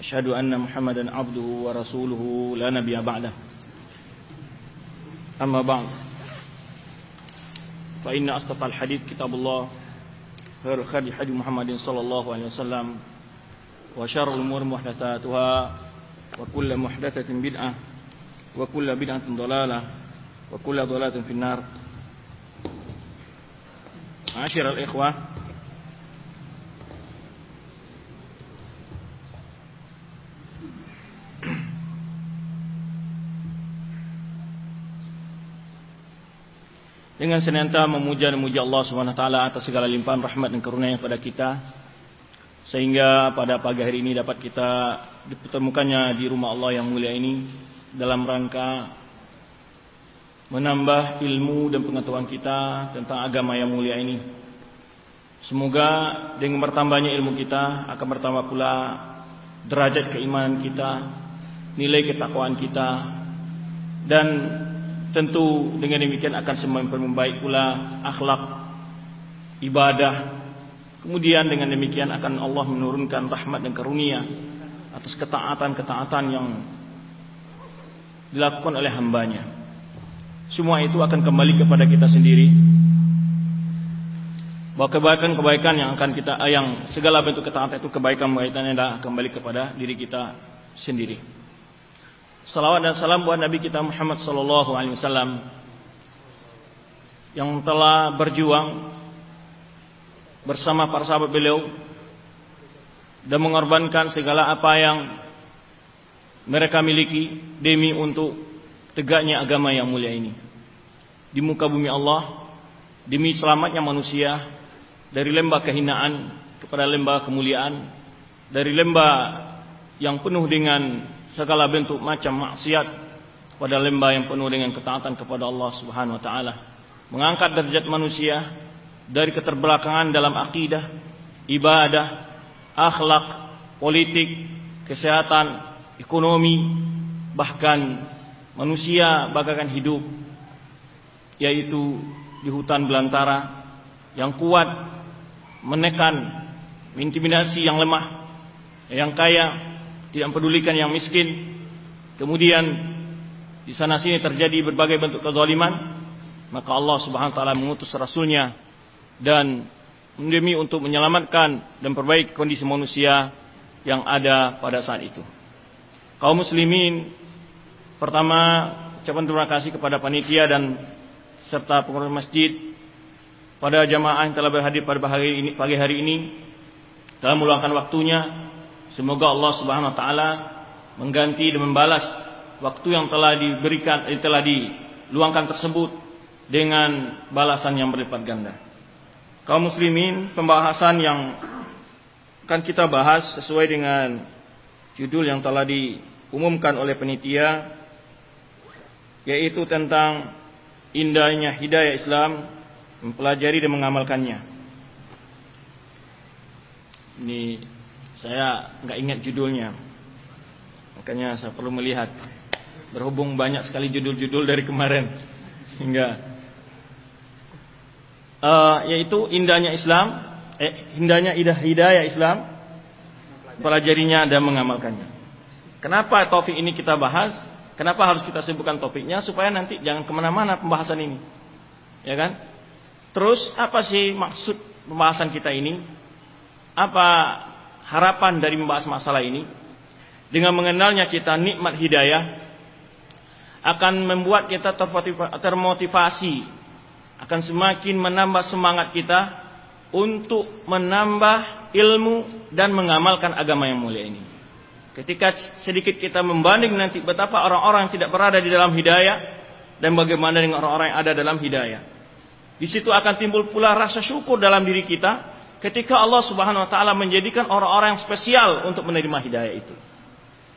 أشهد أن محمدا عبده ورسوله لا نبي بعده. أما بعد فإن أصدق الحديث كتاب الله خير الخير حديث محمد صلى الله عليه وسلم وشر الأمور محدثاتها وكل محدثة بدعة وكل بدعة ضلالة وكل ضلالة في النار. معاشر الإخوة dengan senantiasa memuja dan memuja Allah Subhanahu taala atas segala limpahan rahmat dan karunia pada kita sehingga pada pagi hari ini dapat kita dipertemukannya di rumah Allah yang mulia ini dalam rangka menambah ilmu dan pengetahuan kita tentang agama yang mulia ini. Semoga dengan bertambahnya ilmu kita akan bertambah pula derajat keimanan kita, nilai ketakwaan kita dan Tentu dengan demikian akan semakin membaik pula akhlak ibadah. Kemudian dengan demikian akan Allah menurunkan rahmat dan karunia atas ketaatan-ketaatan yang dilakukan oleh hambanya. Semua itu akan kembali kepada kita sendiri. Bahwa kebaikan-kebaikan yang akan kita yang segala bentuk ketaatan itu kebaikan-kebaikan yang akan kembali kepada diri kita sendiri. Salawat dan salam buat Nabi kita Muhammad sallallahu alaihi wasallam yang telah berjuang bersama para sahabat beliau dan mengorbankan segala apa yang mereka miliki demi untuk tegaknya agama yang mulia ini. Di muka bumi Allah demi selamatnya manusia dari lembah kehinaan kepada lembah kemuliaan dari lembah yang penuh dengan segala bentuk macam maksiat pada lembah yang penuh dengan ketaatan kepada Allah Subhanahu wa taala. Mengangkat derajat manusia dari keterbelakangan dalam akidah, ibadah, akhlak, politik, kesehatan, ekonomi, bahkan manusia bagaikan hidup yaitu di hutan belantara yang kuat menekan intimidasi yang lemah yang kaya tidak mempedulikan yang miskin. Kemudian di sana sini terjadi berbagai bentuk kezaliman, maka Allah Subhanahu wa taala mengutus rasulnya dan demi untuk menyelamatkan dan perbaiki kondisi manusia yang ada pada saat itu. Kaum muslimin pertama ucapan terima kasih kepada panitia dan serta pengurus masjid pada jamaah yang telah berhadir pada pagi hari ini, pagi hari ini telah meluangkan waktunya Semoga Allah Subhanahu wa taala mengganti dan membalas waktu yang telah diberikan yang telah diluangkan tersebut dengan balasan yang berlipat ganda. Kaum muslimin, pembahasan yang akan kita bahas sesuai dengan judul yang telah diumumkan oleh penitia yaitu tentang indahnya hidayah Islam mempelajari dan mengamalkannya. Ini saya nggak ingat judulnya. Makanya saya perlu melihat. Berhubung banyak sekali judul-judul dari kemarin. Sehingga uh, yaitu indahnya Islam, eh, indahnya idah hidayah Islam, pelajarinya dan mengamalkannya. Kenapa topik ini kita bahas? Kenapa harus kita sebutkan topiknya supaya nanti jangan ke mana-mana pembahasan ini, ya kan? Terus apa sih maksud pembahasan kita ini? Apa harapan dari membahas masalah ini dengan mengenalnya kita nikmat hidayah akan membuat kita termotivasi akan semakin menambah semangat kita untuk menambah ilmu dan mengamalkan agama yang mulia ini. Ketika sedikit kita membanding nanti betapa orang-orang tidak berada di dalam hidayah dan bagaimana dengan orang-orang yang ada dalam hidayah. Di situ akan timbul pula rasa syukur dalam diri kita ketika Allah Subhanahu wa taala menjadikan orang-orang yang spesial untuk menerima hidayah itu.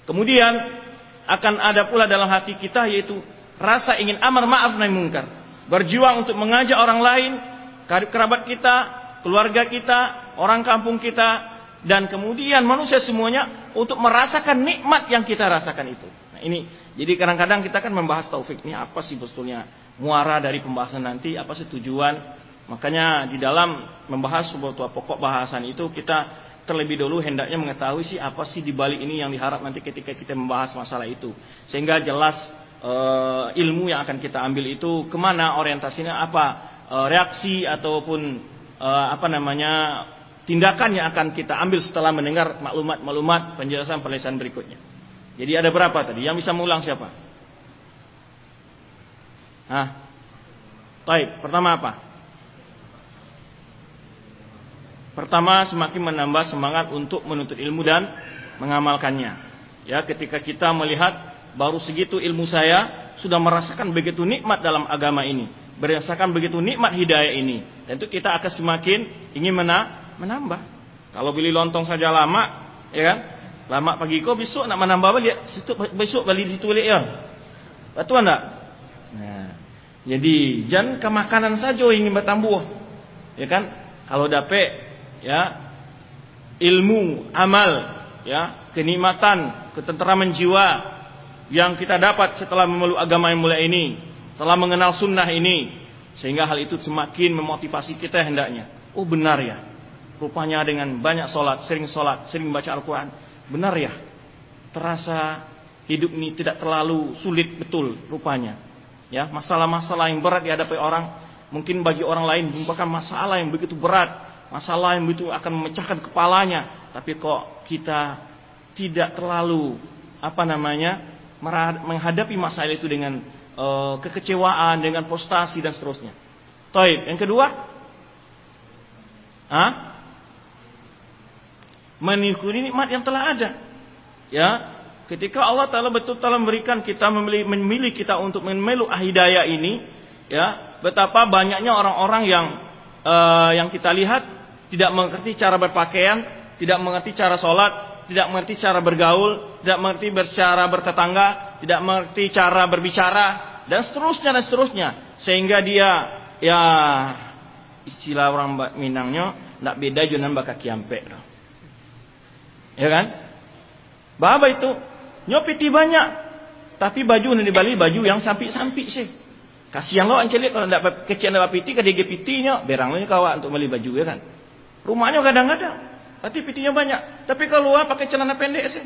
Kemudian akan ada pula dalam hati kita yaitu rasa ingin amar ma'ruf nahi munkar. Berjuang untuk mengajak orang lain, kerabat kita, keluarga kita, orang kampung kita dan kemudian manusia semuanya untuk merasakan nikmat yang kita rasakan itu. Nah, ini jadi kadang-kadang kita kan membahas taufik ini apa sih sebetulnya muara dari pembahasan nanti, apa sih tujuan Makanya di dalam membahas sebuah pokok bahasan itu kita terlebih dahulu hendaknya mengetahui sih apa sih di balik ini yang diharap nanti ketika kita membahas masalah itu. Sehingga jelas e, ilmu yang akan kita ambil itu ke mana orientasinya apa e, reaksi ataupun e, apa namanya tindakan yang akan kita ambil setelah mendengar maklumat-maklumat penjelasan-penjelasan berikutnya. Jadi ada berapa tadi? Yang bisa mengulang siapa? Hah? Baik, pertama apa? Pertama, semakin menambah semangat untuk menuntut ilmu dan mengamalkannya. Ya, ketika kita melihat baru segitu ilmu saya sudah merasakan begitu nikmat dalam agama ini, merasakan begitu nikmat hidayah ini, tentu kita akan semakin ingin mena menambah. Kalau beli lontong saja lama, ya kan? Lama pagi kok besok nak menambah balik, situ besok balik di situ balik ya. Betul enggak? Nah, jadi jangan ke makanan saja ingin bertambah. Ya kan? Kalau dapat ya. Ilmu, amal, ya. Kenikmatan, ketenteraman jiwa yang kita dapat setelah memeluk agama yang mulia ini, setelah mengenal sunnah ini, sehingga hal itu semakin memotivasi kita hendaknya. Oh benar ya, rupanya dengan banyak sholat, sering sholat, sering baca Al-Quran, benar ya, terasa hidup ini tidak terlalu sulit betul rupanya. Ya, masalah-masalah yang berat dihadapi orang, mungkin bagi orang lain merupakan masalah yang begitu berat, masalah yang itu akan memecahkan kepalanya, tapi kok kita tidak terlalu apa namanya menghadapi masalah itu dengan uh, kekecewaan, dengan frustasi dan seterusnya. Taib. Yang kedua, ah, menikmati nikmat yang telah ada. Ya, ketika Allah Taala betul telah memberikan kita memilih, memilih kita untuk memeluk hidayah ini, ya, betapa banyaknya orang-orang yang uh, yang kita lihat tidak mengerti cara berpakaian, tidak mengerti cara sholat, tidak mengerti cara bergaul, tidak mengerti bercara bertetangga, tidak mengerti cara berbicara, dan seterusnya dan seterusnya. Sehingga dia ya istilah orang Minangnya tidak beda junan bakal kiampe. Ya kan? Baba itu nyopiti banyak, tapi baju di Bali baju yang sampi-sampi sih. Kasihan lo ancelik kalau tidak kecil dapat piti, kadang pitinya, berangnya kawan untuk beli baju ya kan. Rumahnya kadang-kadang, tapi pitinya banyak. Tapi kalau keluar pakai celana pendek sih.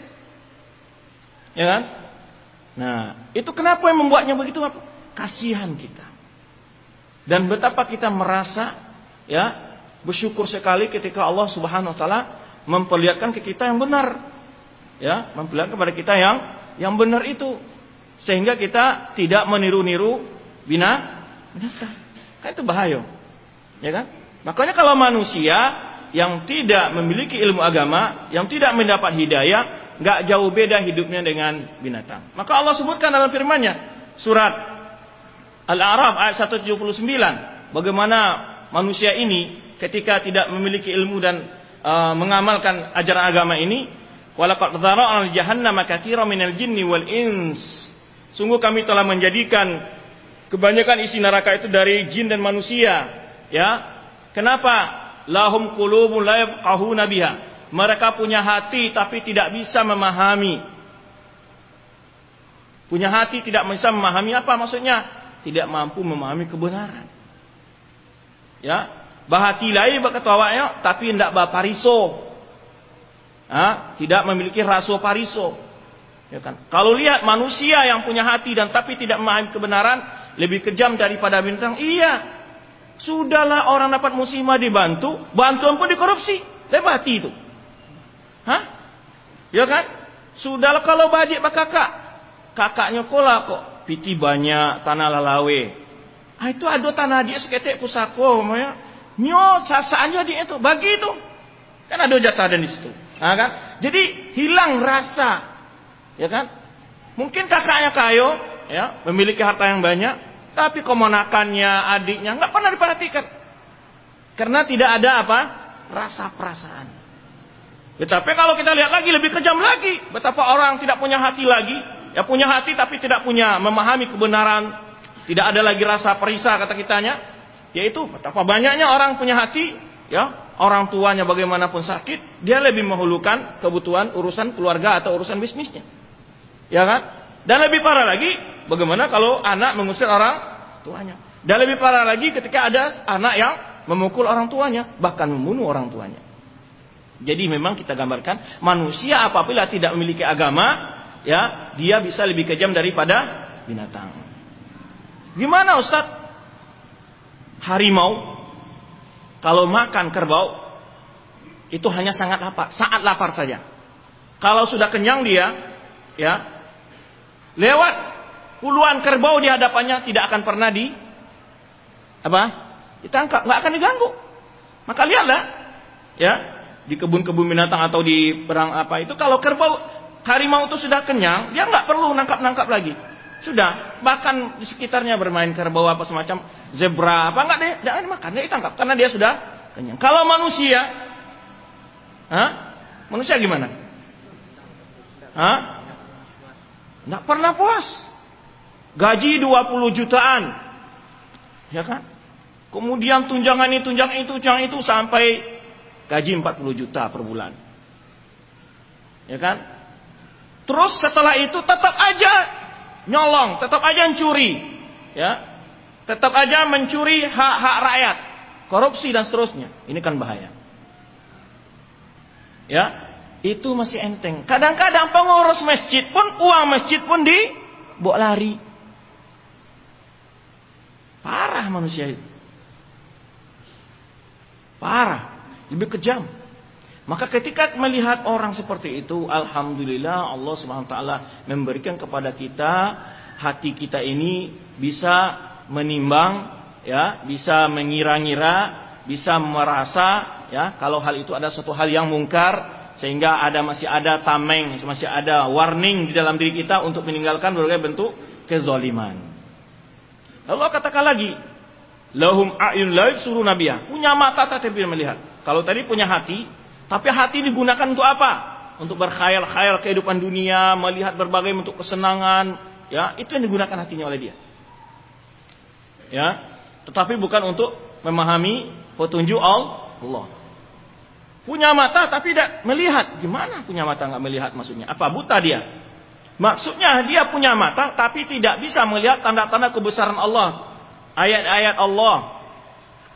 Ya kan? Nah, itu kenapa yang membuatnya begitu? Kasihan kita. Dan betapa kita merasa ya bersyukur sekali ketika Allah Subhanahu wa taala memperlihatkan ke kita yang benar. Ya, memperlihatkan kepada kita yang yang benar itu sehingga kita tidak meniru-niru bina binatang. Kan itu bahaya. Ya kan? Makanya kalau manusia yang tidak memiliki ilmu agama, yang tidak mendapat hidayah, nggak jauh beda hidupnya dengan binatang. Maka Allah sebutkan dalam firman-Nya surat Al-A'raf ayat 179, bagaimana manusia ini ketika tidak memiliki ilmu dan uh, mengamalkan ajaran agama ini, walaqad dzara'na jahannama katsiran minal jinni wal ins. Sungguh kami telah menjadikan kebanyakan isi neraka itu dari jin dan manusia, ya Kenapa? Lahum qulubun la yafqahuna biha. Mereka punya hati tapi tidak bisa memahami. Punya hati tidak bisa memahami apa maksudnya? Tidak mampu memahami kebenaran. Ya, bahati lain berketawanya tapi tidak bapariso. Ha? tidak memiliki raso pariso. Ya kan? Kalau lihat manusia yang punya hati dan tapi tidak memahami kebenaran lebih kejam daripada bintang, iya. Sudahlah orang dapat musibah dibantu, bantuan pun dikorupsi. Lebati itu. Hah? Ya kan? Sudahlah kalau badik pak kakak. Kakaknya kola kok. Piti banyak, tanah lalawe. Ah itu ada tanah dia seketek pusako. Ya. Nyo, sasaan dia itu. Bagi itu. Kan ada jatah dan di situ. Nah, kan? Jadi hilang rasa. Ya kan? Mungkin kakaknya kayo, ya, memiliki harta yang banyak, tapi kemonakannya, adiknya nggak pernah diperhatikan. Karena tidak ada apa? rasa perasaan. Tetapi kalau kita lihat lagi lebih kejam lagi, betapa orang tidak punya hati lagi, ya punya hati tapi tidak punya memahami kebenaran, tidak ada lagi rasa perisah kata kitanya, yaitu betapa banyaknya orang punya hati, ya orang tuanya bagaimanapun sakit, dia lebih menghulukan kebutuhan urusan keluarga atau urusan bisnisnya, ya kan? Dan lebih parah lagi, bagaimana kalau anak mengusir orang tuanya? Dan lebih parah lagi ketika ada anak yang memukul orang tuanya, bahkan membunuh orang tuanya. Jadi memang kita gambarkan manusia apabila tidak memiliki agama, ya dia bisa lebih kejam daripada binatang. Gimana Ustaz? Harimau kalau makan kerbau itu hanya sangat lapar, saat lapar saja. Kalau sudah kenyang dia, ya lewat puluhan kerbau di hadapannya tidak akan pernah di apa? Ditangkap, nggak akan diganggu. Maka lihatlah, ya di kebun-kebun binatang atau di perang apa itu kalau kerbau harimau itu sudah kenyang dia nggak perlu nangkap-nangkap lagi sudah bahkan di sekitarnya bermain kerbau apa semacam zebra apa nggak deh jangan dimakan dia ditangkap karena dia sudah kenyang kalau manusia Hah? manusia gimana Hah? Nggak pernah puas gaji 20 jutaan ya kan kemudian tunjangan ini tunjangan itu tunjangan itu sampai Gaji 40 juta per bulan. Ya kan? Terus setelah itu tetap aja nyolong, tetap aja mencuri. Ya. Tetap aja mencuri hak-hak rakyat, korupsi dan seterusnya. Ini kan bahaya. Ya, itu masih enteng. Kadang-kadang pengurus masjid pun uang masjid pun di bawa lari. Parah manusia itu. Parah lebih kejam. Maka ketika melihat orang seperti itu, alhamdulillah Allah Subhanahu wa taala memberikan kepada kita hati kita ini bisa menimbang ya, bisa mengira-ngira, bisa merasa ya, kalau hal itu ada suatu hal yang mungkar sehingga ada masih ada tameng, masih ada warning di dalam diri kita untuk meninggalkan berbagai bentuk kezaliman. Allah katakan lagi, lahum a'yun la suruh nabiya, punya mata tapi melihat. Kalau tadi punya hati, tapi hati digunakan untuk apa? Untuk berkhayal-khayal kehidupan dunia, melihat berbagai bentuk kesenangan, ya, itu yang digunakan hatinya oleh dia. Ya, tetapi bukan untuk memahami petunjuk Allah. Punya mata tapi tidak melihat. Gimana punya mata nggak melihat maksudnya? Apa buta dia? Maksudnya dia punya mata tapi tidak bisa melihat tanda-tanda kebesaran Allah. Ayat-ayat Allah.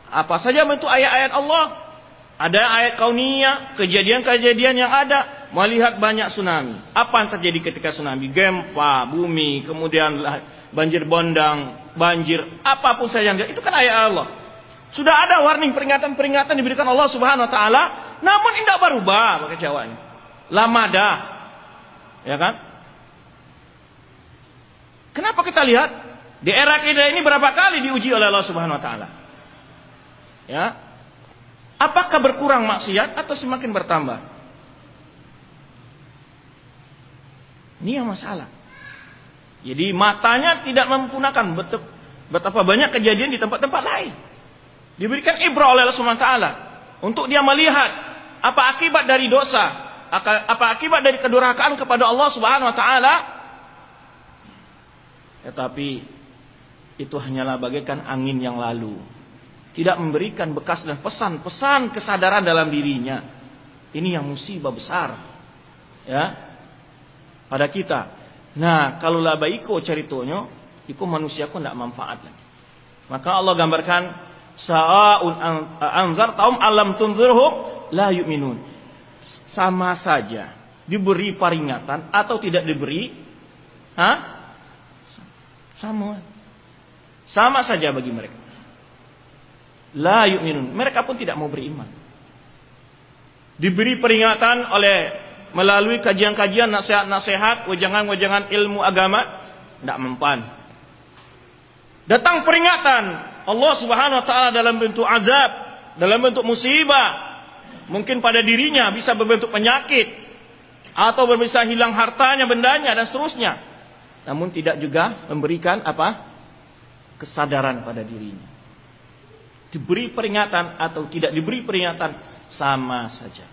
Apa saja bentuk ayat-ayat Allah ada ayat kauniyah, kejadian-kejadian yang ada, melihat banyak tsunami. Apa yang terjadi ketika tsunami? Gempa, bumi, kemudian banjir bondang, banjir, apa pun saja itu kan ayat Allah. Sudah ada warning peringatan-peringatan diberikan Allah Subhanahu wa taala, namun tidak berubah pakai Jawanya. Lamada. Ya kan? Kenapa kita lihat di era kita ini berapa kali diuji oleh Allah Subhanahu wa taala? Ya, Apakah berkurang maksiat atau semakin bertambah? Ini yang masalah. Jadi matanya tidak mempunakan betapa banyak kejadian di tempat-tempat lain. Diberikan ibrah oleh Allah SWT untuk dia melihat apa akibat dari dosa, apa akibat dari kedurhakaan kepada Allah Subhanahu wa taala. Tetapi itu hanyalah bagaikan angin yang lalu tidak memberikan bekas dan pesan-pesan kesadaran dalam dirinya. Ini yang musibah besar. Ya. Pada kita. Nah, kalau la baiko ceritonyo, iku manusia ku tidak manfaat lagi. Maka Allah gambarkan sa'un anzar taum alam tunzurhum la yu'minun. Sama saja diberi peringatan atau tidak diberi, ha? Sama. Sama saja bagi mereka. La yu'minun. Mereka pun tidak mau beriman. Diberi peringatan oleh melalui kajian-kajian nasihat-nasihat, wajangan-wajangan ilmu agama, tidak mempan. Datang peringatan Allah Subhanahu wa taala dalam bentuk azab, dalam bentuk musibah. Mungkin pada dirinya bisa berbentuk penyakit atau bisa hilang hartanya, bendanya dan seterusnya. Namun tidak juga memberikan apa? kesadaran pada dirinya diberi peringatan atau tidak diberi peringatan sama saja.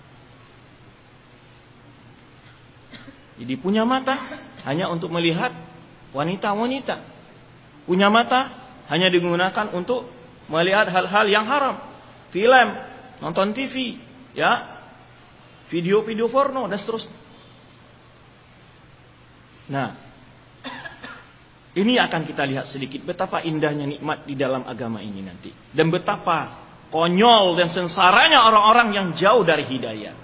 Jadi punya mata hanya untuk melihat wanita-wanita. Punya mata hanya digunakan untuk melihat hal-hal yang haram. Film, nonton TV, ya. Video-video porno dan seterusnya. Nah, ini akan kita lihat sedikit betapa indahnya nikmat di dalam agama ini nanti. Dan betapa konyol dan sensaranya orang-orang yang jauh dari hidayah.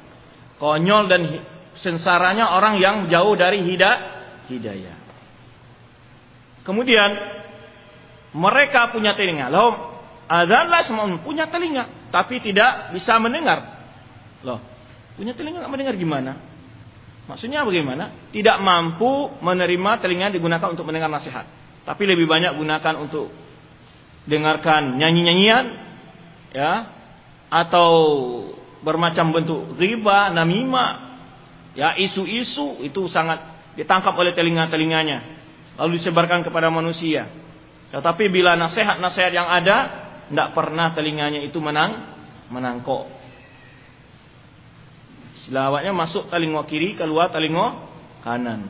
Konyol dan sengsaranya orang yang jauh dari hidayah. Kemudian mereka punya telinga. Loh, adzanlah semua punya telinga, tapi tidak bisa mendengar. Loh, punya telinga nggak mendengar gimana? Maksudnya bagaimana? Tidak mampu menerima telinga digunakan untuk mendengar nasihat, tapi lebih banyak gunakan untuk dengarkan nyanyi-nyanyian, ya, atau bermacam bentuk riba, namimah, Ya isu-isu itu sangat ditangkap oleh telinga-telinganya. Lalu disebarkan kepada manusia. Tetapi bila nasihat-nasihat yang ada, tidak pernah telinganya itu menang, menangkok. Selawatnya masuk telinga kiri, keluar telinga kanan.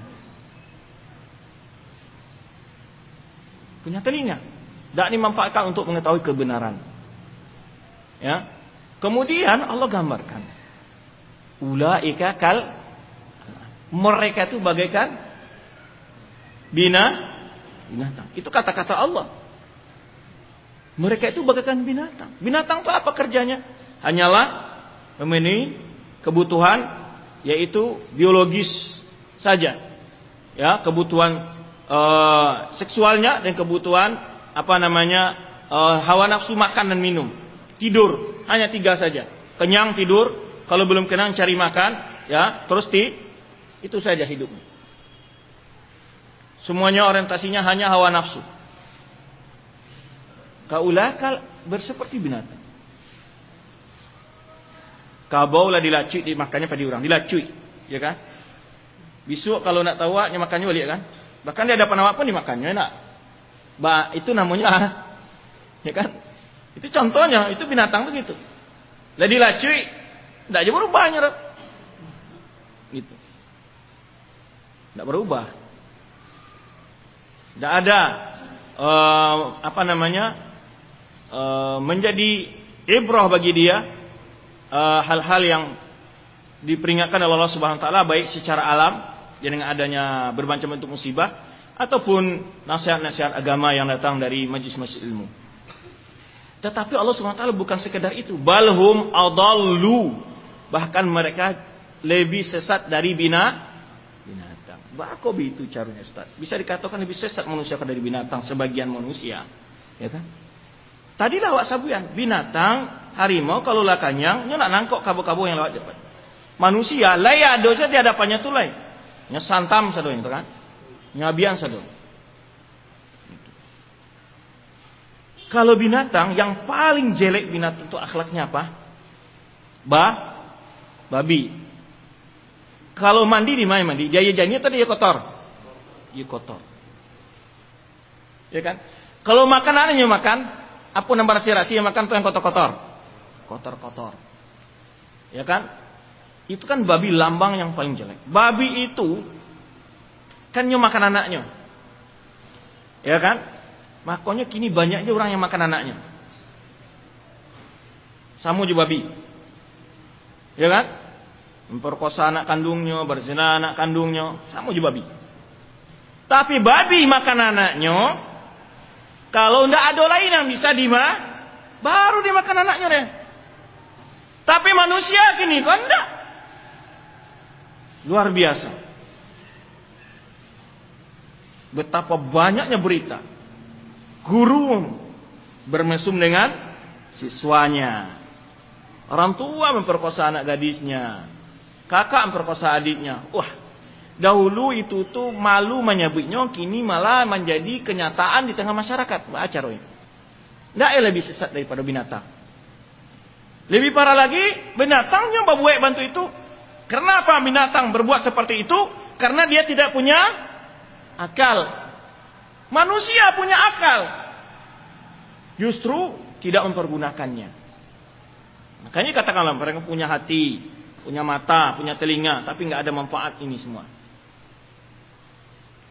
Punya telinga. Tidak dimanfaatkan untuk mengetahui kebenaran. Ya. Kemudian Allah gambarkan. Ulaika kal mereka itu bagaikan bina binatang. Itu kata-kata Allah. Mereka itu bagaikan binatang. Binatang itu apa kerjanya? Hanyalah memenuhi kebutuhan yaitu biologis saja. Ya, kebutuhan uh, seksualnya dan kebutuhan apa namanya uh, hawa nafsu makan dan minum. Tidur hanya tiga saja. Kenyang tidur, kalau belum kenyang cari makan, ya, terus di itu saja hidupnya. Semuanya orientasinya hanya hawa nafsu. Kaulakal berseperti binatang. Kabaulah dilacui dimakannya pada orang, dilacui, ya kan? Besok kalau nak tahu nya makannya balik kan? Bahkan dia ada penawak pun dimakannya enak. Ba, itu namanya ya kan? Itu contohnya, itu binatang begitu. Lah dilacui, tidak aja berubahnya. Gitu. Tidak berubah. Tidak ada uh, apa namanya uh, menjadi ibrah bagi dia eh, hal-hal uh, yang diperingatkan oleh Allah Subhanahu Wa Taala baik secara alam dengan adanya berbagai bentuk musibah ataupun nasihat-nasihat agama yang datang dari majlis-majlis ilmu. Tetapi Allah Subhanahu Wa Taala bukan sekedar itu, balhum adallu bahkan mereka lebih sesat dari bina Bakobi itu caranya Ustaz. Bisa dikatakan lebih sesat manusia dari binatang sebagian manusia. Ya kan? Tadi lawak sabuyan, binatang, harimau kalau lah kanyang, nak nangkok kabu-kabu yang lewat depan. Manusia, laya dosa di hadapannya tuh lain. Nya santam itu kan. Nyabian sado. Kalau binatang yang paling jelek binatang itu akhlaknya apa? Ba, babi. Kalau mandi di mana mandi? Jaya jani atau dia kotor? Dia kotor. Ya kan? Kalau makan anaknya makan, apa nama rasi-rasi yang makan tuh yang kotor-kotor? Kotor-kotor. Ya kan? Itu kan babi lambang yang paling jelek. Babi itu kan nyo makan anaknya. Ya kan? Makanya kini banyaknya orang yang makan anaknya. Samu juga babi. Ya kan? Memperkosa anak kandungnya, berzina anak kandungnya, sama juga babi. Tapi babi makan anaknya, kalau ndak ada lain yang bisa dima, baru dimakan anaknya deh. Tapi manusia kini kan ndak. Luar biasa. Betapa banyaknya berita. Guru bermesum dengan siswanya. Orang tua memperkosa anak gadisnya. Kakak memperkosa adiknya. Wah, dahulu itu tuh malu menyebutnya, kini malah menjadi kenyataan di tengah masyarakat. Baca roy. Tidak lebih sesat daripada binatang. Lebih parah lagi, binatangnya babuek bantu itu. Kenapa binatang berbuat seperti itu? Karena dia tidak punya akal. Manusia punya akal. Justru tidak mempergunakannya. Makanya katakanlah mereka punya hati, punya mata, punya telinga, tapi nggak ada manfaat ini semua.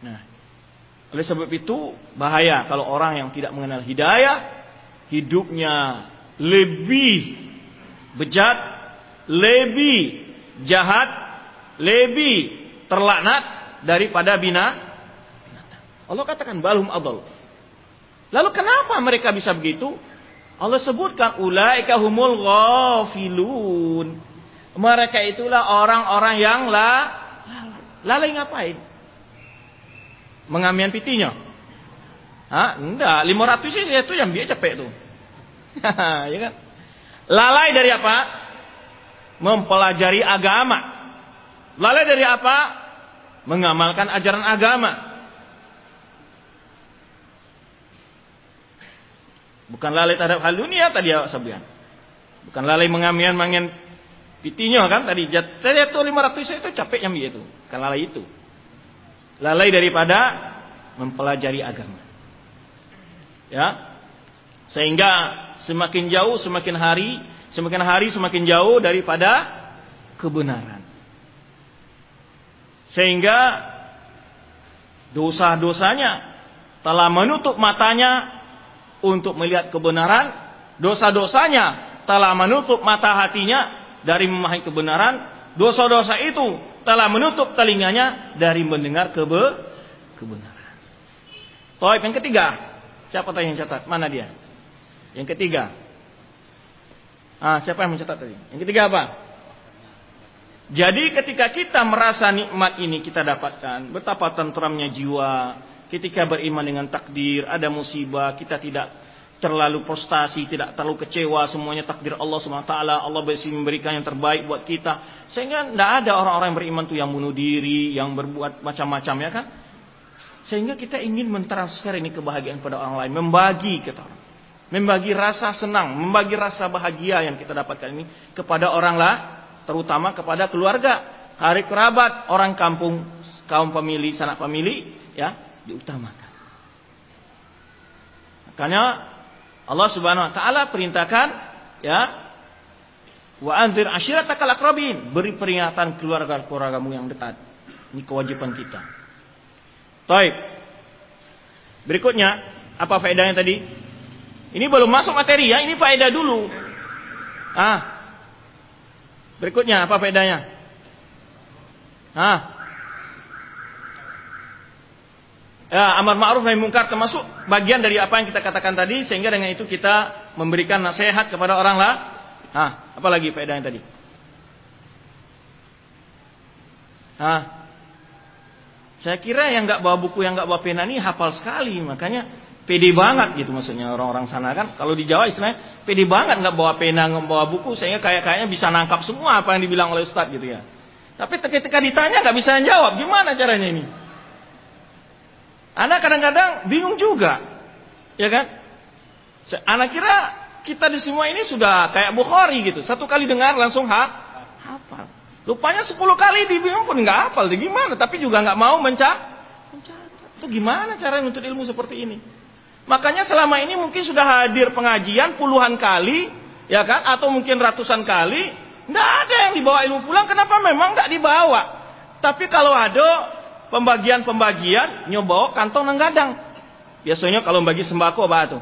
Nah, oleh sebab itu bahaya kalau orang yang tidak mengenal hidayah, hidupnya lebih bejat, lebih jahat, lebih terlaknat daripada bina. Allah katakan balhum adal. Lalu kenapa mereka bisa begitu? Allah sebutkan ulaika humul ghafilun. Mereka itulah orang-orang yang la lalai ngapain? Mengamian pitinya. Hah? Enggak, 500 sih itu yang dia capek tuh. ya kan? Lalai dari apa? Mempelajari agama. Lalai dari apa? Mengamalkan ajaran agama. Bukan lalai terhadap hal dunia tadi ya sebian. Bukan lalai mengamian mangen pitinya kan tadi. Tadi itu 500 itu capek yang itu. Bukan lalai itu. Lalai daripada mempelajari agama. Ya. Sehingga semakin jauh semakin hari, semakin hari semakin jauh daripada kebenaran. Sehingga dosa-dosanya telah menutup matanya untuk melihat kebenaran, dosa-dosanya telah menutup mata hatinya dari memahami kebenaran, dosa-dosa itu telah menutup telinganya dari mendengar kebe kebenaran. Toib yang ketiga, siapa tadi yang catat? Mana dia? Yang ketiga. Ah, siapa yang mencatat tadi? Yang ketiga apa? Jadi ketika kita merasa nikmat ini kita dapatkan, betapa tentramnya jiwa, Ketika beriman dengan takdir, ada musibah, kita tidak terlalu frustasi, tidak terlalu kecewa, semuanya takdir Allah SWT, Allah bisa memberikan yang terbaik buat kita. Sehingga tidak ada orang-orang yang beriman tuh yang bunuh diri, yang berbuat macam-macam ya kan. Sehingga kita ingin mentransfer ini kebahagiaan pada orang lain, membagi kita orang. Membagi rasa senang, membagi rasa bahagia yang kita dapatkan ini kepada orang lah, terutama kepada keluarga, hari kerabat, orang kampung, kaum famili, sanak famili, ya, diutamakan. Makanya Allah Subhanahu wa taala perintahkan ya wa anzir ashiratakal aqrabin, beri peringatan keluarga-keluargamu yang dekat. Ini kewajiban kita. Baik. Berikutnya, apa faedahnya tadi? Ini belum masuk materi ya, ini faedah dulu. Ah. Berikutnya apa faedahnya? Ah. Ya, amar ma'ruf nahi mungkar termasuk bagian dari apa yang kita katakan tadi sehingga dengan itu kita memberikan nasihat kepada orang lah. Nah, apalagi faedahnya tadi? Nah, saya kira yang nggak bawa buku, yang nggak bawa pena ini hafal sekali, makanya pede banget gitu maksudnya orang-orang sana kan. Kalau di Jawa istilahnya pede banget nggak bawa pena, nggak bawa buku, sehingga kayak kayaknya bisa nangkap semua apa yang dibilang oleh Ustadz gitu ya. Tapi ketika ditanya nggak bisa jawab, gimana caranya ini? Anak kadang-kadang bingung juga. Ya kan? Anak kira kita di semua ini sudah kayak Bukhari gitu. Satu kali dengar langsung ha hafal. Lupanya sepuluh kali dibingung pun nggak hafal. Gimana? Tapi juga nggak mau menca mencatat. Itu gimana cara menuntut ilmu seperti ini? Makanya selama ini mungkin sudah hadir pengajian puluhan kali, ya kan? Atau mungkin ratusan kali, nggak ada yang dibawa ilmu pulang. Kenapa memang nggak dibawa? Tapi kalau ada pembagian-pembagian nyobawa kantong nang gadang. Biasanya kalau bagi sembako apa tuh?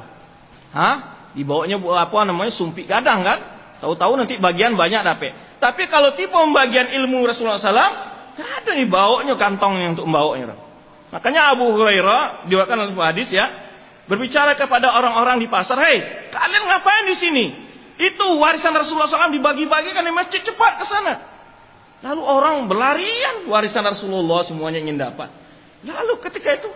Hah? Dibawanya apa namanya sumpit gadang kan? Tahu-tahu nanti bagian banyak dapet. Tapi kalau tipe pembagian ilmu Rasulullah SAW, tidak ada nih bawanya kantong yang untuk membawanya. Makanya Abu Hurairah diwakilkan dalam hadis ya, berbicara kepada orang-orang di pasar, hei kalian ngapain di sini? Itu warisan Rasulullah SAW dibagi-bagikan di masjid cepat ke sana. Lalu orang berlarian warisan Rasulullah semuanya ingin dapat. Lalu ketika itu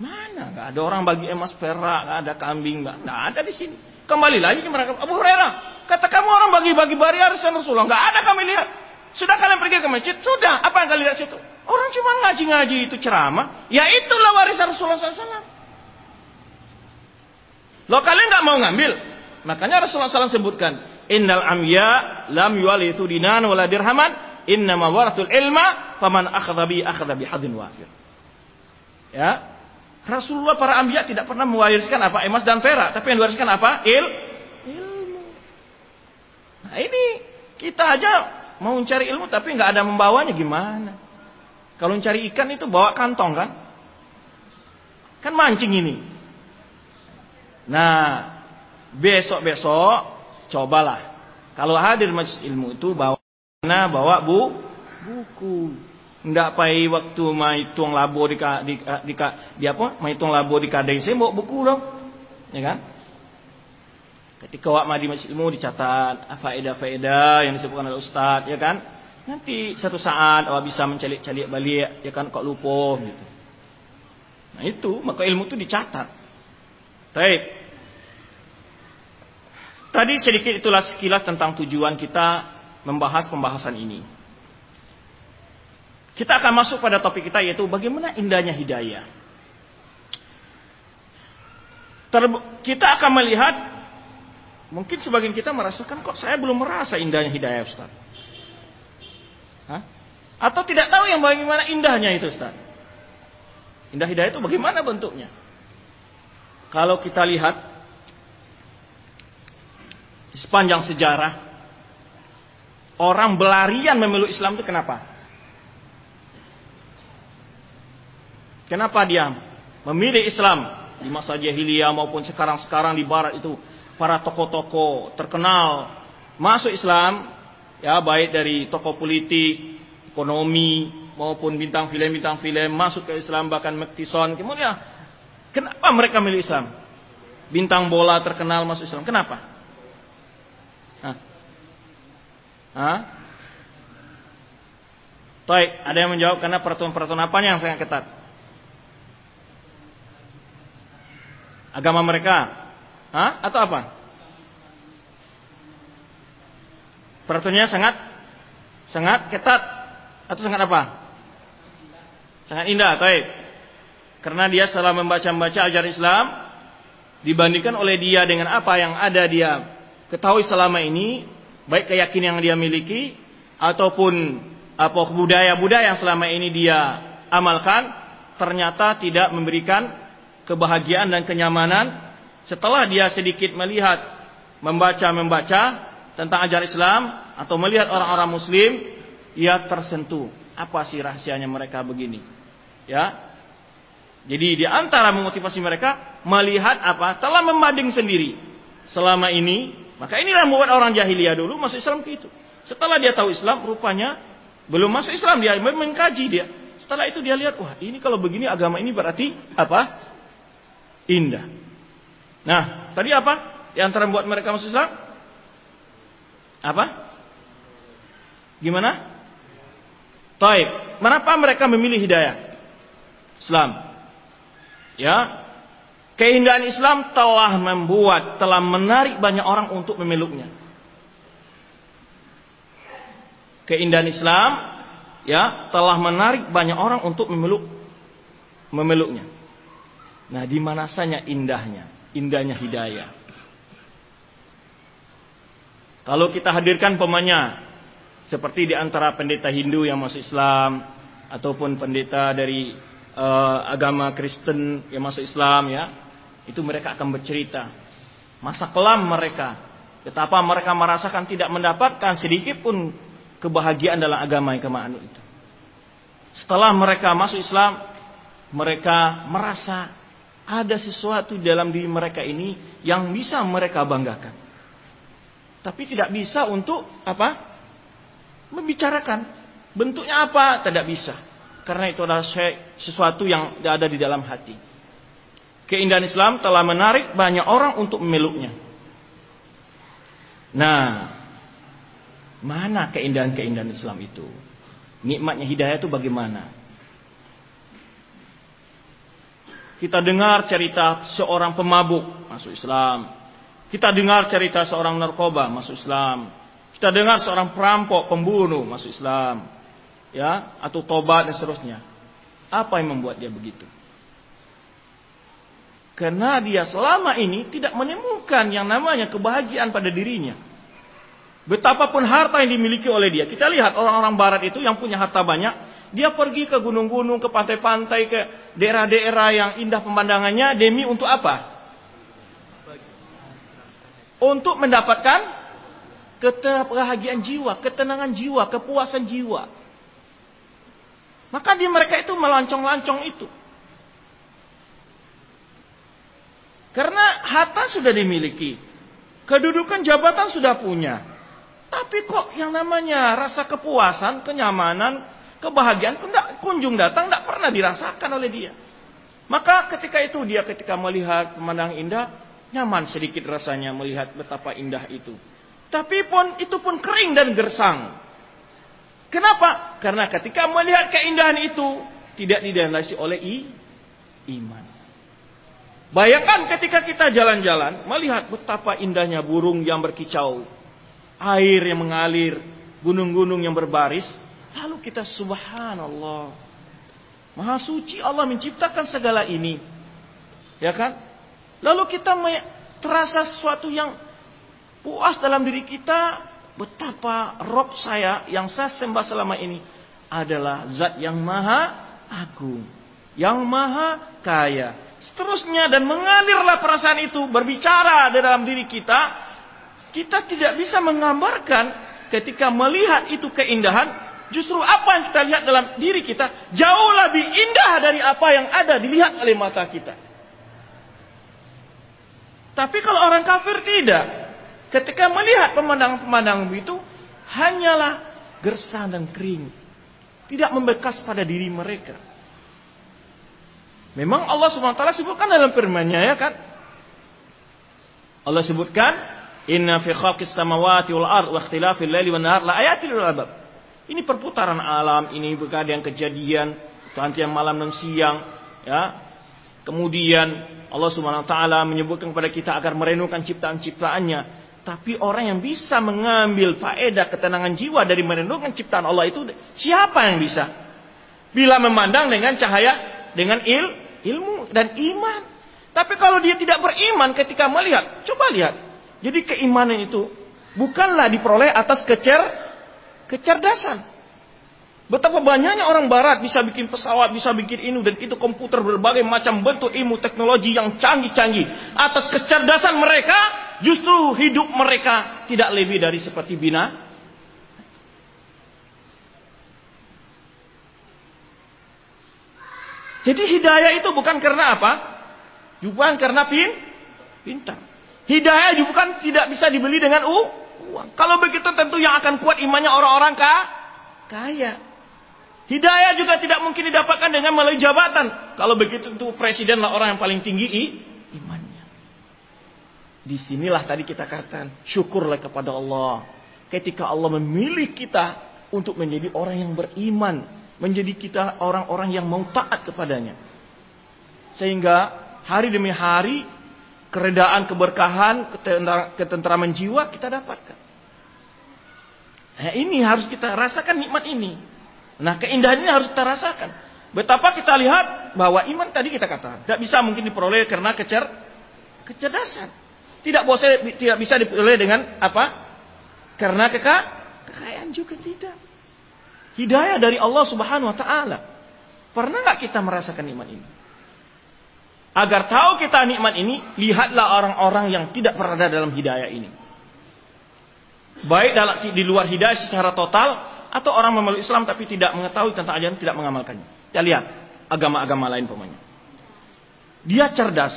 mana? Gak ada orang bagi emas perak, gak ada kambing, gak, ada di sini. Kembali lagi ke mereka. Abu Hurairah, kata kamu orang bagi-bagi warisan Rasulullah, gak ada kami lihat. Sudah kalian pergi ke masjid? Sudah. Apa yang kalian lihat situ? Orang cuma ngaji-ngaji itu ceramah. Ya itulah warisan Rasulullah SAW. Lo kalian nggak mau ngambil? Makanya Rasulullah SAW sebutkan, Innal amya lam yuwalithu dinan wala dirhaman, innama warasul ilma faman akhadha bi akhadha bi hadin wafir. Ya. Rasulullah para ambiya tidak pernah mewariskan apa emas dan perak, tapi yang diwariskan apa? Il ilmu. Nah, ini kita aja mau mencari ilmu tapi nggak ada membawanya gimana? Kalau mencari ikan itu bawa kantong kan? Kan mancing ini. Nah, besok-besok cobalah. Kalau hadir majelis ilmu itu bawa mana bawa bu buku. Ndak pai waktu mai tuang labo di di, di, di, di apa? Mai tuang labo di saya bawa buku dong. Ya kan? Ketika wak madi majelis ilmu dicatat faedah-faedah yang disebutkan oleh ustaz, ya kan? Nanti satu saat awak bisa mencalik-calik balik, ya kan kok lupa gitu. Nah itu, maka ilmu itu dicatat. Baik. Tadi sedikit itulah sekilas tentang tujuan kita membahas pembahasan ini. Kita akan masuk pada topik kita yaitu bagaimana indahnya hidayah. Ter kita akan melihat mungkin sebagian kita merasakan kok saya belum merasa indahnya hidayah Ustaz. Hah? Atau tidak tahu yang bagaimana indahnya itu Ustaz. Indah hidayah itu bagaimana bentuknya? Kalau kita lihat sepanjang sejarah orang berlarian memeluk Islam itu kenapa? Kenapa dia memilih Islam? Di masa jahiliyah maupun sekarang-sekarang di barat itu para tokoh-tokoh terkenal masuk Islam ya baik dari tokoh politik, ekonomi maupun bintang film bintang film masuk ke Islam bahkan Mektison kemudian kenapa mereka milih Islam? Bintang bola terkenal masuk Islam. Kenapa Hah? Hah? Baik, ada yang menjawab karena peraturan-peraturan apa yang sangat ketat? Agama mereka? Hah? Atau apa? Peraturannya sangat sangat ketat atau sangat apa? Sangat indah, baik. Karena dia setelah membaca-baca ajaran Islam dibandingkan oleh dia dengan apa yang ada dia ketahui selama ini, baik keyakinan yang dia miliki ataupun apa budaya-budaya yang selama ini dia amalkan ternyata tidak memberikan kebahagiaan dan kenyamanan setelah dia sedikit melihat membaca-membaca tentang ajaran Islam atau melihat orang-orang muslim, ia tersentuh. Apa sih rahasianya mereka begini? Ya. Jadi di antara memotivasi mereka melihat apa? Telah membanding sendiri selama ini, maka inilah membuat orang jahiliyah dulu masuk Islam itu. Setelah dia tahu Islam, rupanya belum masuk Islam dia mengkaji dia. Setelah itu dia lihat, wah ini kalau begini agama ini berarti apa? Indah. Nah, tadi apa? Di antara membuat mereka masuk Islam, apa? Gimana? Taib. Kenapa mereka memilih hidayah? Islam. Ya. Keindahan Islam telah membuat, telah menarik banyak orang untuk memeluknya. Keindahan Islam ya telah menarik banyak orang untuk memeluk memeluknya. Nah, di mana saja indahnya, indahnya hidayah. Kalau kita hadirkan pemanya seperti di antara pendeta Hindu yang masuk Islam ataupun pendeta dari uh, agama Kristen yang masuk Islam ya, itu mereka akan bercerita masa kelam mereka, betapa mereka merasakan tidak mendapatkan sedikit pun kebahagiaan dalam agama yang kemanut itu. Setelah mereka masuk Islam, mereka merasa ada sesuatu dalam diri mereka ini yang bisa mereka banggakan. Tapi tidak bisa untuk apa? Membicarakan. Bentuknya apa? Tidak bisa. Karena itu adalah sesuatu yang ada di dalam hati. Keindahan Islam telah menarik banyak orang untuk memeluknya. Nah, mana keindahan-keindahan Islam itu? Nikmatnya hidayah itu bagaimana? Kita dengar cerita seorang pemabuk masuk Islam, kita dengar cerita seorang narkoba masuk Islam. Kita dengar seorang perampok, pembunuh masuk Islam. Ya, atau tobat dan seterusnya. Apa yang membuat dia begitu? Karena dia selama ini tidak menemukan yang namanya kebahagiaan pada dirinya. Betapapun harta yang dimiliki oleh dia. Kita lihat orang-orang barat itu yang punya harta banyak. Dia pergi ke gunung-gunung, ke pantai-pantai, ke daerah-daerah yang indah pemandangannya. Demi untuk apa? untuk mendapatkan kebahagiaan jiwa, ketenangan jiwa, kepuasan jiwa. Maka di mereka itu melancong-lancong itu. Karena harta sudah dimiliki. Kedudukan jabatan sudah punya. Tapi kok yang namanya rasa kepuasan, kenyamanan, kebahagiaan kunjung datang tidak pernah dirasakan oleh dia. Maka ketika itu dia ketika melihat pemandangan indah, nyaman sedikit rasanya melihat betapa indah itu. Tapi pun itu pun kering dan gersang. Kenapa? Karena ketika melihat keindahan itu tidak dilandasi oleh i, iman. Bayangkan ketika kita jalan-jalan melihat betapa indahnya burung yang berkicau, air yang mengalir, gunung-gunung yang berbaris, lalu kita subhanallah. Maha suci Allah menciptakan segala ini. Ya kan? Lalu kita terasa sesuatu yang puas dalam diri kita betapa Rob saya yang saya sembah selama ini adalah zat yang maha agung, yang maha kaya. Seterusnya dan mengalirlah perasaan itu berbicara di dalam diri kita, kita tidak bisa menggambarkan ketika melihat itu keindahan, justru apa yang kita lihat dalam diri kita jauh lebih indah dari apa yang ada dilihat oleh mata kita. Tapi kalau orang kafir tidak, Ketika melihat pemandangan-pemandangan itu hanyalah gersang dan kering. Tidak membekas pada diri mereka. Memang Allah SWT sebutkan dalam firman-Nya ya kan? Allah sebutkan Inna fi khalqis samawati wal ard wa ikhtilafil laili wan nahar la lil albab. Ini perputaran alam, ini berkadang kejadian, pergantian malam dan siang, ya. Kemudian Allah Subhanahu wa taala menyebutkan kepada kita agar merenungkan ciptaan-ciptaannya tapi orang yang bisa mengambil faedah ketenangan jiwa dari merenungkan ciptaan Allah itu siapa yang bisa? Bila memandang dengan cahaya, dengan il, ilmu dan iman. Tapi kalau dia tidak beriman ketika melihat, coba lihat. Jadi keimanan itu bukanlah diperoleh atas kecer, kecerdasan. Betapa banyaknya orang barat bisa bikin pesawat, bisa bikin ini dan itu komputer berbagai macam bentuk ilmu teknologi yang canggih-canggih. Atas kecerdasan mereka, Justru hidup mereka tidak lebih dari seperti bina. Jadi hidayah itu bukan karena apa? Bukan karena pin, pintar. Hidayah juga bukan tidak bisa dibeli dengan uang. Kalau begitu tentu yang akan kuat imannya orang-orang kaya. Hidayah juga tidak mungkin didapatkan dengan melalui jabatan. Kalau begitu tentu presidenlah orang yang paling tinggi iman. Di sinilah tadi kita katakan syukurlah kepada Allah. Ketika Allah memilih kita untuk menjadi orang yang beriman. Menjadi kita orang-orang yang mau taat kepadanya. Sehingga hari demi hari keredaan, keberkahan, ketentraman jiwa kita dapatkan. Nah, ini harus kita rasakan nikmat ini. Nah keindahan ini harus kita rasakan. Betapa kita lihat bahwa iman tadi kita kata tidak bisa mungkin diperoleh karena kecer kecerdasan. Tidak boleh tidak bisa diperoleh dengan apa? Karena keka, kekayaan juga tidak. Hidayah dari Allah Subhanahu wa taala. Pernah nggak kita merasakan nikmat ini? Agar tahu kita nikmat ini, lihatlah orang-orang yang tidak berada dalam hidayah ini. Baik dalam di luar hidayah secara total atau orang memeluk Islam tapi tidak mengetahui tentang ajaran tidak mengamalkannya. Kita lihat agama-agama lain pemainnya. Dia cerdas.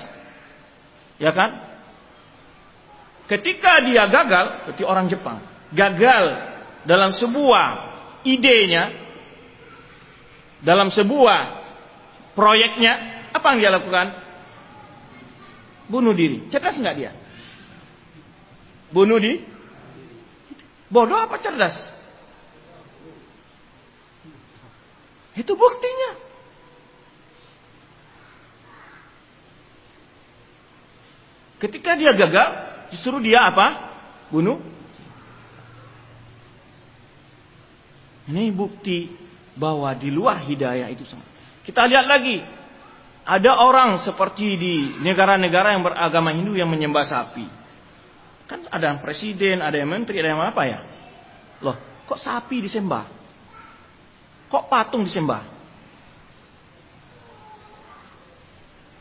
Ya kan? Ketika dia gagal, seperti orang Jepang, gagal dalam sebuah idenya, dalam sebuah proyeknya, apa yang dia lakukan? Bunuh diri. Cerdas nggak dia? Bunuh diri? Bodoh apa cerdas? Itu buktinya. Ketika dia gagal, Justru dia apa? Bunuh. Ini bukti bahwa di luar hidayah itu sama. Kita lihat lagi. Ada orang seperti di negara-negara yang beragama Hindu yang menyembah sapi. Kan ada yang presiden, ada yang menteri, ada yang apa ya? Loh, kok sapi disembah? Kok patung disembah?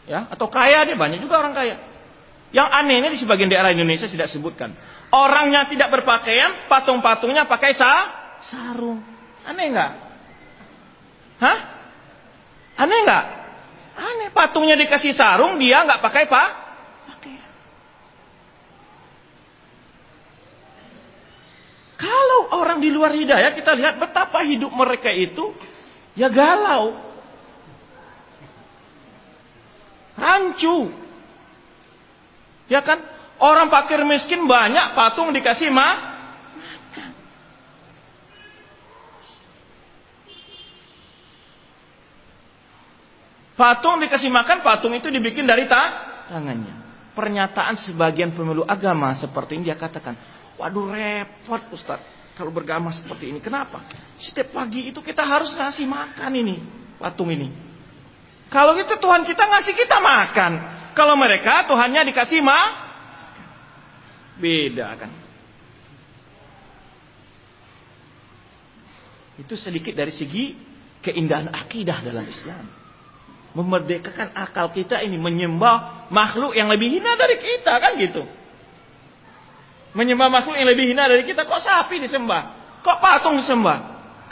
Ya, atau kaya dia banyak juga orang kaya. Yang anehnya di sebagian daerah Indonesia tidak sebutkan. Orangnya tidak berpakaian, patung-patungnya pakai sa sarung. Aneh nggak? Hah? Aneh nggak? Aneh. Patungnya dikasih sarung, dia nggak pakai pak? Pakaian. Kalau orang di luar hidayah kita lihat betapa hidup mereka itu ya galau. Rancu. Ya kan? Orang fakir miskin banyak patung dikasih mah Patung dikasih makan, patung itu dibikin dari ta tangannya. Pernyataan sebagian pemilu agama seperti ini dia katakan, waduh repot Ustaz kalau beragama seperti ini. Kenapa? Setiap pagi itu kita harus ngasih makan ini patung ini. Kalau itu Tuhan kita ngasih kita makan. Kalau mereka Tuhannya dikasih mah Beda kan? Itu sedikit dari segi keindahan akidah dalam Islam. Memerdekakan akal kita ini menyembah makhluk yang lebih hina dari kita kan gitu. Menyembah makhluk yang lebih hina dari kita kok sapi disembah? Kok patung disembah?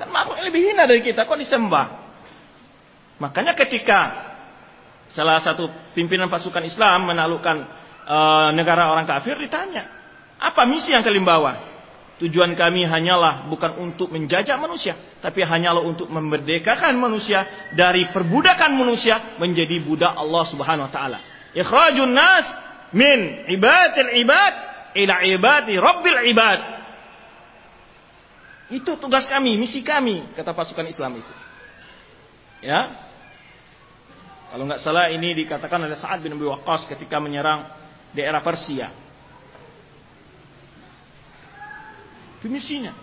Kan makhluk yang lebih hina dari kita kok disembah? Makanya ketika salah satu pimpinan pasukan Islam menaklukkan e, negara orang kafir ditanya, apa misi yang kalian bawa? Tujuan kami hanyalah bukan untuk menjajah manusia, tapi hanyalah untuk memerdekakan manusia dari perbudakan manusia menjadi budak Allah Subhanahu wa taala. Ikhrajun nas min ibadil ibad ila ibadi rabbil ibad. Itu tugas kami, misi kami, kata pasukan Islam itu. Ya. Kalau nggak salah ini dikatakan oleh Sa'ad bin Abi Waqqas ketika menyerang daerah Persia. Itu misinya.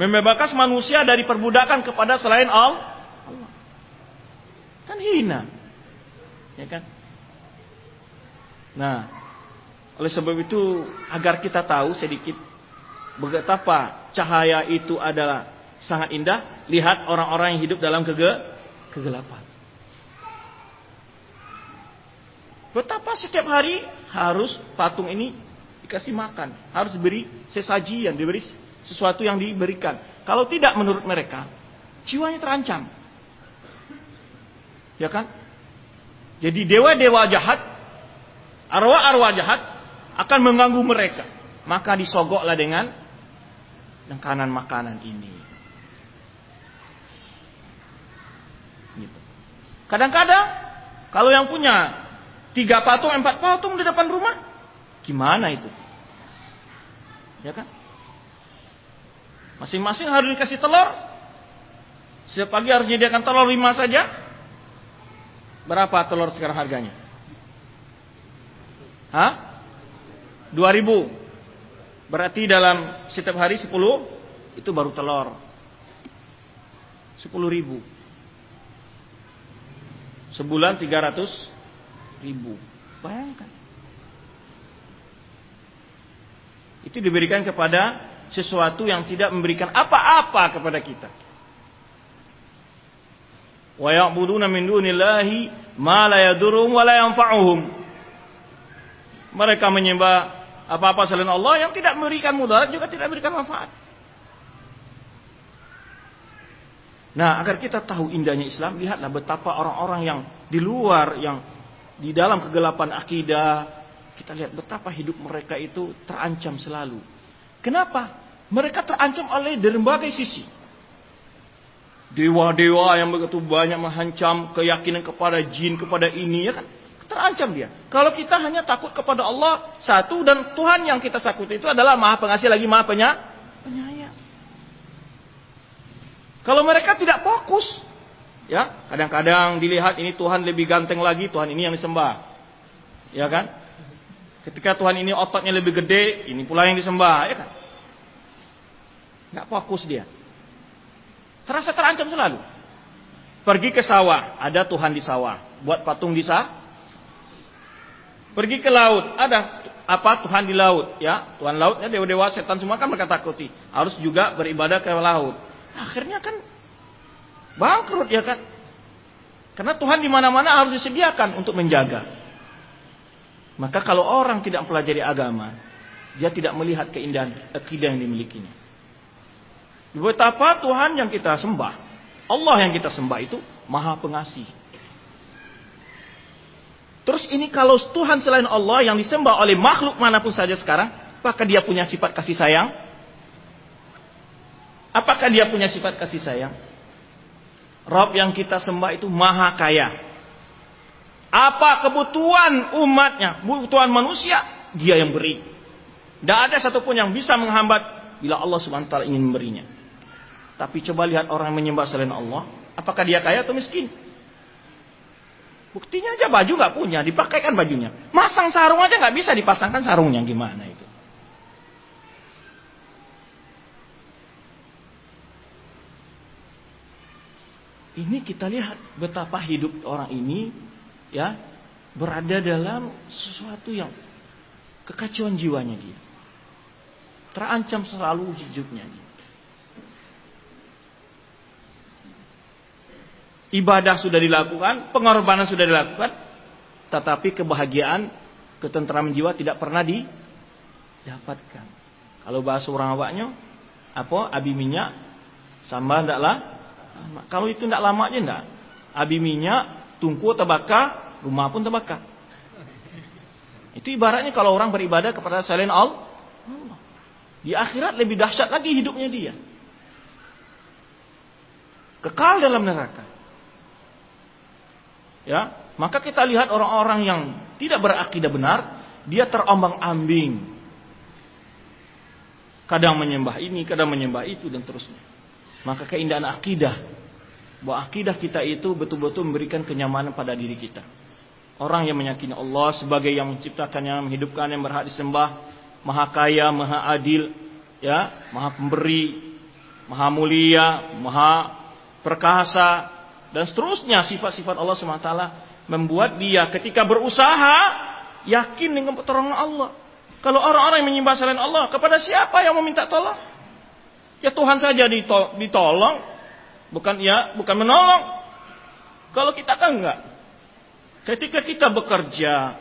Membebaskan manusia dari perbudakan kepada selain Allah. Kan hina. Ya kan? Nah, oleh sebab itu agar kita tahu sedikit betapa cahaya itu adalah sangat indah, lihat orang-orang yang hidup dalam kege kegelapan. Betapa setiap hari harus patung ini dikasih makan, harus diberi sesajian, diberi sesuatu yang diberikan. Kalau tidak menurut mereka, jiwanya terancam. Ya kan? Jadi dewa-dewa jahat, arwah-arwah jahat akan mengganggu mereka. Maka disogoklah dengan makanan makanan ini. Gitu. Kadang-kadang kalau yang punya tiga patung, empat patung di depan rumah, Gimana itu? Ya kan? Masing-masing harus dikasih telur. Setiap pagi harus menyediakan telur lima saja. Berapa telur sekarang harganya? Hah? Dua ribu. Berarti dalam setiap hari sepuluh itu baru telur. Sepuluh ribu. Sebulan tiga ratus ribu. Bayangkan. Itu diberikan kepada sesuatu yang tidak memberikan apa-apa kepada kita. Wa ya'buduna min dunillahi ma la yadurruhum wa la yanfa'uhum. Mereka menyembah apa-apa selain Allah yang tidak memberikan mudarat juga tidak memberikan manfaat. Nah, agar kita tahu indahnya Islam, lihatlah betapa orang-orang yang di luar yang di dalam kegelapan akidah, kita lihat betapa hidup mereka itu terancam selalu. Kenapa? Mereka terancam oleh berbagai sisi. Dewa-dewa yang begitu banyak menghancam keyakinan kepada jin, kepada ini, ya kan? Terancam dia. Kalau kita hanya takut kepada Allah satu dan Tuhan yang kita takut itu adalah Maha Pengasih lagi Maha Penyayang. Kalau mereka tidak fokus, ya kadang-kadang dilihat ini Tuhan lebih ganteng lagi, Tuhan ini yang disembah, ya kan? Ketika Tuhan ini ototnya lebih gede, ini pula yang disembah, ya kan? Nggak fokus dia. Terasa terancam selalu. Pergi ke sawah, ada Tuhan di sawah. Buat patung di sawah. Pergi ke laut, ada apa Tuhan di laut, ya. Tuhan laut, ya dewa-dewa setan semua kan mereka takuti. Harus juga beribadah ke laut. Akhirnya kan bangkrut ya kan. Karena Tuhan di mana-mana harus disediakan untuk menjaga. Maka kalau orang tidak mempelajari agama, Dia tidak melihat keindahan akidah yang dimilikinya. Betapa Tuhan yang kita sembah, Allah yang kita sembah itu maha pengasih. Terus ini kalau Tuhan selain Allah yang disembah oleh makhluk mana pun saja sekarang, apakah dia punya sifat kasih sayang? Apakah dia punya sifat kasih sayang? Rob yang kita sembah itu maha kaya. Apa kebutuhan umatnya, kebutuhan manusia, dia yang beri. Tidak ada satupun yang bisa menghambat bila Allah ta'ala ingin memberinya. Tapi coba lihat orang yang menyembah selain Allah, apakah dia kaya atau miskin? Buktinya aja baju nggak punya, dipakaikan bajunya. Masang sarung aja nggak bisa dipasangkan sarungnya gimana itu? Ini kita lihat betapa hidup orang ini ya berada dalam sesuatu yang kekacauan jiwanya dia. Terancam selalu hidupnya dia. Ibadah sudah dilakukan, pengorbanan sudah dilakukan, tetapi kebahagiaan, ketentraman jiwa tidak pernah didapatkan. Kalau bahasa orang awaknya, apa? Abi minyak, sambal ndaklah. Kalau itu ndak lama aja ndak. Abi minyak, tungku terbakar, rumah pun terbakar. Itu ibaratnya kalau orang beribadah kepada selain Allah. Di akhirat lebih dahsyat lagi hidupnya dia. Kekal dalam neraka. Ya, maka kita lihat orang-orang yang tidak berakidah benar, dia terombang-ambing. Kadang menyembah ini, kadang menyembah itu dan terusnya. Maka keindahan akidah bahwa akidah kita itu betul-betul memberikan kenyamanan pada diri kita. Orang yang meyakini Allah sebagai yang menciptakannya, menghidupkan yang berhak disembah, maha kaya, maha adil, ya, maha pemberi, maha mulia, maha perkasa, dan seterusnya sifat-sifat Allah SWT membuat dia ketika berusaha yakin dengan pertolongan Allah. Kalau orang-orang yang menyembah selain Allah, kepada siapa yang meminta tolong? Ya Tuhan saja ditolong, bukan ya, bukan menolong. Kalau kita kan enggak. Ketika kita bekerja,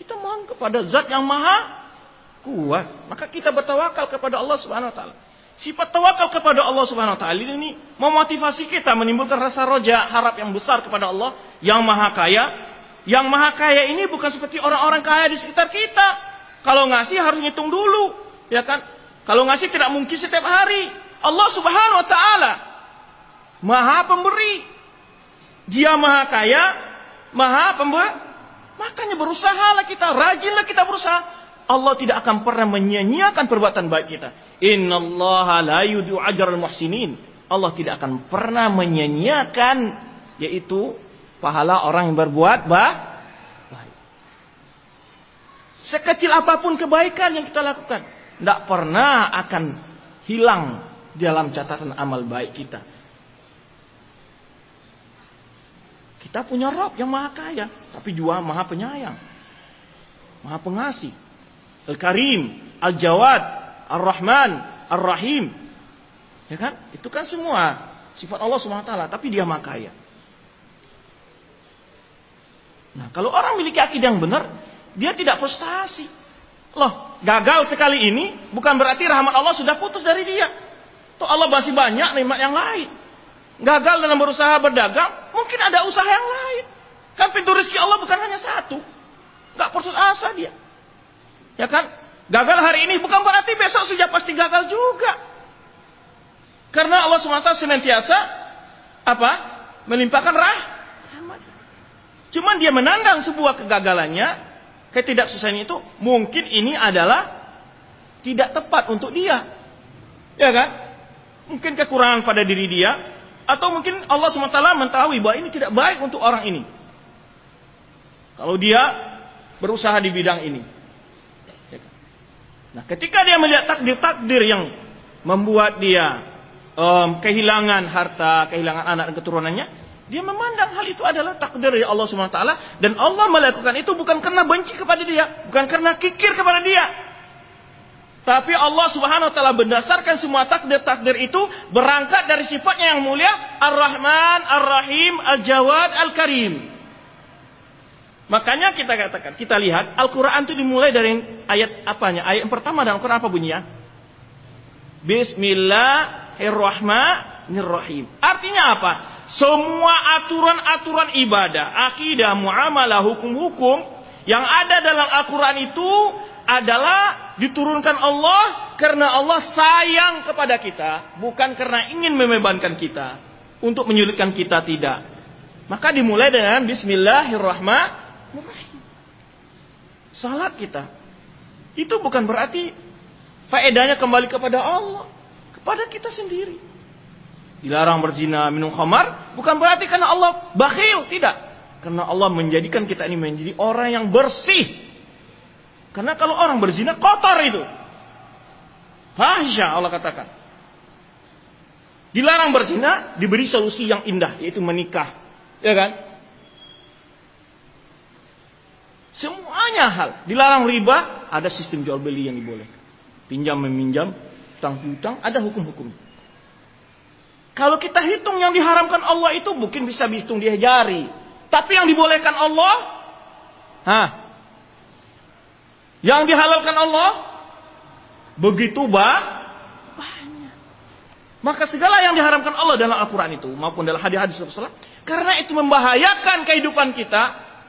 kita mohon kepada zat yang maha kuat. Maka kita bertawakal kepada Allah Subhanahu wa taala. Sifat tawakal kepada Allah Subhanahu wa taala ini memotivasi kita menimbulkan rasa roja, harap yang besar kepada Allah yang Maha Kaya. Yang Maha Kaya ini bukan seperti orang-orang kaya di sekitar kita. Kalau ngasih harus ngitung dulu, ya kan? Kalau ngasih tidak mungkin setiap hari. Allah Subhanahu wa taala Maha Pemberi. Dia Maha Kaya, Maha Pemberi. Makanya berusahalah kita, rajinlah kita berusaha. Allah tidak akan pernah menyia-nyiakan perbuatan baik kita. Innallaha la yudhi'u ajral muhsinin. Allah tidak akan pernah menyanyiakan yaitu pahala orang yang berbuat baik. Sekecil apa pun kebaikan yang kita lakukan, tidak pernah akan hilang dalam catatan amal baik kita. Kita punya Rob yang maha kaya, tapi juga maha penyayang, maha pengasih, Al-Karim, Al-Jawad, Ar-Rahman, Ar-Rahim. Ya kan? Itu kan semua sifat Allah taala, tapi dia makaya. Nah, kalau orang memiliki akidah yang benar, dia tidak frustasi. Loh, gagal sekali ini bukan berarti rahmat Allah sudah putus dari dia. Tuh Allah masih banyak nikmat yang lain. Gagal dalam berusaha berdagang, mungkin ada usaha yang lain. Kan pintu rezeki Allah bukan hanya satu. Gak putus asa dia. Ya kan? Gagal hari ini bukan berarti besok sudah pasti gagal juga. Karena Allah SWT senantiasa apa? Melimpahkan rah. Cuman dia menandang sebuah kegagalannya, ketidaksusahan itu mungkin ini adalah tidak tepat untuk dia. Ya kan? Mungkin kekurangan pada diri dia atau mungkin Allah SWT mengetahui bahwa ini tidak baik untuk orang ini. Kalau dia berusaha di bidang ini. Nah, ketika dia melihat takdir-takdir yang membuat dia um, kehilangan harta, kehilangan anak dan keturunannya, dia memandang hal itu adalah takdir dari Allah SWT dan Allah melakukan itu bukan karena benci kepada dia, bukan karena kikir kepada dia. Tapi Allah Subhanahu wa taala berdasarkan semua takdir-takdir itu berangkat dari sifatnya yang mulia, Ar-Rahman, Ar-Rahim, Al-Jawad, Al-Karim. Makanya kita katakan, kita lihat Al-Quran itu dimulai dari ayat apanya? Ayat yang pertama dalam Al-Quran apa bunyinya? Bismillahirrahmanirrahim. Artinya apa? Semua aturan-aturan ibadah, akidah, muamalah, hukum-hukum yang ada dalam Al-Quran itu adalah diturunkan Allah karena Allah sayang kepada kita, bukan karena ingin membebankan kita untuk menyulitkan kita tidak. Maka dimulai dengan Bismillahirrahmanirrahim. Salat kita. Itu bukan berarti faedahnya kembali kepada Allah. Kepada kita sendiri. Dilarang berzina, minum khamar. Bukan berarti karena Allah bakhil. Tidak. Karena Allah menjadikan kita ini menjadi orang yang bersih. Karena kalau orang berzina kotor itu. Fahsya Allah katakan. Dilarang berzina, diberi solusi yang indah, yaitu menikah. Ya kan? Semuanya hal. Dilarang riba, ada sistem jual beli yang dibolehkan. Pinjam meminjam, utang piutang, ada hukum-hukum. Kalau kita hitung yang diharamkan Allah itu mungkin bisa dihitung di jari. Tapi yang dibolehkan Allah, ha, yang dihalalkan Allah, begitu banyak. Maka segala yang diharamkan Allah dalam Al-Quran itu, maupun dalam hadis-hadis Rasulullah, karena itu membahayakan kehidupan kita,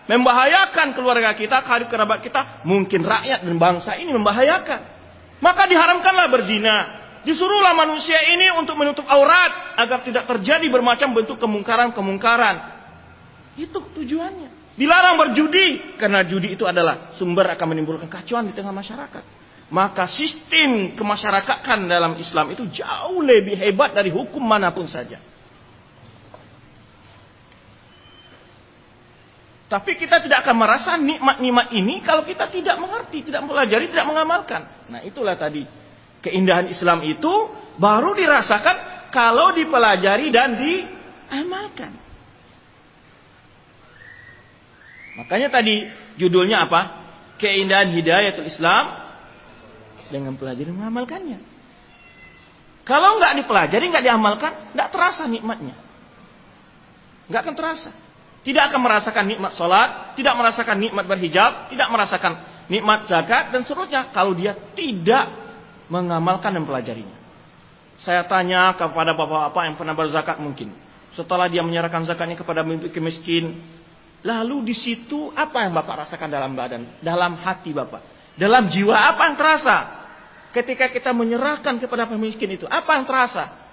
membahayakan keluarga kita, karib kerabat kita, mungkin rakyat dan bangsa ini membahayakan. Maka diharamkanlah berzina. Disuruhlah manusia ini untuk menutup aurat agar tidak terjadi bermacam bentuk kemungkaran-kemungkaran. Itu tujuannya. Dilarang berjudi karena judi itu adalah sumber akan menimbulkan kacauan di tengah masyarakat. Maka sistem kemasyarakatan dalam Islam itu jauh lebih hebat dari hukum mana pun saja. Tapi kita tidak akan merasa nikmat-nikmat ini kalau kita tidak mengerti, tidak mempelajari, tidak mengamalkan. Nah itulah tadi. Keindahan Islam itu baru dirasakan kalau dipelajari dan diamalkan. Makanya tadi judulnya apa? Keindahan Hidayatul Islam dengan pelajari mengamalkannya. Kalau nggak dipelajari, nggak diamalkan, nggak terasa nikmatnya. Nggak akan terasa. Tidak akan merasakan nikmat sholat, tidak merasakan nikmat berhijab, tidak merasakan nikmat zakat dan seterusnya kalau dia tidak mengamalkan dan pelajarinya. Saya tanya kepada bapak-bapak yang pernah berzakat mungkin. Setelah dia menyerahkan zakatnya kepada miskin, lalu di situ apa yang bapak rasakan dalam badan, dalam hati bapak, dalam jiwa apa yang terasa? Ketika kita menyerahkan kepada miskin itu, apa yang terasa?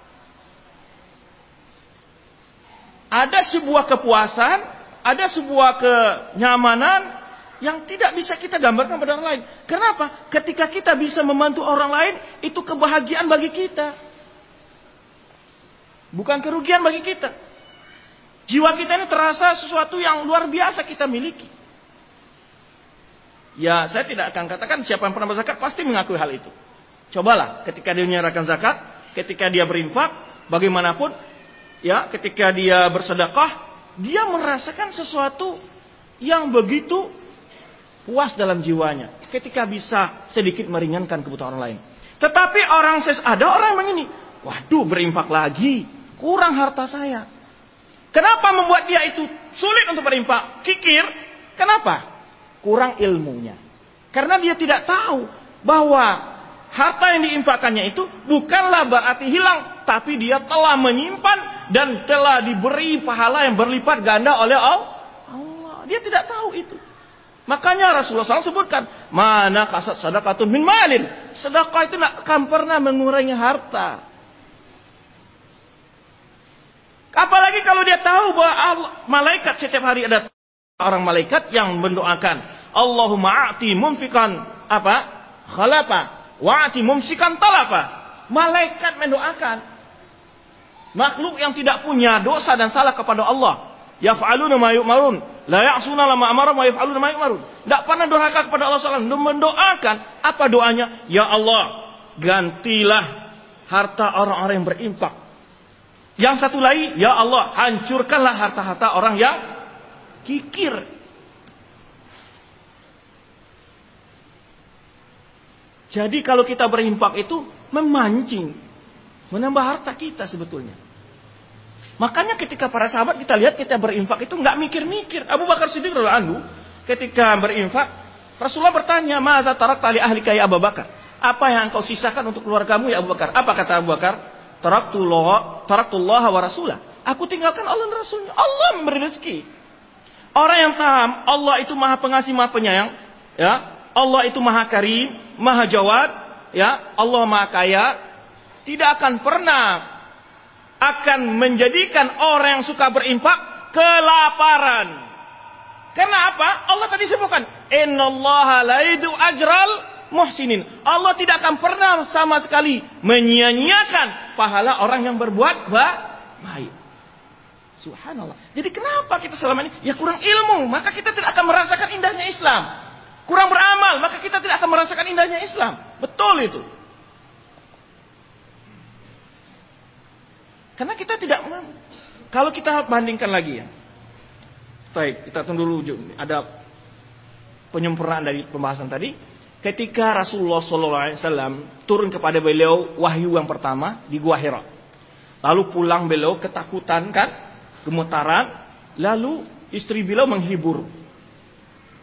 ada sebuah kepuasan, ada sebuah kenyamanan yang tidak bisa kita gambarkan pada orang lain. Kenapa? Ketika kita bisa membantu orang lain, itu kebahagiaan bagi kita. Bukan kerugian bagi kita. Jiwa kita ini terasa sesuatu yang luar biasa kita miliki. Ya, saya tidak akan katakan siapa yang pernah berzakat pasti mengakui hal itu. Cobalah ketika dia menyerahkan zakat, ketika dia berinfak, bagaimanapun ya ketika dia bersedekah dia merasakan sesuatu yang begitu puas dalam jiwanya ketika bisa sedikit meringankan kebutuhan orang lain. Tetapi orang ses ada orang yang begini, waduh berinfak lagi, kurang harta saya. Kenapa membuat dia itu sulit untuk berinfak? Kikir. Kenapa? Kurang ilmunya. Karena dia tidak tahu bahwa harta yang diinfakannya itu bukanlah berarti hilang, tapi dia telah menyimpan dan telah diberi pahala yang berlipat ganda oleh Allah. Dia tidak tahu itu. Makanya Rasulullah SAW sebutkan, mana kasat sadaqatun min malin. Sedekah itu tidak akan pernah mengurangi harta. Apalagi kalau dia tahu bahwa Allah, malaikat setiap hari ada orang malaikat yang mendoakan, Allahumma a'ti mumfikan apa? Khalafa Wa'ati mumsikan talafa. Malaikat mendoakan. Makhluk yang tidak punya dosa dan salah kepada Allah. Yaf'aluna ma yu'marun. La ya'suna lama amara wa yaf'aluna ma yu'marun. Tidak pernah durhaka kepada Allah SAW. Mendoakan. Apa doanya? Ya Allah. Gantilah harta orang-orang yang berimpak. Yang satu lagi. Ya Allah. Hancurkanlah harta-harta orang yang kikir. Jadi kalau kita berimpak itu memancing, menambah harta kita sebetulnya. Makanya ketika para sahabat kita lihat kita berimpak itu nggak mikir-mikir. Abu Bakar Siddiq radhiyallahu ketika berinfak, Rasulullah bertanya, "Mata tarak tali ahli kaya Abu Bakar?" Apa yang engkau sisakan untuk keluargamu ya Abu Bakar? Apa kata Abu Bakar? Taraktullah, taraktullah wa rasulah. Aku tinggalkan Allah Rasulnya. Allah memberi rezeki. Orang yang paham Allah itu maha pengasih, maha penyayang. Ya, Allah itu maha karim, maha jawad. Ya, Allah maha kaya. Tidak akan pernah akan menjadikan orang yang suka berinfak kelaparan. Karena apa? Allah tadi sebutkan, "Innallaha laidu ajral muhsinin." Allah tidak akan pernah sama sekali menyia-nyiakan pahala orang yang berbuat baik. Subhanallah. Jadi kenapa kita selama ini ya kurang ilmu, maka kita tidak akan merasakan indahnya Islam. Kurang beramal, maka kita tidak akan merasakan indahnya Islam. Betul itu. Karena kita tidak kalau kita bandingkan lagi ya. Baik, kita tunggu dulu. Ada penyempurnaan dari pembahasan tadi. Ketika Rasulullah SAW turun kepada beliau wahyu yang pertama di Gua Hira. Lalu pulang beliau ketakutan kan, gemetaran. Lalu istri beliau menghibur.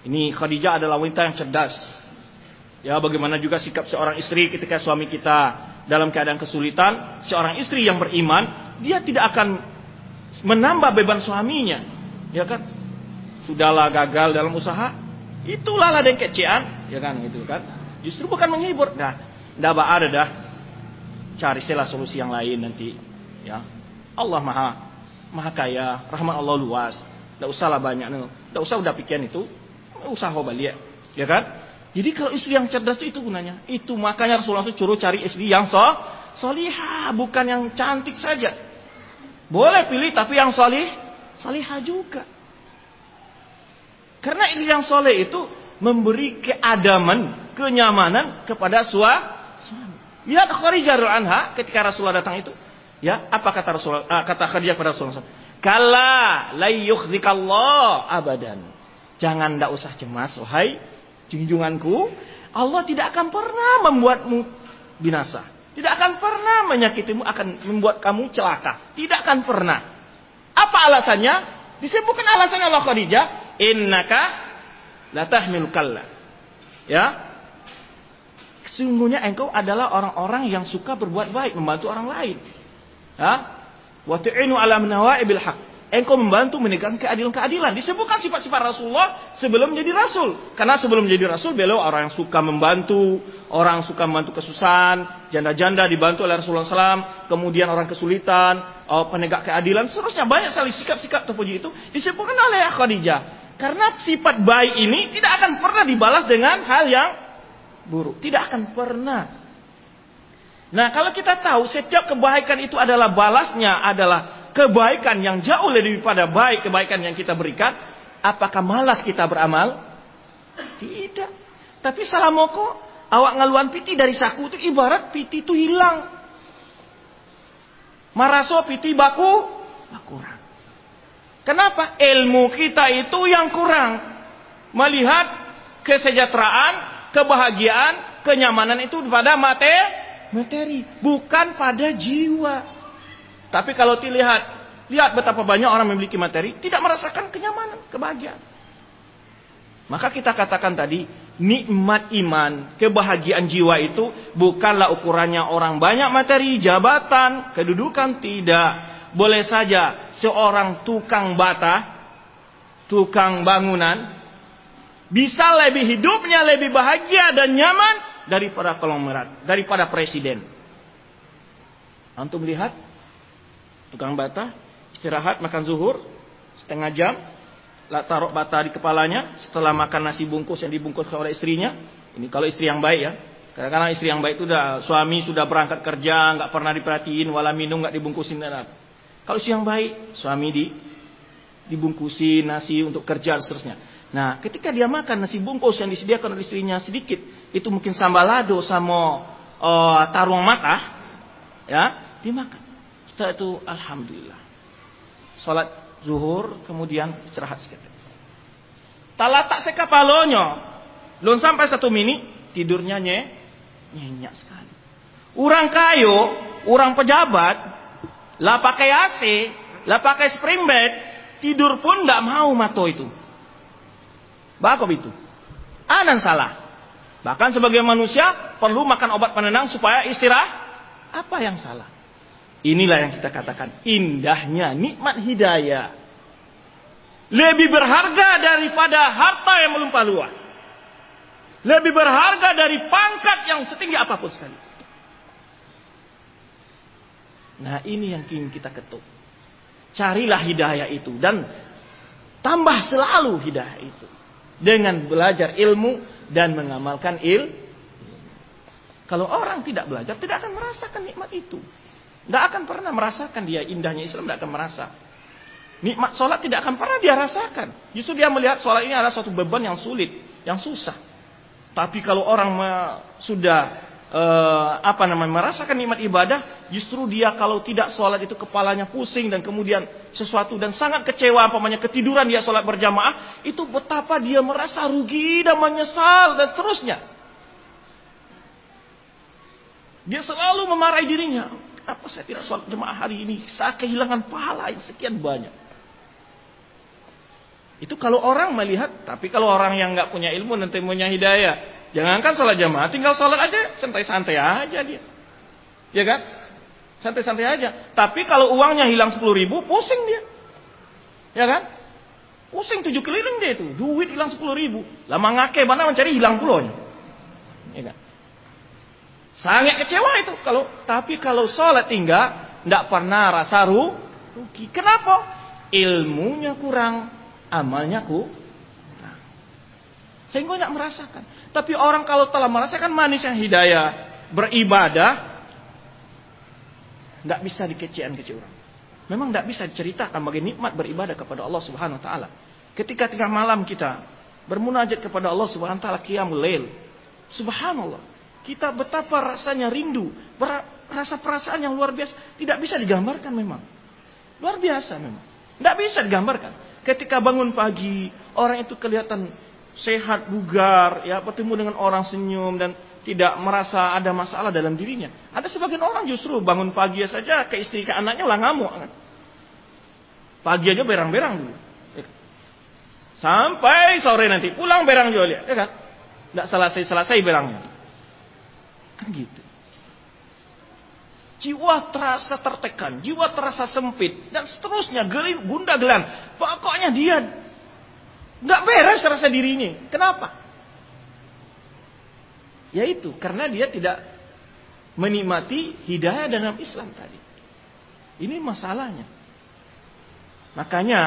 Ini Khadijah adalah wanita yang cerdas. Ya, bagaimana juga sikap seorang istri ketika suami kita dalam keadaan kesulitan, seorang istri yang beriman, dia tidak akan menambah beban suaminya. Ya kan? sudahlah gagal dalam usaha, itulah ladang kecian, ya kan gitu kan. Justru bukan menghibur. Nah, ndak ada dah. Cari sela solusi yang lain nanti, ya. Allah Maha Maha kaya, rahmat Allah luas. Ndak usahlah banyak nih. Ndak usah udah pikiran itu. Usaha balik, ya kan? Jadi kalau istri yang cerdas itu gunanya. Itu makanya Rasulullah itu suruh cari istri yang so, solihah, bukan yang cantik saja. Boleh pilih tapi yang solih, solihah juga. Karena yang soleh itu memberi keadaman, kenyamanan kepada suami. Lihat Khadijah anha ketika Rasulullah datang itu. Ya, apa kata Rasulullah? Uh, kata Khadijah pada Rasulullah. Kala la yukhzikallah abadan. Jangan ndak usah cemas, wahai junjunganku. Allah tidak akan pernah membuatmu binasa. Tidak akan pernah menyakitimu, akan membuat kamu celaka. Tidak akan pernah. Apa alasannya? Disebutkan alasannya Allah Khadijah innaka latahmil kalla. Ya. Sesungguhnya engkau adalah orang-orang yang suka berbuat baik, membantu orang lain. Ya. Wa tu'inu ala bil haq. Engkau membantu menegakkan keadilan-keadilan. Disebutkan sifat-sifat Rasulullah sebelum menjadi rasul. Karena sebelum menjadi rasul beliau orang yang suka membantu, orang suka membantu kesusahan, janda-janda dibantu oleh Rasulullah SAW, kemudian orang kesulitan, oh, penegak keadilan, seterusnya banyak sekali sikap-sikap terpuji itu disebutkan oleh Khadijah. Karena sifat baik ini tidak akan pernah dibalas dengan hal yang buruk. Tidak akan pernah. Nah kalau kita tahu setiap kebaikan itu adalah balasnya adalah kebaikan yang jauh lebih pada baik kebaikan yang kita berikan. Apakah malas kita beramal? Tidak. Tapi salamoko awak ngaluan piti dari saku itu ibarat piti itu hilang. Maraso piti baku bakurang. Kenapa? Ilmu kita itu yang kurang. Melihat kesejahteraan, kebahagiaan, kenyamanan itu pada materi, bukan pada jiwa. Tapi kalau dilihat, lihat betapa banyak orang memiliki materi, tidak merasakan kenyamanan, kebahagiaan. Maka kita katakan tadi, nikmat iman, kebahagiaan jiwa itu bukanlah ukurannya orang banyak materi, jabatan, kedudukan, tidak boleh saja seorang tukang bata, tukang bangunan, bisa lebih hidupnya lebih bahagia dan nyaman daripada konglomerat, daripada presiden. Antum lihat tukang bata istirahat makan zuhur setengah jam, taruh bata di kepalanya setelah makan nasi bungkus yang dibungkus oleh istrinya. Ini kalau istri yang baik ya. Kadang-kadang istri yang baik itu udah suami sudah berangkat kerja, nggak pernah diperhatiin, wala minum nggak dibungkusin dan kalau siang baik, suami di dibungkusi nasi untuk kerja dan seterusnya. Nah, ketika dia makan nasi bungkus yang disediakan oleh istrinya sedikit, itu mungkin sambalado sama uh, tarung mata, ya, dimakan. Setelah itu, alhamdulillah. Salat zuhur, kemudian istirahat sedikit. Talatak sekapalonyo, belum sampai satu menit, tidurnya nye, nyenyak sekali. Orang kayo, orang pejabat, lah pakai AC, lah pakai spring bed, tidur pun tidak mau mato itu. Bakop itu. Anan salah. Bahkan sebagai manusia perlu makan obat penenang supaya istirahat. Apa yang salah? Inilah yang kita katakan indahnya nikmat hidayah. Lebih berharga daripada harta yang melimpah luas. Lebih berharga dari pangkat yang setinggi apa pun sekali. Nah ini yang ingin kita ketuk. Carilah hidayah itu dan tambah selalu hidayah itu dengan belajar ilmu dan mengamalkan il. Kalau orang tidak belajar tidak akan merasakan nikmat itu. Tidak akan pernah merasakan dia indahnya Islam tidak akan merasa. Nikmat sholat tidak akan pernah dia rasakan. Justru dia melihat sholat ini adalah suatu beban yang sulit, yang susah. Tapi kalau orang sudah uh, apa namanya merasakan nikmat ibadah, justru dia kalau tidak sholat itu kepalanya pusing dan kemudian sesuatu dan sangat kecewa, umpamanya ketiduran dia sholat berjamaah, itu betapa dia merasa rugi dan menyesal dan terusnya. Dia selalu memarahi dirinya. Apa saya tidak sholat jemaah hari ini? Saya kehilangan pahala yang sekian banyak. Itu kalau orang melihat, tapi kalau orang yang nggak punya ilmu nanti punya hidayah, Jangankan sholat jamaah, tinggal sholat aja santai-santai aja dia. Ya kan? Santai-santai aja. Tapi kalau uangnya hilang 10 ribu, pusing dia. Ya kan? Pusing tujuh keliling dia itu. Duit hilang 10 ribu. Lama ngake mana mencari hilang pulaunya. Ya kan? Sangat kecewa itu. Kalau Tapi kalau sholat tinggal, tidak pernah rasa rugi. Kenapa? Ilmunya kurang, amalnya kurang. Sehingga tidak merasakan. Tapi orang kalau telah merasakan manisnya hidayah, beribadah, tidak bisa dikecian kecil. Memang tidak bisa diceritakan bagaimana nikmat beribadah kepada Allah Subhanahu Wa Taala. Ketika tengah malam kita bermunajat kepada Allah Subhanahu Wa Taala qiyamul lail. Subhanallah. Kita betapa rasanya rindu, rasa perasaan yang luar biasa, tidak bisa digambarkan memang. Luar biasa memang. Tidak bisa digambarkan. Ketika bangun pagi, orang itu kelihatan sehat, bugar, ya bertemu dengan orang senyum dan tidak merasa ada masalah dalam dirinya. Ada sebagian orang justru bangun pagi saja ke istri ke anaknya lah ngamuk. Kan? Pagi aja berang-berang dulu. Ya. Sampai sore nanti pulang berang juga lihat, ya kan? Tidak selesai-selesai berangnya. Kan gitu. Jiwa terasa tertekan, jiwa terasa sempit, dan seterusnya, gunda gelan. Pokoknya dia Nggak beres rasa diri ini. Kenapa? Yaitu karena dia tidak menikmati hidayah dalam Islam tadi. Ini masalahnya. Makanya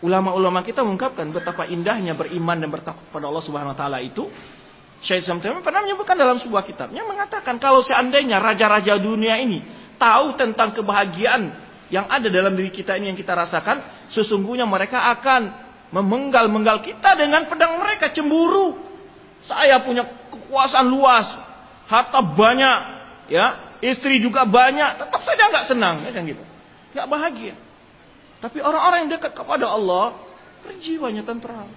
ulama-ulama kita mengungkapkan betapa indahnya beriman dan bertakwa kepada Allah Subhanahu wa taala itu. Syekh Islam pernah menyebutkan dalam sebuah kitabnya mengatakan kalau seandainya raja-raja dunia ini tahu tentang kebahagiaan yang ada dalam diri kita ini yang kita rasakan, sesungguhnya mereka akan memenggal-menggal kita dengan pedang mereka cemburu. Saya punya kekuasaan luas, harta banyak, ya, istri juga banyak, tetap saja nggak senang, ya kan gitu, nggak bahagia. Tapi orang-orang yang dekat kepada Allah, berjiwanya tentram.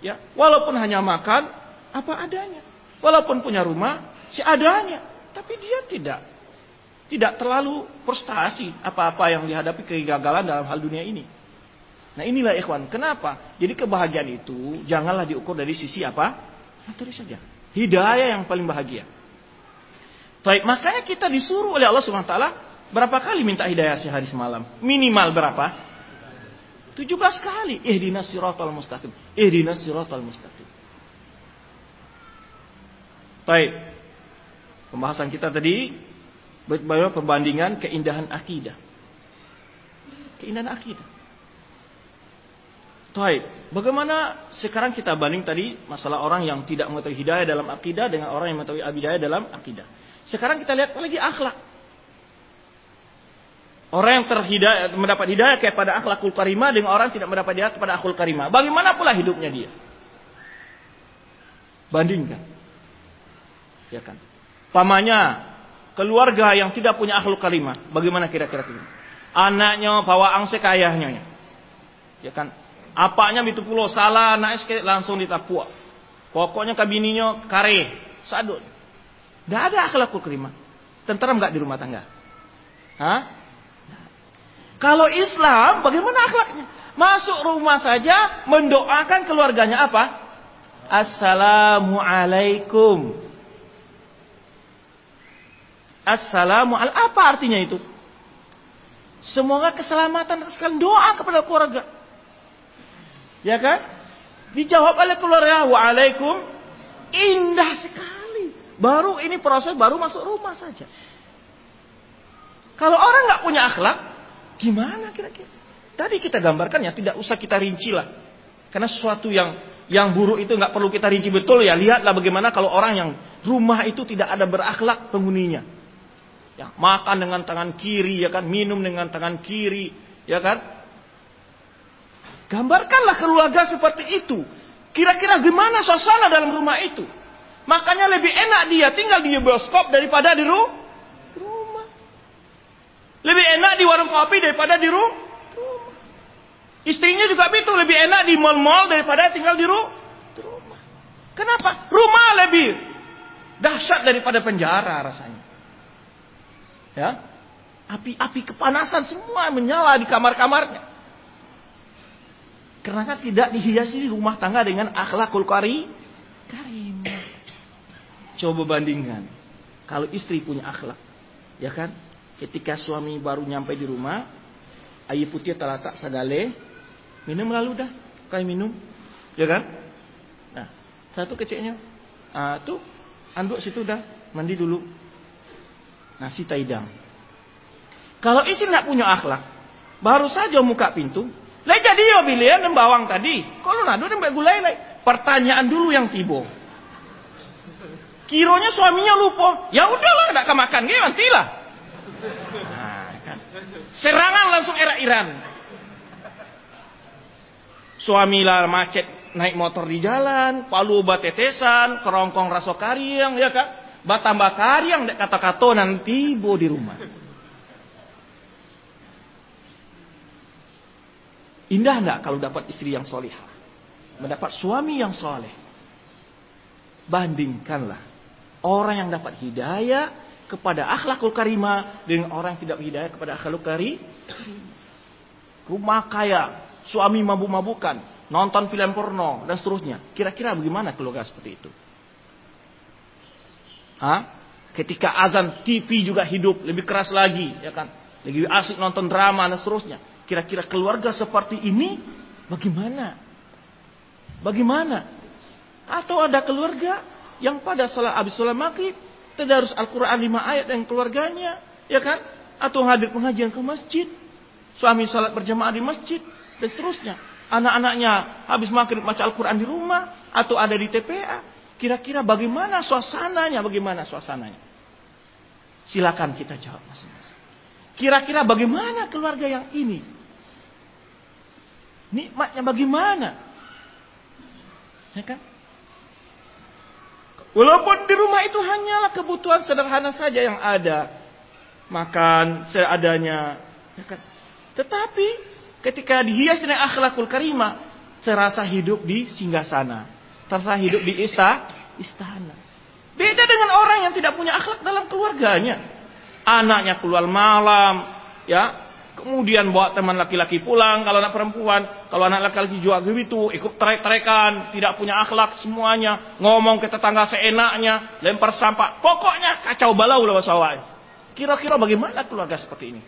Ya, walaupun hanya makan apa adanya, walaupun punya rumah seadanya, tapi dia tidak tidak terlalu frustasi apa-apa yang dihadapi kegagalan dalam hal dunia ini. Nah inilah ikhwan. Kenapa? Jadi kebahagiaan itu janganlah diukur dari sisi apa? Materi saja. Hidayah yang paling bahagia. Baik, makanya kita disuruh oleh Allah Subhanahu taala berapa kali minta hidayah sehari semalam? Minimal berapa? 17 kali. Ihdinas siratal mustaqim. Ihdinas siratal mustaqim. Baik. Pembahasan kita tadi bagaimana perbandingan keindahan akidah. Keindahan akidah. Taib. Bagaimana sekarang kita banding tadi masalah orang yang tidak mengetahui hidayah dalam akidah dengan orang yang mengetahui abidayah dalam akidah. Sekarang kita lihat lagi akhlak. Orang yang terhidayah, mendapat hidayah kepada akhlakul karimah dengan orang yang tidak mendapat hidayah kepada akhlakul karimah. Bagaimana pula hidupnya dia? Bandingkan. Ya kan? Pamanya keluarga yang tidak punya akhlak karimah, bagaimana kira-kira itu? Anaknya bawa angse kayahnya. Ya kan? Apanya itu pulau salah naik langsung ditapua. Pokoknya kabininya kare, sadut. Gak ada akhlakul kerima. Tenteram gak di rumah tangga? Hah? Kalau Islam, bagaimana akhlaknya? Masuk rumah saja, mendoakan keluarganya apa? Assalamualaikum. Assalamu apa artinya itu? Semoga keselamatan sekalian doa kepada keluarga. Ya kan? Dijawab oleh keluarga, Waalaikum. Indah sekali. Baru ini proses baru masuk rumah saja. Kalau orang nggak punya akhlak, gimana kira-kira? Tadi kita gambarkan ya, tidak usah kita rinci lah. Karena sesuatu yang yang buruk itu nggak perlu kita rinci betul ya. Lihatlah bagaimana kalau orang yang rumah itu tidak ada berakhlak penghuninya. Ya, makan dengan tangan kiri ya kan, minum dengan tangan kiri, ya kan? Gambarkanlah keluarga seperti itu. Kira-kira gimana suasana dalam rumah itu? Makanya lebih enak dia tinggal di bioskop daripada di rumah. Lebih enak di warung kopi daripada di rumah. Istrinya juga begitu lebih enak di mall-mall daripada tinggal di rumah. Kenapa? Rumah lebih dahsyat daripada penjara rasanya. Ya, api-api kepanasan semua menyala di kamar-kamarnya. Karena kan tidak dihiasi di rumah tangga dengan akhlakul kari karim. Coba bandingkan. Kalau istri punya akhlak, ya kan? Ketika suami baru nyampe di rumah, air putih terletak sagale, minum lalu dah, kayak minum, ya kan? Nah, satu kecilnya, ah, tuh anduk situ dah, mandi dulu, nasi taidang. Kalau istri tidak punya akhlak, baru saja muka pintu, lah jadi yo bilian dan bawang tadi, kalau nado dan gulai lagi. Pertanyaan dulu yang tibo. Kironya suaminya lupa, ya udahlah, tidak kemakan, gimana nantilah. Nah, kan. Serangan langsung era Iran. Suami lah macet naik motor di jalan, palu obat tetesan, kerongkong raso kariang, ya kan? Batambah kariang kata-kata nanti bo di rumah. Indah nggak kalau dapat istri yang solihah? Mendapat suami yang soleh. Bandingkanlah. Orang yang dapat hidayah kepada akhlakul karimah dengan orang yang tidak hidayah kepada akhlakul kari. Rumah kaya, suami mabuk-mabukan, nonton film porno dan seterusnya. Kira-kira bagaimana keluarga seperti itu? Hah? Ketika azan TV juga hidup lebih keras lagi, ya kan? Lagi asik nonton drama dan seterusnya. Kira-kira keluarga seperti ini bagaimana? Bagaimana? Atau ada keluarga yang pada salat habis salat maghrib tadarus Al-Quran lima ayat dengan keluarganya, ya kan? Atau hadir pengajian ke masjid, suami salat berjamaah di masjid, dan seterusnya. Anak-anaknya habis maghrib baca Al-Quran di rumah, atau ada di TPA. Kira-kira bagaimana suasananya, bagaimana suasananya? Silakan kita jawab masing-masing. Kira-kira bagaimana keluarga yang ini? Nikmatnya bagaimana? Ya kan? Walaupun di rumah itu hanyalah kebutuhan sederhana saja yang ada. Makan seadanya. Ya kan? Tetapi ketika dihias dengan akhlakul karimah, terasa hidup di singgah sana. Terasa hidup di ista, istana. Beda dengan orang yang tidak punya akhlak dalam keluarganya. Anaknya keluar malam, ya Kemudian bawa teman laki-laki pulang kalau anak perempuan. Kalau anak laki-laki juga begitu, ikut trek-trekan, tidak punya akhlak semuanya. Ngomong ke tetangga seenaknya, lempar sampah. Pokoknya kacau balau lah wasawai. Kira-kira bagaimana keluarga seperti ini?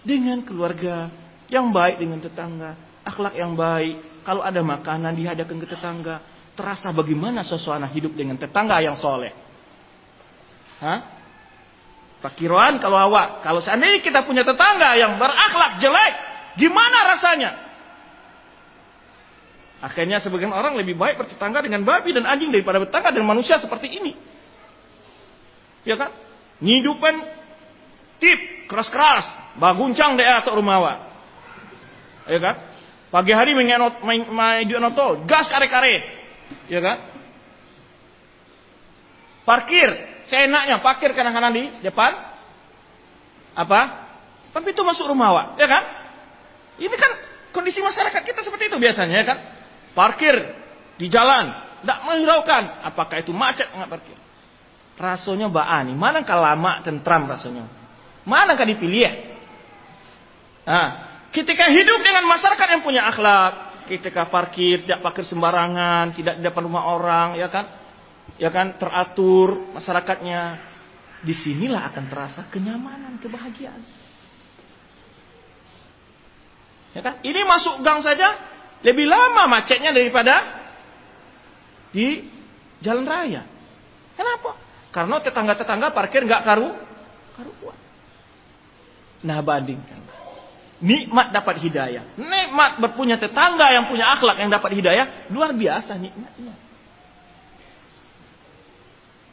Dengan keluarga yang baik dengan tetangga, akhlak yang baik. Kalau ada makanan dihadapkan ke tetangga, terasa bagaimana suasana hidup dengan tetangga yang soleh. Hah? Pak Kiroan kalau awak, kalau seandainya kita punya tetangga yang berakhlak jelek, gimana rasanya? Akhirnya sebagian orang lebih baik bertetangga dengan babi dan anjing daripada bertetangga dengan manusia seperti ini. Ya kan? Nyidupan tip keras-keras, baguncang deh atau rumah awak. Ya kan? Pagi hari mengenot main main gas kare-kare. Ya kan? Parkir. Seenaknya parkir kanan-kanan di depan. Apa? Tapi itu masuk rumah awak ya kan? Ini kan kondisi masyarakat kita seperti itu biasanya ya kan? Parkir di jalan. Tidak menghiraukan. Apakah itu macet? Nggak parkir. Rasanya baani mana kalau lama tentram rasanya? Mana dipilih ya? Nah ketika hidup dengan masyarakat yang punya akhlak ketika parkir tidak parkir sembarangan, tidak di depan rumah orang, ya kan? Ya kan teratur masyarakatnya. Di sinilah akan terasa kenyamanan, kebahagiaan. Ya kan? Ini masuk gang saja lebih lama macetnya daripada di jalan raya. Kenapa? Karena tetangga-tetangga parkir nggak karu karuan. Nah bandingkan. Nikmat dapat hidayah. Nikmat berpunya tetangga yang punya akhlak yang dapat hidayah. Luar biasa nikmatnya.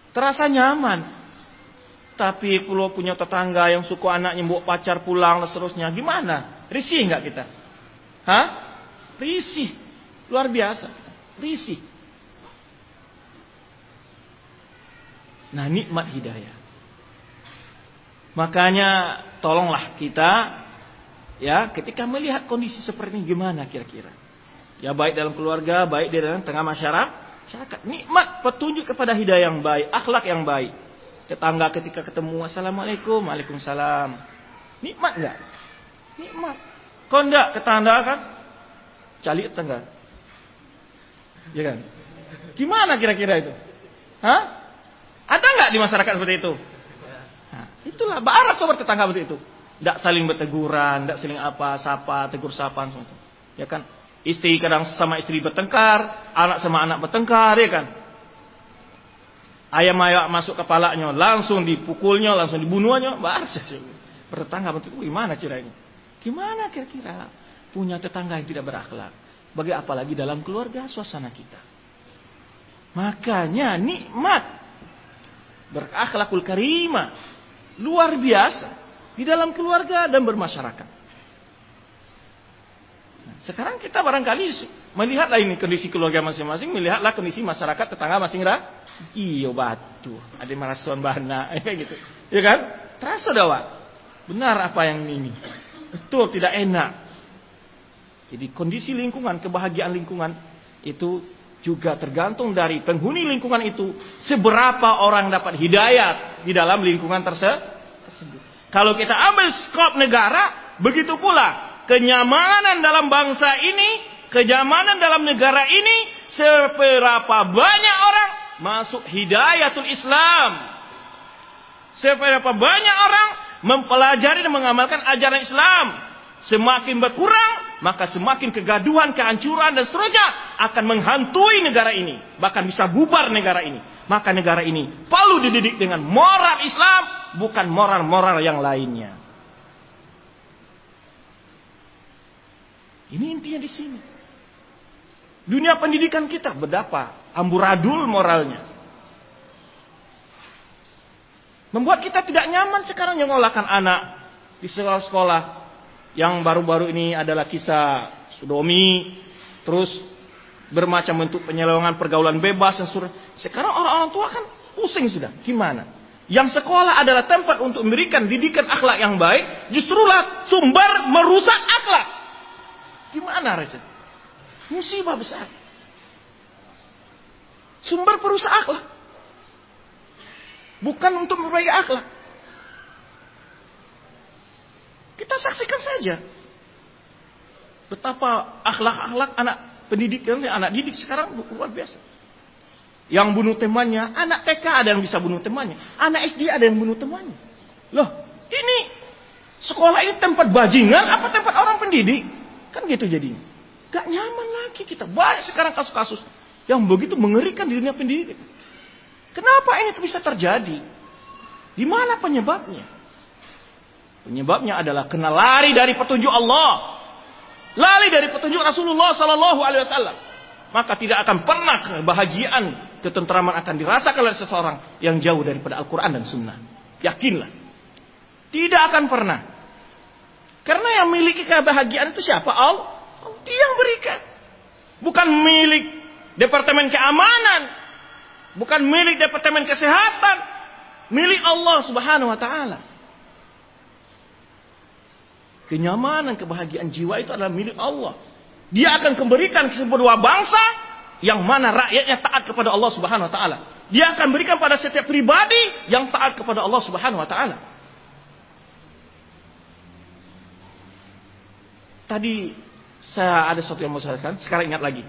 Terasa nyaman. Tapi kalau punya tetangga yang suku anaknya bawa pacar pulang dan seterusnya. Gimana? Risih nggak kita? Hah? Risih. Luar biasa. Risih. Nah nikmat hidayah. Makanya tolonglah kita ya ketika melihat kondisi seperti ini gimana kira-kira. Ya baik dalam keluarga, baik di dalam tengah masyarakat, masyarakat nikmat petunjuk kepada hidayah yang baik, akhlak yang baik. Tetangga ketika ketemu assalamualaikum, waalaikumsalam. Nikmat enggak? Nikmat. Kau enggak tetangga kan? Cali tetangga. Ya kan? Gimana kira-kira itu? Hah? Ada nggak di masyarakat seperti itu? Itulah bara sobat tetangga seperti itu. Tidak saling berteguran, tidak saling apa, sapa, tegur sapa. Ya kan? Istri kadang sama istri bertengkar, anak sama anak bertengkar, ya kan? Ayam ayam masuk kepalanya, langsung dipukulnya, langsung dibunuhnya, baras bertetangga betul. Gimana caranya? Gimana kira-kira punya tetangga yang tidak berakhlak? Bagi apalagi dalam keluarga suasana kita. Makanya nikmat berakhlakul karimah, luar biasa di dalam keluarga dan bermasyarakat. Nah, sekarang kita barangkali melihatlah ini kondisi keluarga masing-masing, melihatlah kondisi masyarakat tetangga masing masing Iyo batu, ada marasuan bana, kayak gitu, ya kan? Terasa dawa, benar apa yang ini, betul tidak enak. Jadi kondisi lingkungan, kebahagiaan lingkungan itu juga tergantung dari penghuni lingkungan itu seberapa orang dapat hidayat di dalam lingkungan tersebut. Kalau kita ambil skop negara, begitu pula kenyamanan dalam bangsa ini, kenyamanan dalam negara ini, seberapa banyak orang masuk hidayatul Islam. Seberapa banyak orang mempelajari dan mengamalkan ajaran Islam. Semakin berkurang maka semakin kegaduhan, kehancuran dan seterusnya akan menghantui negara ini, bahkan bisa bubar negara ini. Maka negara ini perlu dididik dengan moral Islam, bukan moral-moral yang lainnya. Ini intinya di sini. Dunia pendidikan kita berdapa amburadul moralnya. Membuat kita tidak nyaman sekarang menyekolahkan anak di sekolah-sekolah yang baru-baru ini adalah kisah sodomi, terus bermacam bentuk penyelewengan pergaulan bebas dan. Sekarang orang-orang tua kan pusing sudah. Gimana? Yang sekolah adalah tempat untuk memberikan didikan akhlak yang baik, justrulah sumber merusak akhlak. Gimana Reza? Musibah besar. Sumber perusak akhlak. Bukan untuk memperbaiki akhlak. Kita saksikan saja. Betapa akhlak-akhlak anak pendidikan, anak didik sekarang luar biasa. Yang bunuh temannya, anak TK ada yang bisa bunuh temannya. Anak SD ada yang bunuh temannya. Loh, ini sekolah ini tempat bajingan apa tempat orang pendidik? Kan gitu jadinya. Gak nyaman lagi kita. Banyak sekarang kasus-kasus yang begitu mengerikan di dunia pendidikan. Kenapa ini bisa terjadi? Di mana penyebabnya? Penyebabnya adalah kena lari dari petunjuk Allah. Lari dari petunjuk Rasulullah Sallallahu Alaihi Wasallam. Maka tidak akan pernah kebahagiaan, ketentraman akan dirasakan oleh seseorang yang jauh daripada Al-Quran dan Sunnah. Yakinlah. Tidak akan pernah. Karena yang memiliki kebahagiaan itu siapa? Allah. Dia yang berikan. Bukan milik Departemen Keamanan. Bukan milik Departemen Kesehatan. Milik Allah Subhanahu Wa Taala. Kenyamanan, kebahagiaan jiwa itu adalah milik Allah. Dia akan memberikan sebuah bangsa yang mana rakyatnya taat kepada Allah Subhanahu wa taala. Dia akan berikan pada setiap pribadi yang taat kepada Allah Subhanahu wa taala. Tadi Saya ada sesuatu yang mau saya katakan, sekarang ingat lagi.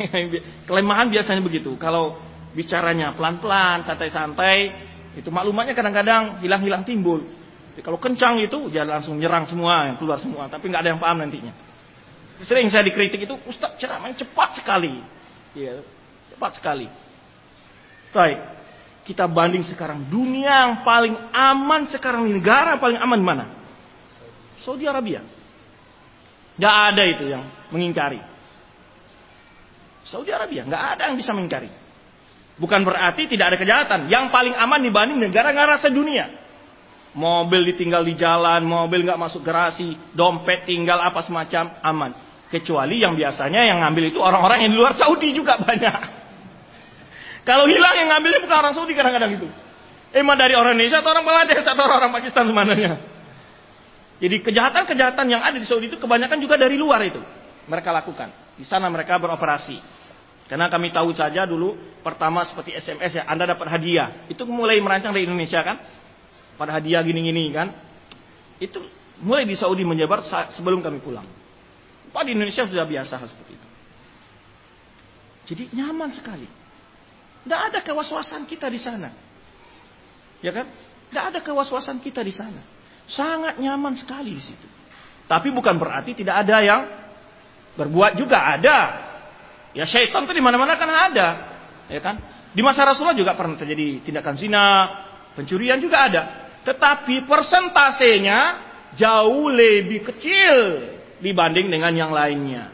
Kelemahan biasanya begitu. Kalau bicaranya pelan-pelan, santai-santai, itu maklumatnya kadang-kadang hilang-hilang timbul. Jadi kalau kencang itu, dia langsung nyerang semua, yang keluar semua. Tapi nggak ada yang paham nantinya. Sering saya dikritik itu, Ustaz ceramahnya cepat sekali. Ya, cepat sekali. Baik, kita banding sekarang dunia yang paling aman sekarang negara paling aman mana? Saudi Arabia. Gak ada itu yang mengingkari. Saudi Arabia nggak ada yang bisa mengingkari. Bukan berarti tidak ada kejahatan. Yang paling aman dibanding negara-negara sedunia. Mobil ditinggal di jalan, mobil nggak masuk garasi, dompet tinggal apa semacam aman. Kecuali yang biasanya yang ngambil itu orang-orang yang di luar Saudi juga banyak. Kalau hilang yang ngambilnya bukan orang Saudi kadang-kadang itu. Emang dari orang Indonesia atau orang Bangladesh atau orang, orang Pakistan sebenarnya. Jadi kejahatan-kejahatan yang ada di Saudi itu kebanyakan juga dari luar itu. Mereka lakukan. Di sana mereka beroperasi. Karena kami tahu saja dulu pertama seperti SMS ya, Anda dapat hadiah. Itu mulai merancang dari Indonesia kan? Pada hadiah gini-gini kan? Itu mulai di Saudi menyebar sebelum kami pulang. Pak di Indonesia sudah biasa seperti itu. Jadi nyaman sekali. Tidak ada kewaswasan kita di sana. Ya kan? Tidak ada kewaswasan kita di sana. Sangat nyaman sekali di situ. Tapi bukan berarti tidak ada yang berbuat juga ada. Ya syaitan itu di mana-mana kan ada, ya kan? Di masa Rasulullah juga pernah terjadi tindakan zina, pencurian juga ada. Tetapi persentasenya jauh lebih kecil dibanding dengan yang lainnya.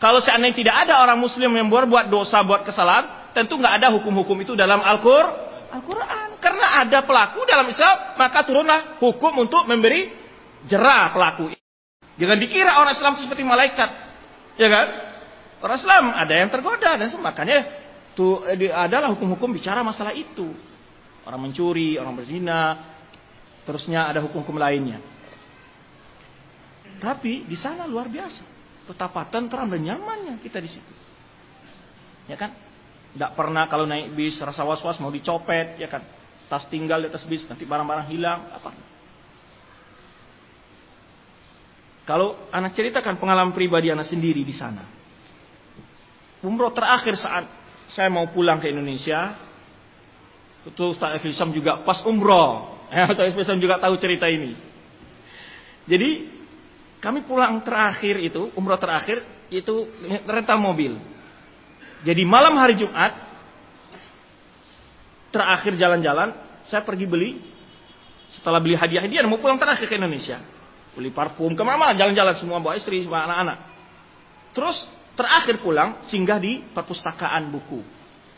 Kalau seandainya tidak ada orang muslim yang berbuat dosa, buat kesalahan, tentu nggak ada hukum-hukum itu dalam Al-Qur'an. Al-Quran. Karena ada pelaku dalam Islam, maka turunlah hukum untuk memberi jerah pelaku. Jangan dikira orang Islam seperti malaikat. Ya kan? Orang Islam ada yang tergoda dan makanya itu adalah hukum-hukum bicara masalah itu. Orang mencuri, orang berzina, terusnya ada hukum-hukum lainnya. Tapi di sana luar biasa. Betapa tentram dan nyamannya kita di situ. Ya kan? Tidak pernah kalau naik bis rasa was-was mau dicopet, ya kan? Tas tinggal di atas bis, nanti barang-barang hilang, apa? Kalau anak ceritakan pengalaman pribadi anak sendiri di sana. Umroh terakhir saat saya mau pulang ke Indonesia, itu Ustaz Efisam juga pas umroh. Ya, Ustaz Efisam juga tahu cerita ini. Jadi kami pulang terakhir itu, umroh terakhir itu rental mobil. Jadi malam hari Jumat terakhir jalan-jalan, saya pergi beli setelah beli hadiah-hadiah mau pulang terakhir ke Indonesia. Beli parfum ke mana jalan-jalan semua bawa istri semua anak-anak. Terus terakhir pulang singgah di perpustakaan buku.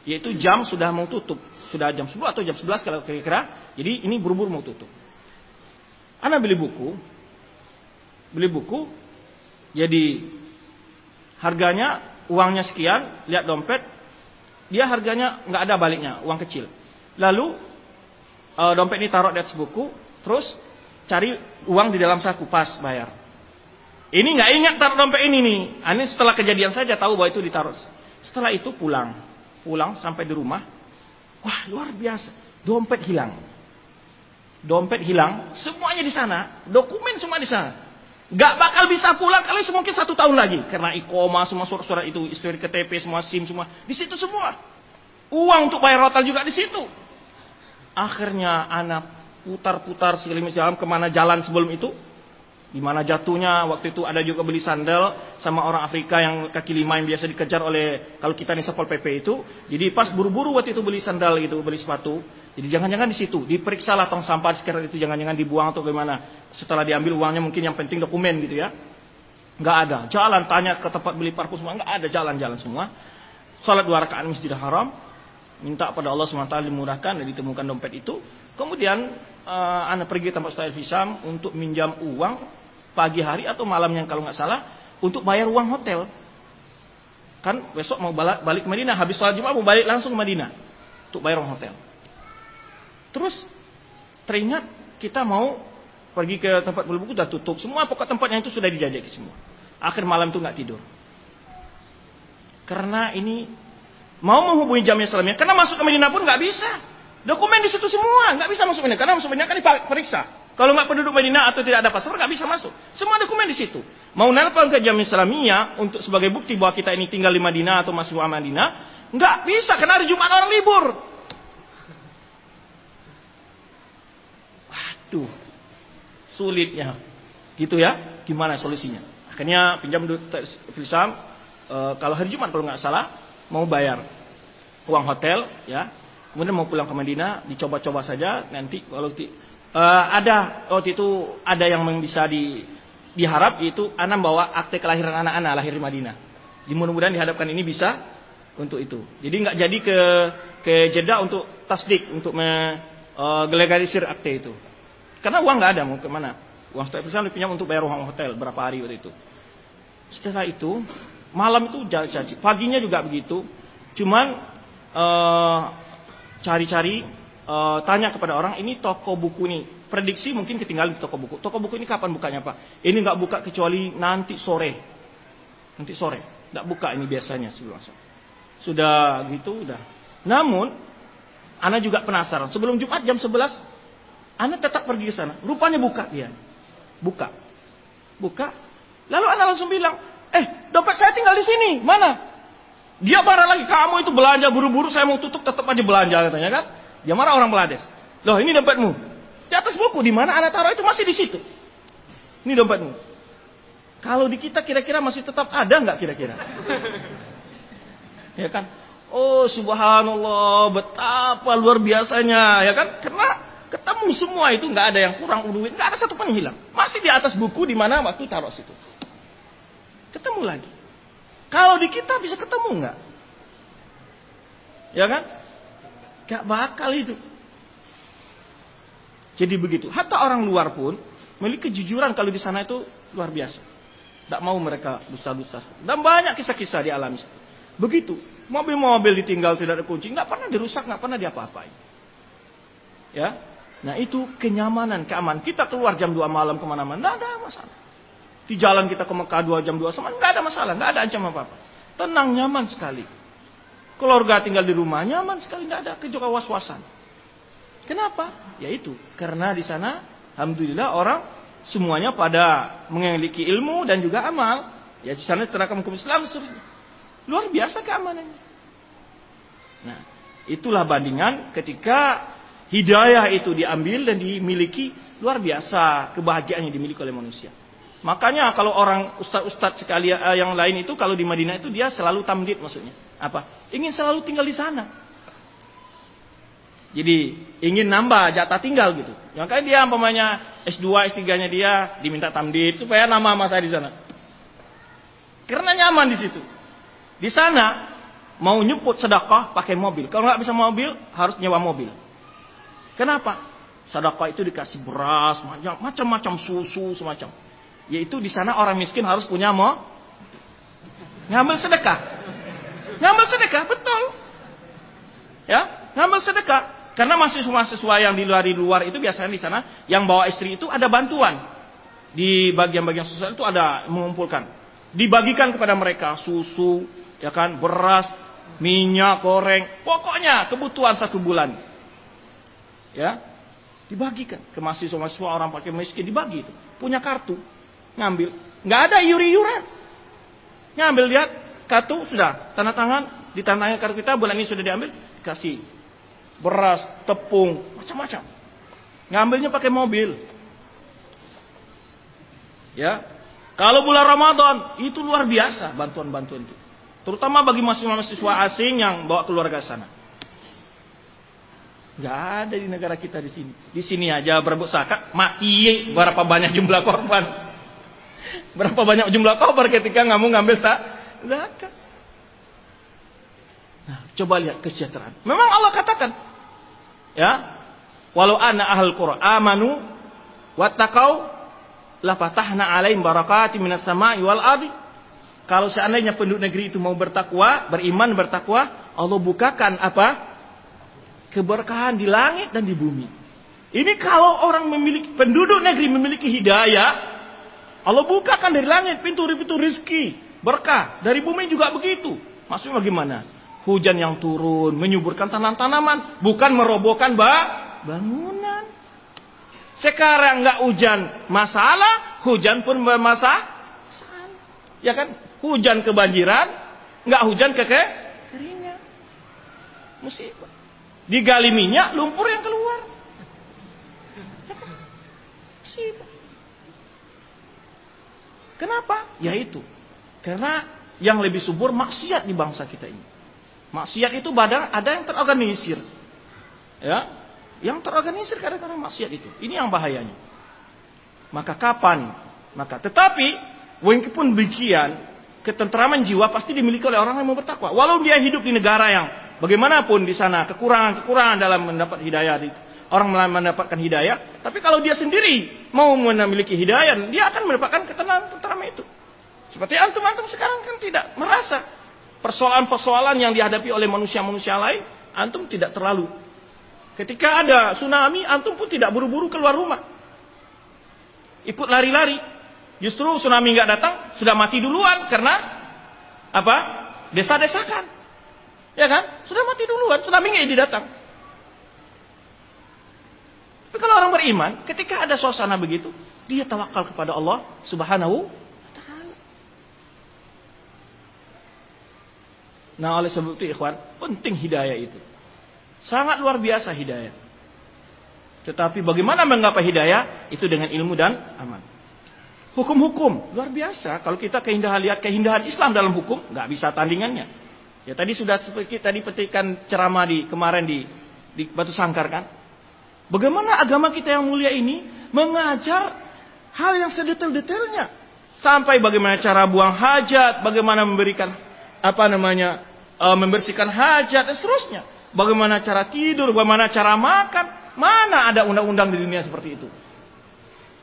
Yaitu jam sudah mau tutup. Sudah jam 10 atau jam 11 kalau kira-kira. Jadi ini buru-buru mau tutup. Anak beli buku. Beli buku. Jadi harganya uangnya sekian, lihat dompet, dia harganya nggak ada baliknya, uang kecil. Lalu e, dompet ini taruh di atas buku, terus cari uang di dalam saku pas bayar. Ini nggak ingat taruh dompet ini nih. Ini setelah kejadian saja tahu bahwa itu ditaruh. Setelah itu pulang, pulang sampai di rumah, wah luar biasa, dompet hilang. Dompet hilang, semuanya di sana, dokumen semua di sana. Gak bakal bisa pulang kali mungkin satu tahun lagi. Karena ikoma semua surat-surat itu, istri KTP semua, SIM semua. Di situ semua. Uang untuk bayar hotel juga di situ. Akhirnya anak putar-putar segelimis jalan ke mana jalan sebelum itu. Di mana jatuhnya waktu itu ada juga beli sandal sama orang Afrika yang kaki lima yang biasa dikejar oleh kalau kita nih Satpol PP itu. Jadi pas buru-buru waktu itu beli sandal gitu, beli sepatu. Jadi jangan-jangan di situ diperiksa lah tong sampah sekitar itu jangan-jangan dibuang atau gimana. Setelah diambil uangnya mungkin yang penting dokumen gitu ya. Nggak ada. Jalan tanya ke tempat beli parfum semua nggak ada jalan-jalan semua. Salat dua rakaat Masjidil Haram, minta pada Allah SWT dimudahkan dan ditemukan dompet itu. Kemudian uh, anak pergi tempat Ustaz Fisam untuk minjam uang pagi hari atau malamnya kalau nggak salah untuk bayar uang hotel. Kan besok mau balik ke Madinah, habis sholat Jumat mau balik langsung ke Madinah untuk bayar uang hotel. Terus teringat kita mau pergi ke tempat beli buku sudah tutup, semua pokok tempatnya itu sudah dijajaki semua. Akhir malam itu nggak tidur. Karena ini mau menghubungi jamiah Islamiyah, karena masuk ke Madinah pun nggak bisa. Dokumen di situ semua, nggak bisa masuk Madinah karena masuk Madinah kan diperiksa. Kalau nggak penduduk Madinah atau tidak ada paspor nggak bisa masuk. Semua dokumen di situ. Mau nelpon ke Jam Islamiyah untuk sebagai bukti bahwa kita ini tinggal di Madinah atau masih di Madinah, nggak bisa karena hari Jumat orang libur. Waduh, sulitnya. Gitu ya, gimana solusinya? Akhirnya pinjam filsam, e, kalau hari Jumat kalau nggak salah mau bayar uang hotel, ya, kemudian mau pulang ke Madinah, dicoba-coba saja. Nanti kalau uh, ada waktu itu ada yang bisa di diharap itu anak bawa akte kelahiran anak-anak lahir di Madinah. Di mudah-mudahan dihadapkan ini bisa untuk itu. Jadi nggak jadi ke ke Jeddah untuk tasdik untuk menglegalisir uh, akte itu. Karena uang nggak ada mau ke mana? Uang setelah perusahaan dipinjam untuk bayar uang hotel berapa hari waktu itu. Setelah itu malam itu jadi paginya juga begitu. Cuman uh, cari-cari uh, tanya kepada orang ini toko buku ini? Prediksi mungkin ketinggalan di toko buku. Toko buku ini kapan bukanya pak? Ini nggak buka kecuali nanti sore. Nanti sore. Nggak buka ini biasanya sebelum masuk sudah gitu udah. Namun Ana juga penasaran. Sebelum Jumat jam 11 Ana tetap pergi ke sana. Rupanya buka dia. Buka. Buka. Lalu Ana langsung bilang eh dompet saya tinggal di sini. Mana? Dia marah lagi, kamu itu belanja buru-buru, saya mau tutup tetap aja belanja katanya kan. Dia marah orang Belades. Loh ini dompetmu. Di atas buku, di mana anak taruh itu masih di situ. Ini dompetmu. Kalau di kita kira-kira masih tetap ada nggak kira-kira? ya kan? Oh subhanallah, betapa luar biasanya, ya kan? Karena ketemu semua itu nggak ada yang kurang duit, nggak ada satu pun hilang. Masih di atas buku di mana waktu taruh situ. Ketemu lagi. Kalau di kita bisa ketemu nggak? Ya kan? Gak bakal itu. Jadi begitu. Hatta orang luar pun memiliki kejujuran kalau di sana itu luar biasa. Tidak mau mereka dusta-dusta. Dan banyak kisah-kisah di alam Begitu. Mobil-mobil ditinggal tidak ada kunci. Nggak pernah dirusak, nggak pernah diapa-apain. Ya. Nah itu kenyamanan, keamanan. Kita keluar jam 2 malam ke mana-mana. Nggak ada masalah. Di jalan kita ke Mekah 2 jam 2 sama. Nggak ada masalah. Nggak ada ancaman apa-apa. Tenang, nyaman sekali. Keluarga tinggal di rumah nyaman sekali, tidak ada kejoka was-wasan. Kenapa? Yaitu karena di sana, alhamdulillah orang semuanya pada memiliki ilmu dan juga amal. Ya di sana terangkan hukum Islam luar biasa keamanannya. Nah, itulah bandingan ketika hidayah itu diambil dan dimiliki luar biasa kebahagiaan yang dimiliki oleh manusia. Makanya kalau orang ustadz-ustadz sekali eh, yang lain itu kalau di Madinah itu dia selalu tamdid maksudnya. Apa? Ingin selalu tinggal di sana. Jadi ingin nambah jatah tinggal gitu. Yang kayak dia umpamanya S2, S3-nya dia diminta tamdid supaya nama saya di sana. Karena nyaman di situ. Di sana mau nyebut sedekah pakai mobil. Kalau nggak bisa mobil harus nyewa mobil. Kenapa? Sedekah itu dikasih beras, macam-macam susu semacam. Yaitu di sana orang miskin harus punya mau ngambil sedekah. Ngambil sedekah, betul. Ya, ngambil sedekah. Karena mahasiswa-mahasiswa yang di luar di luar itu biasanya di sana yang bawa istri itu ada bantuan. Di bagian-bagian sosial itu ada mengumpulkan. Dibagikan kepada mereka susu, ya kan, beras, minyak goreng, pokoknya kebutuhan satu bulan. Ya, dibagikan ke mahasiswa-mahasiswa orang pakai miskin dibagi itu. Punya kartu ngambil. Nggak ada iuri-iuran. Ngambil lihat kartu sudah tanda tangan, di tanda tangan kartu kita bulan ini sudah diambil, kasih beras, tepung, macam-macam. Ngambilnya pakai mobil. Ya. Kalau bulan Ramadan itu luar biasa bantuan-bantuan itu. Terutama bagi mahasiswa-mahasiswa asing yang bawa keluarga sana. Gak ada di negara kita di sini. Di sini aja berebut zakat, mati berapa banyak jumlah korban. Berapa banyak jumlah koper ketika kamu ngambil zakat. Nah, coba lihat kesejahteraan. Memang Allah katakan, ya, walau ana ahal Qur'an amanu wattaqau la fatahna alaihim barakati minas sama'i wal ardi. Kalau seandainya penduduk negeri itu mau bertakwa, beriman, bertakwa, Allah bukakan apa? Keberkahan di langit dan di bumi. Ini kalau orang memiliki penduduk negeri memiliki hidayah, Allah bukakan dari langit pintu-pintu rizki, berkah. Dari bumi juga begitu. Maksudnya bagaimana? Hujan yang turun, menyuburkan tanam-tanaman, bukan merobohkan ba bangunan. Sekarang nggak hujan masalah, hujan pun bermasalah. Ya kan? Hujan kebanjiran, nggak hujan ke keringan. Musibah. Digali minyak, lumpur yang keluar. Musibah. Kenapa? Ya itu. Karena yang lebih subur maksiat di bangsa kita ini. Maksiat itu badan ada yang terorganisir. Ya, yang terorganisir kadang-kadang maksiat itu. Ini yang bahayanya. Maka kapan? Maka tetapi walaupun demikian, ketentraman jiwa pasti dimiliki oleh orang yang mau bertakwa. Walau dia hidup di negara yang bagaimanapun di sana kekurangan-kekurangan dalam mendapat hidayah orang mendapatkan hidayah, tapi kalau dia sendiri mau memiliki hidayah, dia akan mendapatkan ketenangan tenteram itu. Seperti antum-antum sekarang kan tidak merasa persoalan-persoalan yang dihadapi oleh manusia-manusia lain, antum tidak terlalu. Ketika ada tsunami, antum pun tidak buru-buru keluar rumah. Ikut lari-lari. Justru tsunami nggak datang, sudah mati duluan karena apa? Desa-desakan. Ya kan? Sudah mati duluan, tsunami nggak datang. Tapi kalau orang beriman, ketika ada suasana begitu, dia tawakal kepada Allah Subhanahu wa taala. Nah, oleh sebab itu ikhwan, penting hidayah itu. Sangat luar biasa hidayah. Tetapi bagaimana mengapa hidayah? Itu dengan ilmu dan aman. Hukum-hukum luar biasa. Kalau kita keindahan lihat keindahan Islam dalam hukum, nggak bisa tandingannya. Ya tadi sudah seperti tadi petikan ceramah di kemarin di di Batu Sangkar kan. Bagaimana agama kita yang mulia ini mengajar hal yang sedetail-detailnya. Sampai bagaimana cara buang hajat, bagaimana memberikan apa namanya e, membersihkan hajat dan seterusnya. Bagaimana cara tidur, bagaimana cara makan. Mana ada undang-undang di dunia seperti itu?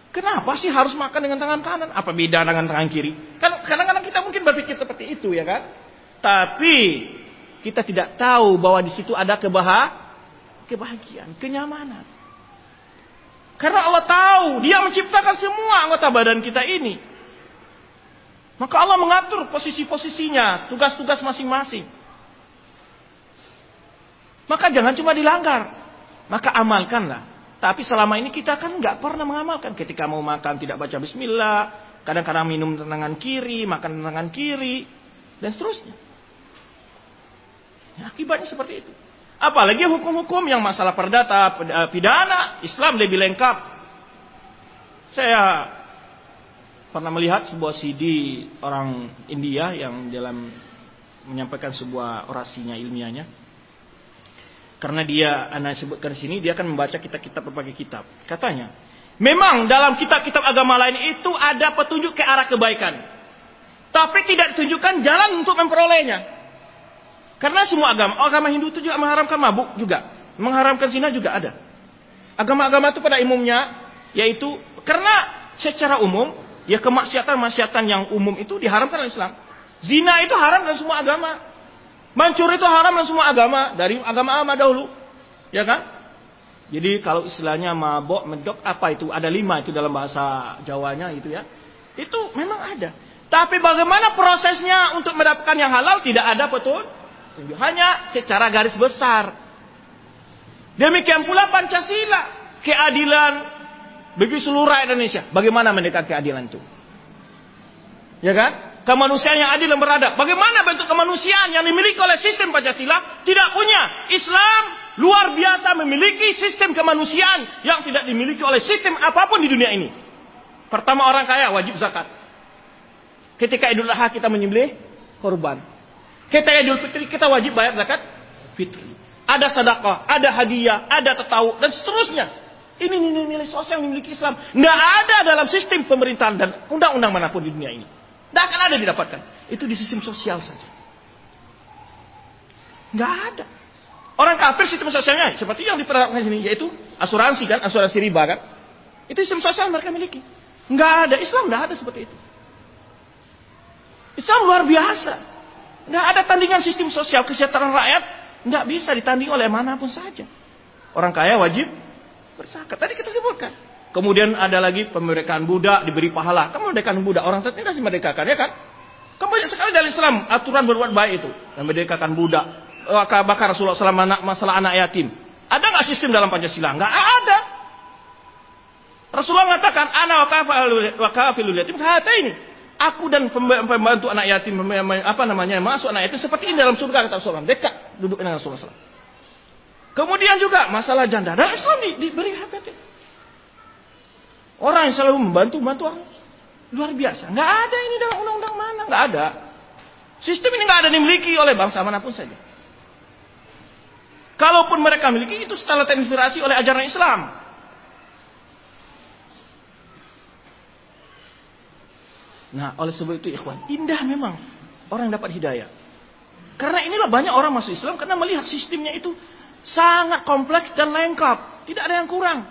Kenapa sih harus makan dengan tangan kanan? Apa beda dengan tangan kiri? Kan kadang-kadang kita mungkin berpikir seperti itu ya kan? Tapi kita tidak tahu bahwa di situ ada kebahagiaan, kenyamanan. Karena Allah tahu, Dia menciptakan semua anggota badan kita ini. Maka Allah mengatur posisi-posisinya, tugas-tugas masing-masing. Maka jangan cuma dilanggar. Maka amalkanlah. Tapi selama ini kita kan nggak pernah mengamalkan. Ketika mau makan tidak baca bismillah. Kadang-kadang minum tangan kiri, makan tangan kiri. Dan seterusnya. Ya, akibatnya seperti itu. Apalagi hukum-hukum yang masalah perdata, eh, pidana, Islam lebih lengkap. Saya pernah melihat sebuah CD orang India yang dalam menyampaikan sebuah orasinya ilmiahnya. Karena dia, anak sebutkan sini, dia akan membaca kitab-kitab berbagai kitab. Katanya, memang dalam kitab-kitab agama lain itu ada petunjuk ke arah kebaikan. Tapi tidak ditunjukkan jalan untuk memperolehnya. Karena semua agama, agama Hindu itu juga mengharamkan mabuk juga, mengharamkan zina juga ada. Agama-agama itu pada umumnya yaitu karena secara umum ya kemaksiatan-maksiatan yang umum itu diharamkan oleh Islam. Zina itu haram dalam semua agama. Mencuri itu haram dalam semua agama dari agama-agama dahulu. Ya kan? Jadi kalau istilahnya mabok, medok apa itu? Ada lima itu dalam bahasa Jawanya itu ya. Itu memang ada. Tapi bagaimana prosesnya untuk mendapatkan yang halal tidak ada betul hanya secara garis besar. Demikian pula Pancasila, keadilan bagi seluruh rakyat Indonesia. Bagaimana mendekat keadilan itu? Ya kan? Kemanusiaan yang adil dan beradab. Bagaimana bentuk kemanusiaan yang dimiliki oleh sistem Pancasila tidak punya. Islam luar biasa memiliki sistem kemanusiaan yang tidak dimiliki oleh sistem apa pun di dunia ini. Pertama orang kaya wajib zakat. Ketika Idul Adha kita menyembelih korban. Kita Idul Fitri kita wajib bayar zakat fitri. Ada sedekah, ada hadiah, ada tetau dan seterusnya. Ini nilai-nilai sosial yang dimiliki Islam. Nggak ada dalam sistem pemerintahan dan undang-undang mana pun di dunia ini. Nggak akan ada didapatkan. Itu di sistem sosial saja. Nggak ada. Orang kafir sistem sosialnya seperti yang diperhatikan sini yaitu asuransi kan, asuransi riba kan. Itu sistem sosial mereka miliki. Nggak ada. Islam nggak ada seperti itu. Islam luar biasa. Nggak ada tandingan sistem sosial kesejahteraan rakyat. Nggak bisa ditanding oleh mana pun saja. Orang kaya wajib bersakat. Tadi kita sebutkan. Kemudian ada lagi pemerdekaan budak diberi pahala. Kamu memerdekakan budak. Orang tertindas dimerdekakan ya kan? Kan banyak sekali dari Islam aturan berbuat baik itu. Memerdekakan budak. Bahkan Rasulullah SAW masalah anak yatim. Ada nggak sistem dalam Pancasila? Nggak ada. Rasulullah mengatakan, "Ana wa kafilul yatim ini. Aku dan pembantu anak yatim apa namanya masuk anak yatim seperti ini dalam surga kata Rasulullah. Dekat duduk dengan Rasulullah. Kemudian juga masalah janda. Dalam Islam di, diberi hak Orang yang selalu membantu bantu orang luar biasa. Nggak ada ini dalam undang-undang mana, nggak ada. Sistem ini nggak ada dimiliki oleh bangsa mana pun saja. Kalaupun mereka miliki itu setelah terinspirasi oleh ajaran Islam. Nah, oleh sebab itu ikhwan, indah memang orang yang dapat hidayah. Karena inilah banyak orang masuk Islam karena melihat sistemnya itu sangat kompleks dan lengkap, tidak ada yang kurang.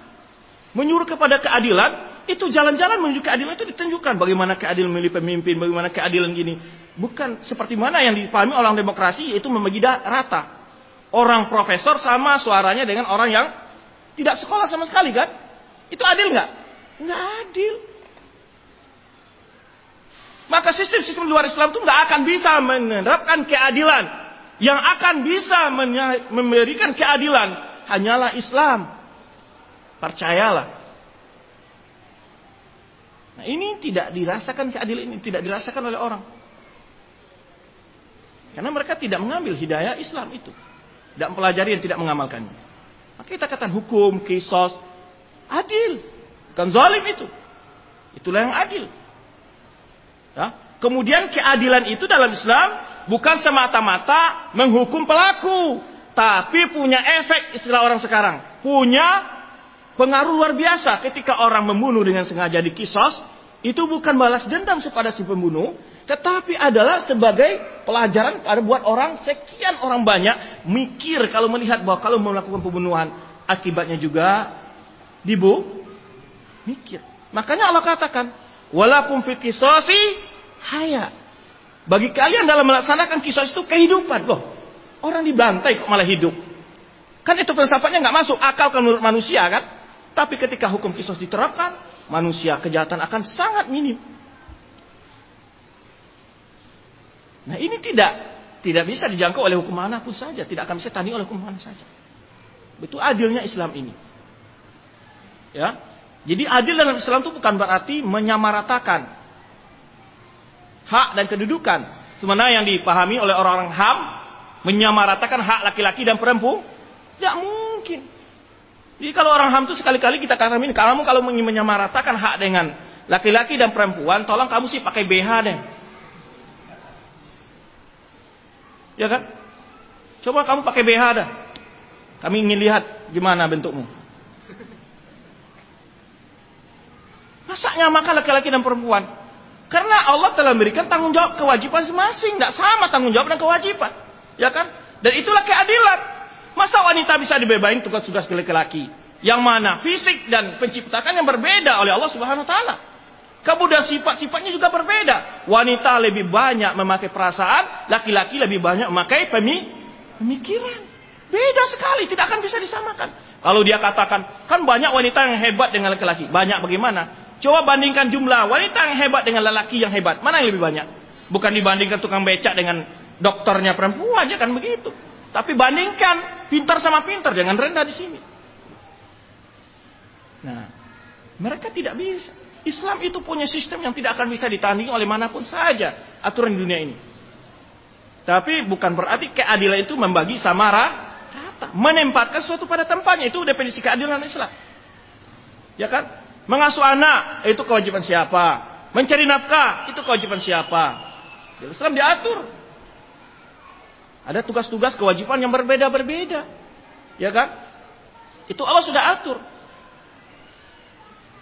Menyuruh kepada keadilan, itu jalan-jalan menuju keadilan itu ditunjukkan bagaimana keadilan memilih pemimpin, bagaimana keadilan gini. Bukan seperti mana yang dipahami orang demokrasi yaitu membagi rata. Orang profesor sama suaranya dengan orang yang tidak sekolah sama sekali kan? Itu adil nggak? Nggak adil. Maka sistem-sistem luar Islam itu nggak akan bisa menerapkan keadilan. Yang akan bisa memberikan keadilan hanyalah Islam. Percayalah. Nah, ini tidak dirasakan keadilan ini tidak dirasakan oleh orang. Karena mereka tidak mengambil hidayah Islam itu. Tidak mempelajari dan tidak mengamalkannya. Maka kita katakan hukum, kisos, adil. Bukan zalim itu. Itulah yang adil. Ya. Kemudian keadilan itu dalam Islam bukan semata-mata menghukum pelaku, tapi punya efek istilah orang sekarang, punya pengaruh luar biasa ketika orang membunuh dengan sengaja di kisos, itu bukan balas dendam kepada si pembunuh, tetapi adalah sebagai pelajaran pada buat orang sekian orang banyak mikir kalau melihat bahwa kalau melakukan pembunuhan akibatnya juga dibu mikir. Makanya Allah katakan, walaupun fi haya. Bagi kalian dalam melaksanakan kisah itu kehidupan. Loh, orang dibantai kok malah hidup. Kan itu filsafatnya nggak masuk akal kan menurut manusia kan. Tapi ketika hukum kisah diterapkan, manusia kejahatan akan sangat minim. Nah ini tidak tidak bisa dijangkau oleh hukum mana pun saja, tidak akan bisa tanding oleh hukum mana saja. Betul adilnya Islam ini. Ya. Jadi adil dalam Islam itu bukan berarti menyamaratakan hak dan kedudukan. Sebenarnya yang dipahami oleh orang-orang HAM menyamaratakan hak laki-laki dan perempuan. Tidak mungkin. Jadi kalau orang HAM itu sekali-kali kita katakan kamu kalau ingin menyamaratakan hak dengan laki-laki dan perempuan, tolong kamu sih pakai BH deh. Ya kan? Coba kamu pakai BH dah. Kami ingin lihat gimana bentukmu. Masa nyamakan laki-laki dan perempuan? Karena Allah telah memberikan tanggung jawab kewajiban masing-masing. Tidak sama tanggung jawab dan kewajiban. Ya kan? Dan itulah keadilan. Masa wanita bisa dibebain tugas-tugas laki-laki? Yang mana fisik dan penciptakan yang berbeda oleh Allah Subhanahu wa taala. Kemudian sifat-sifatnya juga berbeda. Wanita lebih banyak memakai perasaan, laki-laki lebih banyak memakai pemikiran. Beda sekali, tidak akan bisa disamakan. Kalau dia katakan, kan banyak wanita yang hebat dengan laki-laki. Banyak bagaimana? Coba bandingkan jumlah wanita yang hebat dengan lelaki yang hebat. Mana yang lebih banyak? Bukan dibandingkan tukang becak dengan dokternya perempuan, ya kan begitu. Tapi bandingkan pintar sama pintar, jangan rendah di sini. Nah, mereka tidak bisa. Islam itu punya sistem yang tidak akan bisa ditandingi oleh mana pun saja aturan di dunia ini. Tapi bukan berarti keadilan itu membagi sama rata, menempatkan sesuatu pada tempatnya itu definisi keadilan Islam. Ya kan? Mengasuh anak, itu kewajiban siapa? Mencari nafkah, itu kewajiban siapa? Di Islam diatur. Ada tugas-tugas kewajiban yang berbeda-berbeda. Ya kan? Itu Allah sudah atur.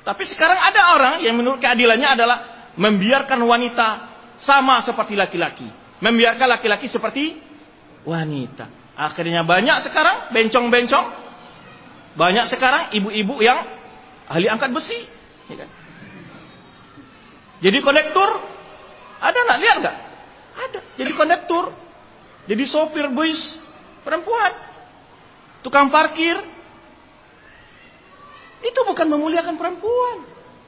Tapi sekarang ada orang yang menurut keadilannya adalah membiarkan wanita sama seperti laki-laki. Membiarkan laki-laki seperti wanita. Akhirnya banyak sekarang bencong-bencong. Banyak sekarang ibu-ibu yang ahli angkat besi. Ya kan? Jadi konektor, ada nggak lihat nggak? Ada. Jadi konektor, jadi sopir bus perempuan, tukang parkir. Itu bukan memuliakan perempuan,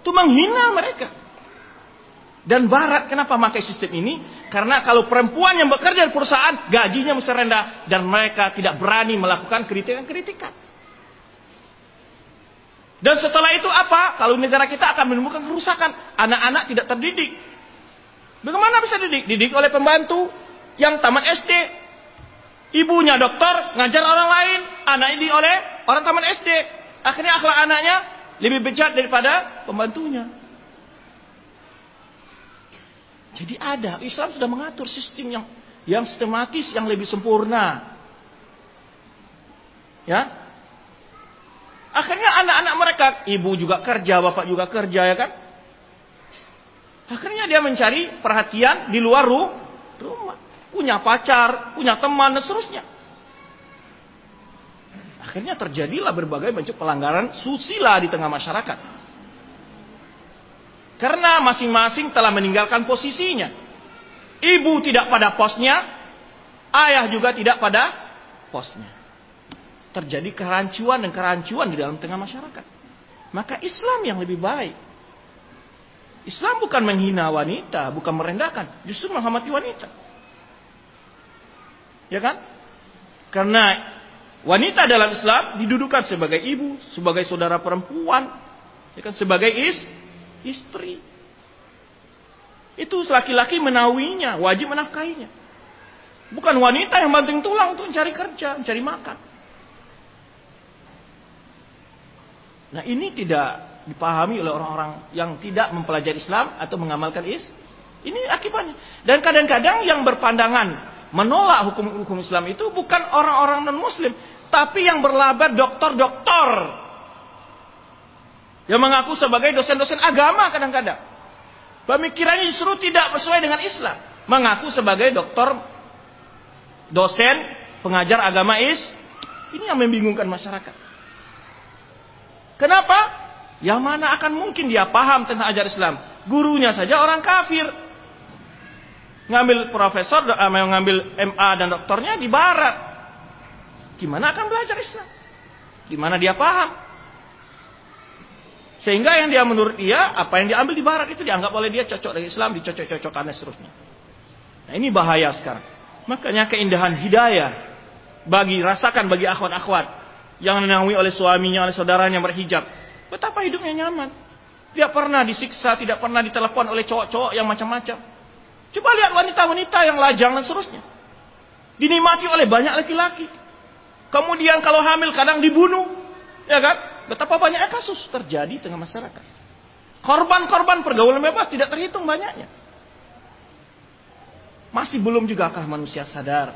itu menghina mereka. Dan Barat kenapa pakai sistem ini? Karena kalau perempuan yang bekerja di perusahaan gajinya mesti rendah dan mereka tidak berani melakukan kritikan-kritikan. Dan setelah itu apa? Kalau negara kita akan menemukan kerusakan. Anak-anak tidak terdidik. Bagaimana bisa didik? Didik oleh pembantu yang tamat SD. Ibunya dokter, ngajar orang lain. Anak ini oleh orang tamat SD. Akhirnya akhlak anaknya lebih bejat daripada pembantunya. Jadi ada, Islam sudah mengatur sistem yang yang sistematis, yang lebih sempurna. Ya, Akhirnya anak-anak mereka, ibu juga kerja, bapak juga kerja ya kan? Akhirnya dia mencari perhatian di luar rumah. Punya pacar, punya teman, dan seterusnya. Akhirnya terjadilah berbagai bentuk pelanggaran susila di tengah masyarakat. Karena masing-masing telah meninggalkan posisinya. Ibu tidak pada posnya, ayah juga tidak pada posnya terjadi kerancuan dan kerancuan di dalam tengah masyarakat. Maka Islam yang lebih baik. Islam bukan menghina wanita, bukan merendahkan, justru menghormati wanita. Ya kan? Karena wanita dalam Islam didudukan sebagai ibu, sebagai saudara perempuan, ya kan? sebagai is, istri. Itu laki-laki menawinya, wajib menafkahinya. Bukan wanita yang banting tulang untuk mencari kerja, mencari makan. Nah ini tidak dipahami oleh orang-orang yang tidak mempelajari Islam atau mengamalkan is. Ini akibatnya. Dan kadang-kadang yang berpandangan menolak hukum-hukum Islam itu bukan orang-orang non-Muslim, tapi yang berlabel doktor-doktor yang mengaku sebagai dosen-dosen agama kadang-kadang. Pemikirannya justru tidak sesuai dengan Islam. Mengaku sebagai doktor, dosen, pengajar agama is. Ini yang membingungkan masyarakat. Kenapa? Yang mana akan mungkin dia paham tentang ajar Islam? Gurunya saja orang kafir. Ngambil profesor, eh, ngambil MA dan doktornya di barat. Gimana akan belajar Islam? Gimana dia paham? Sehingga yang dia menurut dia, apa yang diambil di barat itu dianggap oleh dia cocok dengan Islam, dicocok-cocokkan dan seterusnya. Nah ini bahaya sekarang. Makanya keindahan hidayah bagi rasakan bagi akhwat-akhwat yang dinangui oleh suaminya, oleh saudaranya berhijab. Betapa hidupnya nyaman. Tidak pernah disiksa, tidak pernah ditelepon oleh cowok-cowok yang macam-macam. Coba lihat wanita-wanita yang lajang dan seterusnya. Dinikmati oleh banyak laki-laki. Kemudian kalau hamil kadang dibunuh. Ya kan? Betapa banyak kasus terjadi di tengah masyarakat. Korban-korban pergaulan bebas tidak terhitung banyaknya. Masih belum juga jugakah manusia sadar?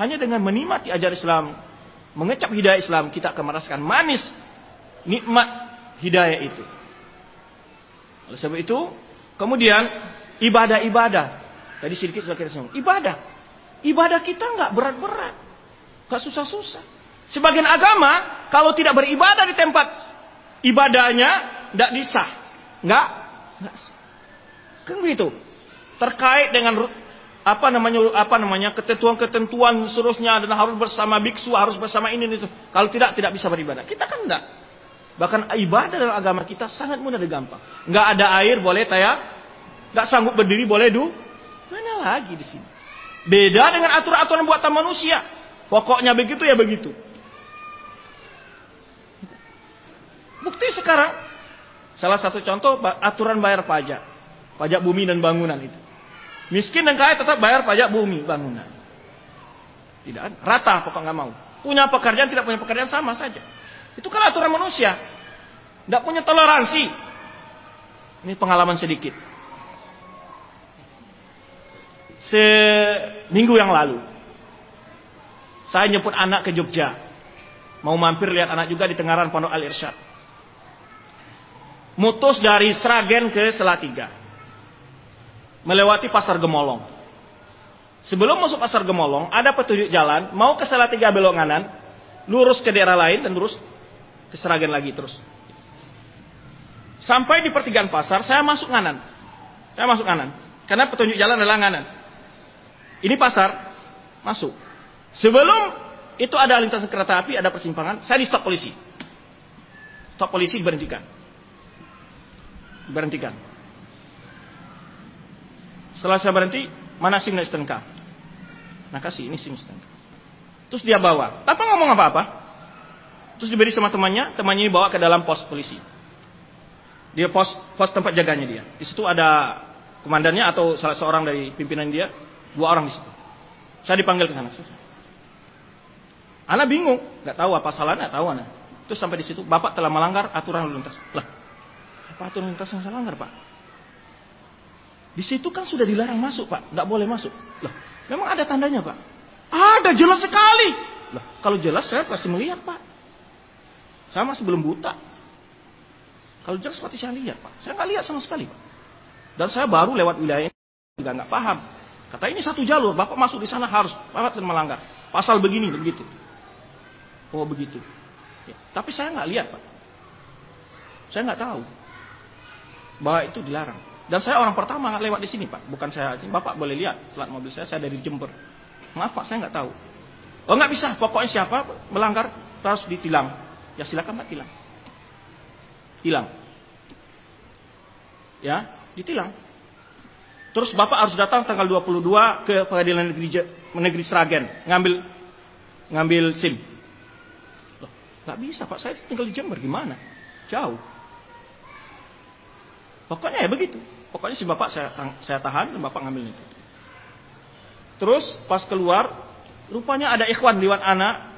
Hanya dengan menikmati ajar Islam, mengecap hidayah Islam, kita akan merasakan manis nikmat hidayah itu. Oleh sebab itu, kemudian ibadah-ibadah. Tadi sedikit sudah kita singgung. Ibadah. Ibadah kita nggak berat-berat. nggak susah-susah. Sebagian agama, kalau tidak beribadah di tempat ibadahnya, tidak disah. Nggak? Nggak. Kan begitu. Terkait dengan apa namanya apa namanya ketentuan-ketentuan seterusnya dan harus bersama biksu harus bersama ini itu. Kalau tidak tidak bisa beribadah. Kita kan enggak. Bahkan ibadah dalam agama kita sangat mudah dan gampang nggak ada air boleh taya. Nggak sanggup berdiri boleh du. Mana lagi di sini? Beda dengan aturan-aturan buatan manusia. Pokoknya begitu ya begitu. Bukti sekarang. Salah satu contoh aturan bayar pajak. Pajak bumi dan bangunan itu Miskin dan kaya tetap bayar pajak bumi bangunan. Tidak rata pokok nggak mau. Punya pekerjaan tidak punya pekerjaan sama saja. Itu kan aturan manusia. Tidak punya toleransi. Ini pengalaman sedikit. Seminggu yang lalu. Saya nyebut anak ke Jogja. Mau mampir lihat anak juga di Tengaran Pondok Al Irsyad. Mutus dari Sragen ke Salatiga melewati pasar Gemolong. Sebelum masuk pasar Gemolong, ada petunjuk jalan, mau ke Salatiga belok kanan, lurus ke daerah lain dan lurus ke Seragen lagi terus. Sampai di pertigaan pasar, saya masuk kanan. Saya masuk kanan. Karena petunjuk jalan adalah kanan. Ini pasar, masuk. Sebelum itu ada lintasan kereta api, ada persimpangan, saya di stop polisi. Stop polisi berhentikan. Berhentikan. Setelah saya berhenti, mana SIM dan STNK? Nah kasih, ini SIM STNK. Terus dia bawa, tanpa ngomong apa-apa. Terus diberi sama temannya, temannya ini bawa ke dalam pos polisi. Dia pos pos tempat jaganya dia. Di situ ada komandannya atau salah seorang dari pimpinan dia, dua orang di situ. Saya dipanggil ke sana. Anak bingung, nggak tahu apa salahnya, tahu anak. Terus sampai di situ, bapak telah melanggar aturan lalu lintas. Lah, apa aturan lintas yang saya langgar pak? Di situ kan sudah dilarang masuk pak, nggak boleh masuk. Lah, memang ada tandanya pak? Ada jelas sekali. Lah, kalau jelas saya pasti melihat pak. Saya masih belum buta. Kalau jelas pasti saya lihat, Pak. Saya nggak lihat sama sekali, Pak. Dan saya baru lewat wilayah ini juga nggak paham. Kata ini satu jalur, Bapak masuk di sana harus, Bapak tidak melanggar. Pasal begini, begitu. Oh begitu. Ya, tapi saya nggak lihat, Pak. Saya nggak tahu bahwa itu dilarang. Dan saya orang pertama lewat di sini, Pak. Bukan saya. Bapak boleh lihat plat mobil saya, saya dari Jember. Maaf, Pak, saya nggak tahu. Oh nggak bisa, pokoknya siapa melanggar harus ditilang. Ya silakan Pak tilang. Tilang. Ya, ditilang. Terus Bapak harus datang tanggal 22 ke Pengadilan Negeri Negeri Sragen ngambil ngambil SIM. Loh, gak bisa Pak, saya tinggal di Jember gimana? Jauh. Pokoknya ya begitu. Pokoknya si Bapak saya saya tahan Bapak ngambil itu. Terus pas keluar, rupanya ada ikhwan liwat anak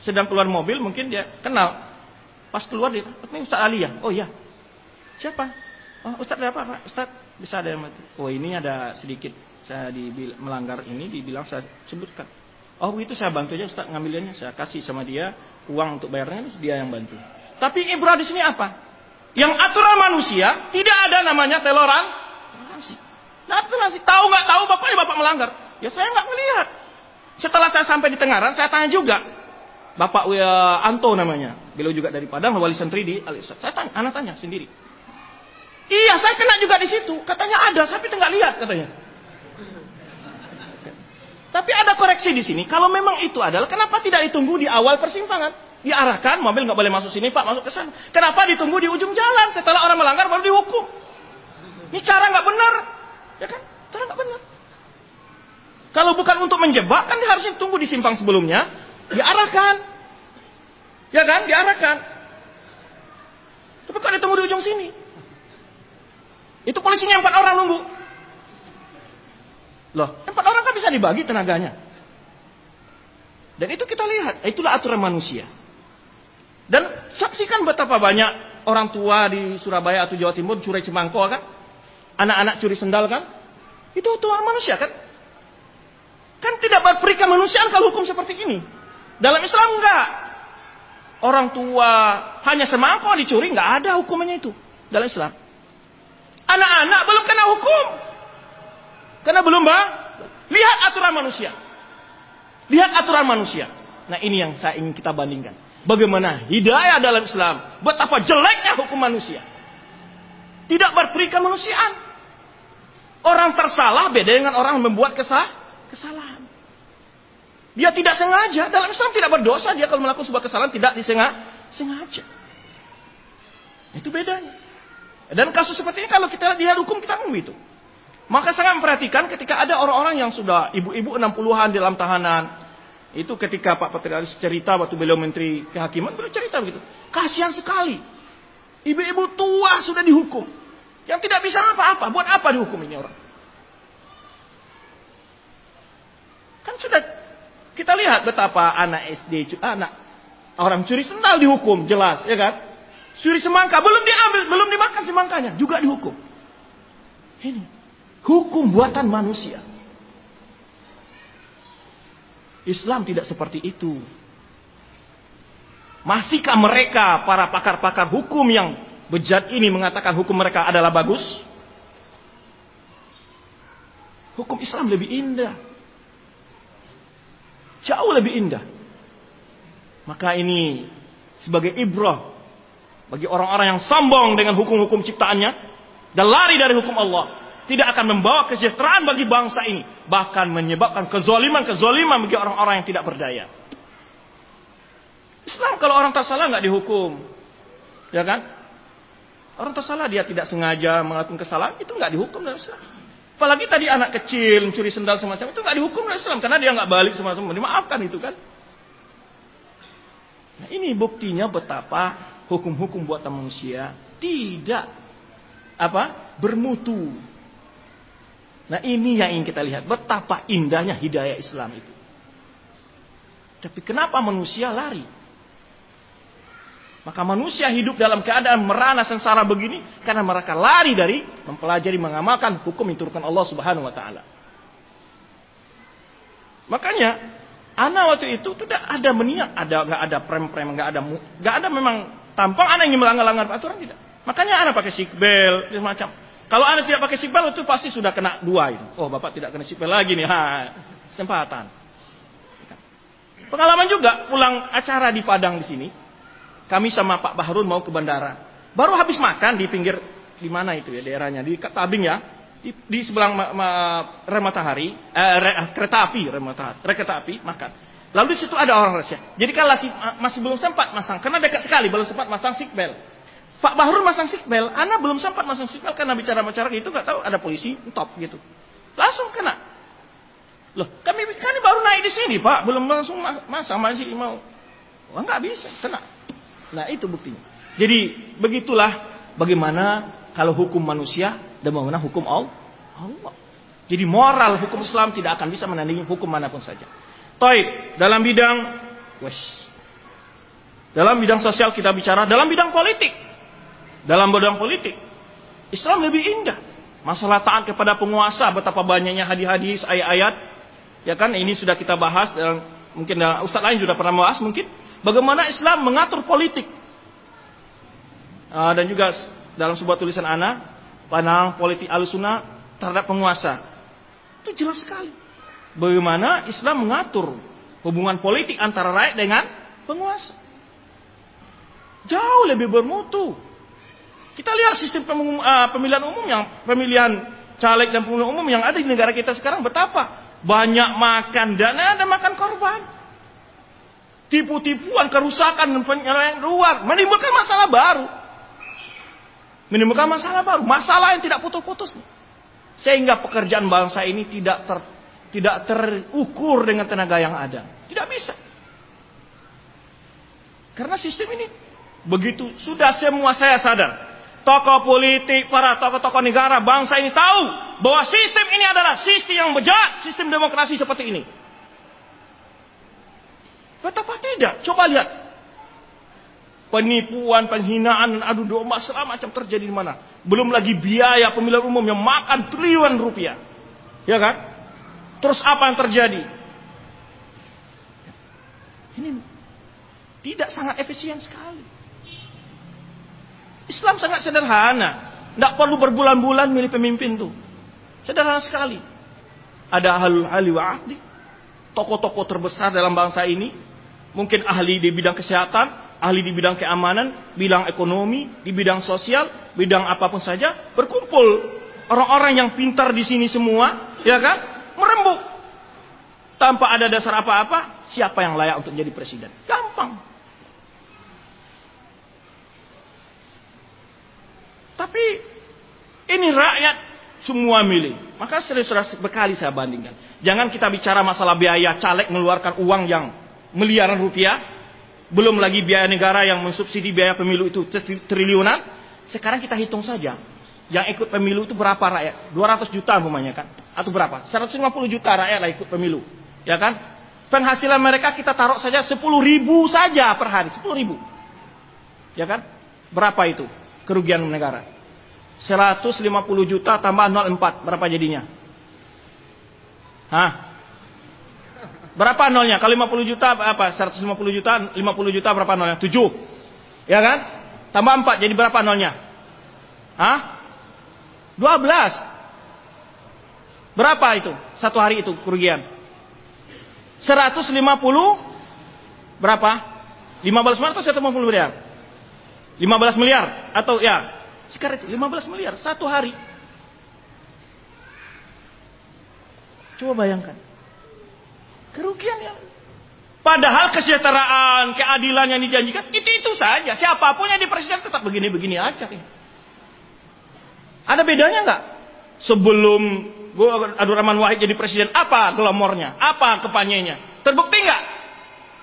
sedang keluar mobil mungkin dia kenal. Pas keluar dia, ini Ustaz Ali ya? Oh iya. Siapa? Oh Ustaz ada apa Pak? Ustaz bisa ada yang mati. Oh ini ada sedikit saya di melanggar ini dibilang saya sebutkan. Oh begitu saya bantu aja Ustaz ngambilnya. Saya kasih sama dia uang untuk bayarnya dia yang bantu. Tapi ibrah di sini apa? Yang aturan manusia tidak ada namanya teloran. Nah, toleransi. Tahu nggak tahu bapaknya bapak melanggar? Ya saya nggak melihat. Setelah saya sampai di Tengaran, saya tanya juga. Bapak uh, Anto namanya. Beliau juga dari Padang, wali santri di al Saya tanya, anak tanya sendiri. Iya, saya kena juga di situ. Katanya ada, tapi nggak lihat katanya. Tapi ada koreksi di sini. Kalau memang itu adalah, kenapa tidak ditunggu di awal persimpangan? Diarahkan, mobil nggak boleh masuk sini, Pak, masuk ke sana. Kenapa ditunggu di ujung jalan? Setelah orang melanggar baru dihukum. Ini cara nggak benar, ya kan? Cara nggak benar. Kalau bukan untuk menjebak, kan harusnya tunggu di simpang sebelumnya, Diarahkan. Ya kan? Diarahkan. Tapi kok ditunggu di ujung sini? Itu polisinya empat orang nunggu. Loh, empat orang kan bisa dibagi tenaganya. Dan itu kita lihat, itulah aturan manusia. Dan saksikan betapa banyak orang tua di Surabaya atau Jawa Timur curi cemangko kan? Anak-anak curi sendal kan? Itu aturan manusia kan? Kan tidak berperi kemanusiaan kalau hukum seperti ini. Dalam Islam enggak. Orang tua hanya semangkuk dicuri enggak ada hukumannya itu dalam Islam. Anak-anak belum kena hukum. Karena belum bang. Lihat aturan manusia. Lihat aturan manusia. Nah ini yang saya ingin kita bandingkan. Bagaimana hidayah dalam Islam. Betapa jeleknya hukum manusia. Tidak berperi kemanusiaan. Orang tersalah beda dengan orang membuat kesah, kesalahan. Dia tidak sengaja. Dalam Islam tidak berdosa dia kalau melakukan sebuah kesalahan tidak disengaja. Itu bedanya. Dan kasus seperti ini kalau kita lihat hukum kita kan begitu. Maka sangat memperhatikan ketika ada orang-orang yang sudah ibu-ibu 60-an dalam tahanan. Itu ketika Pak Patrialis cerita waktu beliau menteri kehakiman, beliau cerita begitu. Kasihan sekali. Ibu-ibu tua sudah dihukum. Yang tidak bisa apa-apa. Buat apa dihukum ini orang? Kan sudah kita lihat betapa anak SD, anak orang curi sendal dihukum, jelas, ya kan? Curi semangka belum diambil, belum dimakan semangkanya, juga dihukum. Ini hukum buatan manusia. Islam tidak seperti itu. Masihkah mereka para pakar-pakar hukum yang bejat ini mengatakan hukum mereka adalah bagus? Hukum Islam lebih indah. Jauh lebih indah. Maka ini sebagai ibrah bagi orang-orang yang sombong dengan hukum-hukum ciptaannya dan lari dari hukum Allah tidak akan membawa kesejahteraan bagi bangsa ini bahkan menyebabkan kezoliman-kezoliman bagi orang-orang yang tidak berdaya. Islam kalau orang tersalah nggak dihukum, ya kan? Orang tersalah dia tidak sengaja melakukan kesalahan itu nggak dihukum dalam Islam. Apalagi tadi anak kecil mencuri sendal semacam itu nggak dihukum oleh Islam karena dia nggak balik semacam dimaafkan itu kan. Nah, ini buktinya betapa hukum-hukum buatan manusia tidak apa bermutu. Nah ini yang ingin kita lihat betapa indahnya hidayah Islam itu. Tapi kenapa manusia lari? Maka manusia hidup dalam keadaan merana sengsara begini karena mereka lari dari mempelajari mengamalkan hukum yang turunkan Allah Subhanahu wa taala. Makanya anak waktu itu tidak ada meniak, ada nggak ada prem-prem, nggak ada nggak ada memang tampang anak ingin melanggar-langgar aturan tidak. Makanya anak pakai seatbelt semacam. Kalau anak tidak pakai seatbelt itu pasti sudah kena dua itu. Oh bapak tidak kena seatbelt lagi nih, ha, kesempatan. Pengalaman juga pulang acara di Padang di sini, kami sama Pak Bahrun mau ke bandara. Baru habis makan di pinggir di mana itu ya daerahnya di Tabing ya. Di, di sebelah ma, ma, rem matahari, eh, re, ah, kereta api, rem matahari, kereta api makan. Lalu di situ ada orang Rusia. Jadi kalau masih belum sempat masang, karena dekat sekali belum sempat masang seatbelt. Pak Bahrul masang seatbelt, Ana belum sempat masang seatbelt karena bicara-bicara itu nggak tahu ada polisi top gitu. Langsung kena. Loh, kami kami baru naik di sini, Pak, belum langsung masang masih mau. Wah, nggak bisa, kena. Nah itu buktinya. Jadi begitulah bagaimana kalau hukum manusia dan bagaimana hukum Allah. Jadi moral hukum Islam tidak akan bisa menandingi hukum mana pun saja. Toib dalam bidang wes. Dalam bidang sosial kita bicara, dalam bidang politik. Dalam bidang politik, Islam lebih indah. Masalah taat kepada penguasa, betapa banyaknya hadis-hadis, ayat-ayat. Ya kan, ini sudah kita bahas dan mungkin Ustaz lain sudah pernah bahas mungkin Bagaimana Islam mengatur politik. Uh, dan juga dalam sebuah tulisan Ana, panang politik alusuna terhadap penguasa. Itu jelas sekali. Bagaimana Islam mengatur hubungan politik antara rakyat dengan penguasa. Jauh lebih bermutu. Kita lihat sistem uh, pemilihan umum yang pemilihan caleg dan pemilihan umum yang ada di negara kita sekarang betapa banyak makan dana dan makan korban tipu-tipuan, kerusakan, dan luar, menimbulkan masalah baru. Menimbulkan masalah baru, masalah yang tidak putus-putus. Sehingga pekerjaan bangsa ini tidak ter, tidak terukur dengan tenaga yang ada. Tidak bisa. Karena sistem ini begitu sudah semua saya sadar. Tokoh politik, para tokoh-tokoh negara, bangsa ini tahu bahwa sistem ini adalah sistem yang bejat, sistem demokrasi seperti ini. Betapa tidak? Coba lihat. Penipuan, penghinaan, dan adu domba segala macam terjadi di mana. Belum lagi biaya pemilihan umum yang makan triliunan rupiah. Ya kan? Terus apa yang terjadi? Ini tidak sangat efisien sekali. Islam sangat sederhana. Tidak perlu berbulan-bulan milih pemimpin tuh. Sederhana sekali. Ada ahli ahli wa Tokoh-tokoh terbesar dalam bangsa ini mungkin ahli di bidang kesehatan, ahli di bidang keamanan, bidang ekonomi, di bidang sosial, bidang apa pun saja, berkumpul orang-orang yang pintar di sini semua, ya kan? Merembuk. Tanpa ada dasar apa-apa, siapa yang layak untuk jadi presiden? Gampang. Tapi ini rakyat semua milih. Maka sering-sering berkali saya bandingkan. Jangan kita bicara masalah biaya caleg mengeluarkan uang yang miliaran rupiah, belum lagi biaya negara yang mensubsidi biaya pemilu itu triliunan. Sekarang kita hitung saja, yang ikut pemilu itu berapa rakyat? 200 juta umpamanya kan? Atau berapa? 150 juta rakyat lah ikut pemilu, ya kan? Penghasilan mereka kita taruh saja 10 ribu saja per hari, 10 ribu. Ya kan? Berapa itu kerugian negara? 150 juta tambah 04, berapa jadinya? Hah? Berapa nolnya? Kalau 50 juta apa? 150 juta, 50 juta berapa nolnya? 7. Ya kan? Tambah 4 jadi berapa nolnya? Hah? 12. Berapa itu? Satu hari itu kerugian. 150 berapa? 15 miliar atau 150 miliar? 15 miliar atau ya sekarang itu 15 miliar satu hari. Coba bayangkan. Kerugian yang Padahal kesejahteraan, keadilan yang dijanjikan itu-itu saja. Siapa pun yang di presiden tetap begini-begini aja. Ada bedanya nggak? Sebelum Abdul Rahman Wahid jadi presiden, apa glamornya? Apa kepanyainya? Terbukti nggak?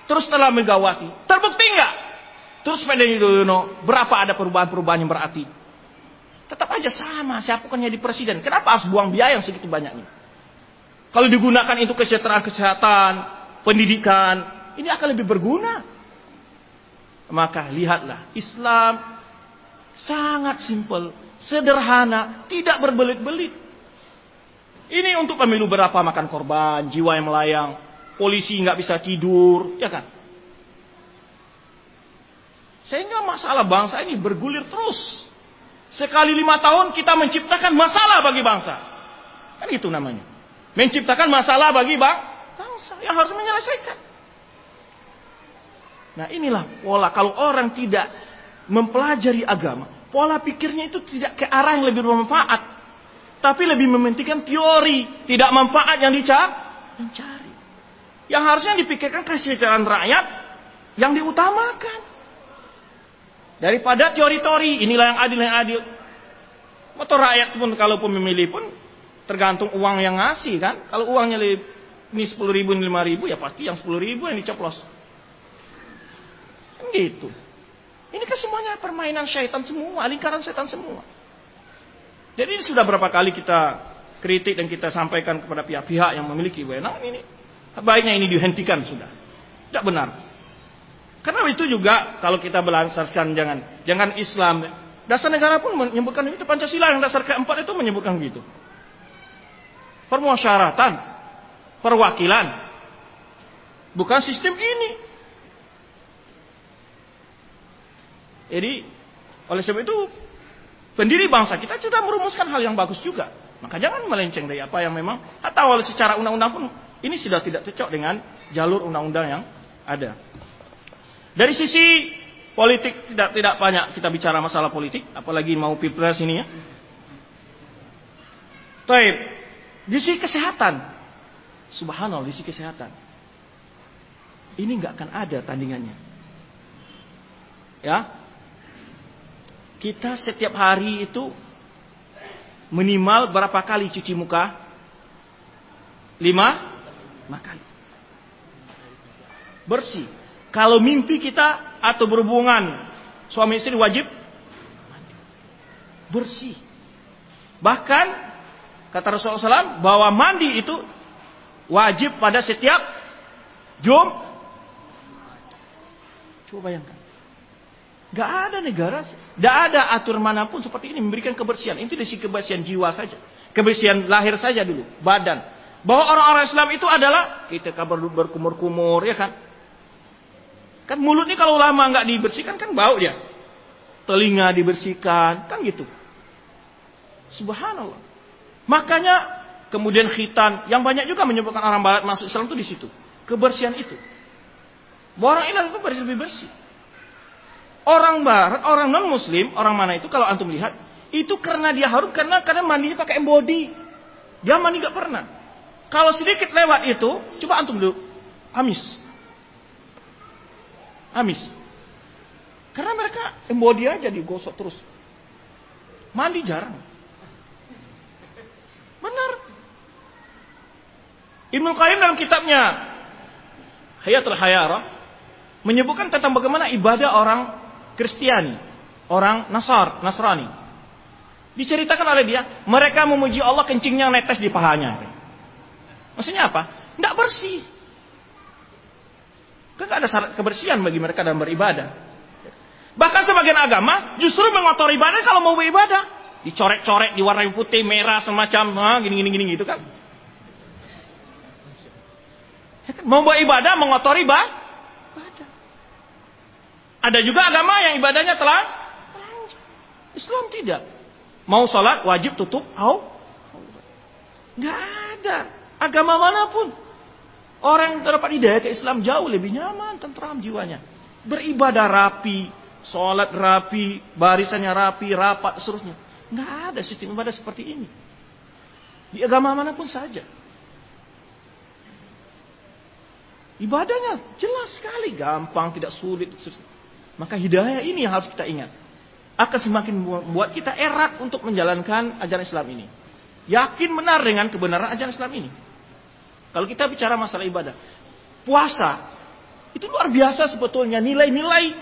Terus setelah Megawati, terbukti enggak? Terus Presiden Yudhoyono, berapa ada perubahan-perubahan yang berarti? Tetap aja sama, siapa kan jadi presiden. Kenapa harus buang biaya yang segitu banyaknya? Kalau digunakan itu kesejahteraan kesehatan, pendidikan, ini akan lebih berguna. Maka lihatlah, Islam sangat simpel, sederhana, tidak berbelit-belit. Ini untuk pemilu berapa makan korban, jiwa yang melayang, polisi nggak bisa tidur, ya kan? Sehingga masalah bangsa ini bergulir terus. Sekali lima tahun kita menciptakan masalah bagi bangsa. Kan itu namanya. Menciptakan masalah bagi bang bangsa yang harus menyelesaikan. Nah inilah pola kalau orang tidak mempelajari agama, pola pikirnya itu tidak ke arah yang lebih bermanfaat. Tapi lebih mementingkan teori, tidak manfaat yang dicari. Yang harusnya dipikirkan kesejahteraan rakyat yang diutamakan. Daripada teori-teori, inilah yang adil yang adil. Motor rakyat pun kalau pun memilih pun tergantung uang yang ngasih kan. Kalau uangnya ini 10 ribu, 5 ribu, ya pasti yang 10 ribu yang dicoplos. Kan gitu. Ini kan semuanya permainan syaitan semua, lingkaran syaitan semua. Jadi ini sudah berapa kali kita kritik dan kita sampaikan kepada pihak-pihak yang memiliki wewenang ini. Baiknya ini dihentikan sudah. Tidak benar. Karena itu juga kalau kita belansarkan jangan jangan Islam. Dasar negara pun menyebutkan itu Pancasila yang dasar keempat itu menyebutkan begitu. Permuasyaratan, perwakilan. Bukan sistem ini. Jadi oleh sebab itu pendiri bangsa kita sudah merumuskan hal yang bagus juga. Maka jangan melenceng dari apa yang memang atau secara undang-undang pun ini sudah tidak cocok dengan jalur undang-undang yang ada. Dari sisi politik tidak tidak banyak kita bicara masalah politik, apalagi mau pilpres ini ya. Taib. Di sisi kesehatan, subhanallah di sisi kesehatan, ini nggak akan ada tandingannya. Ya, kita setiap hari itu minimal berapa kali cuci muka? Lima? Lima kali. Bersih. Kalau mimpi kita atau berhubungan suami istri wajib bersih. Bahkan kata Rasulullah SAW bahwa mandi itu wajib pada setiap jum. Coba bayangkan. Gak ada negara, gak ada atur mana pun seperti ini memberikan kebersihan. Itu dari kebersihan jiwa saja. Kebersihan lahir saja dulu, badan. Bahwa orang-orang Islam itu adalah kita kabar berkumur-kumur, ya kan? Kan mulut ini kalau lama nggak dibersihkan kan bau dia. Telinga dibersihkan, kan gitu. Subhanallah. Makanya kemudian khitan yang banyak juga menyebutkan orang barat masuk Islam itu di situ. Kebersihan itu. Orang Islam itu bersih lebih bersih. Orang barat, orang non muslim, orang mana itu kalau antum lihat, itu karena dia harum karena karena mandinya pakai embody. Dia mandi gak pernah. Kalau sedikit lewat itu, coba antum dulu, amis. Amis. Karena mereka embody aja digosok terus. Mandi jarang. Benar. Ibnu Qayyim dalam kitabnya Hayatul Hayara menyebutkan tentang bagaimana ibadah orang Kristiani, orang Nasar, Nasrani. Diceritakan oleh dia, mereka memuji Allah kencingnya netes di pahanya. Maksudnya apa? Tidak bersih. Kan ada syarat kebersihan bagi mereka dalam beribadah. Bahkan sebagian agama justru mengotori ibadah kalau mau beribadah. Dicorek-corek, diwarnai putih, merah, semacam, gini-gini gitu kan. Ya kan? Mau beribadah, mengotori ibadah. Ada juga agama yang ibadahnya telah Islam tidak. Mau sholat wajib tutup au. Gak ada. Agama mana pun. Orang yang dapat hidayah ke Islam jauh lebih nyaman, tentram jiwanya. Beribadah rapi, sholat rapi, barisannya rapi, rapat, seterusnya. Gak ada sistem ibadah seperti ini. Di agama mana pun saja. Ibadahnya jelas sekali, gampang, tidak sulit. Maka hidayah ini yang harus kita ingat. Akan semakin membuat kita erat untuk menjalankan ajaran Islam ini. Yakin benar dengan kebenaran ajaran Islam ini. Kalau kita bicara masalah ibadah. Puasa. Itu luar biasa sebetulnya nilai-nilai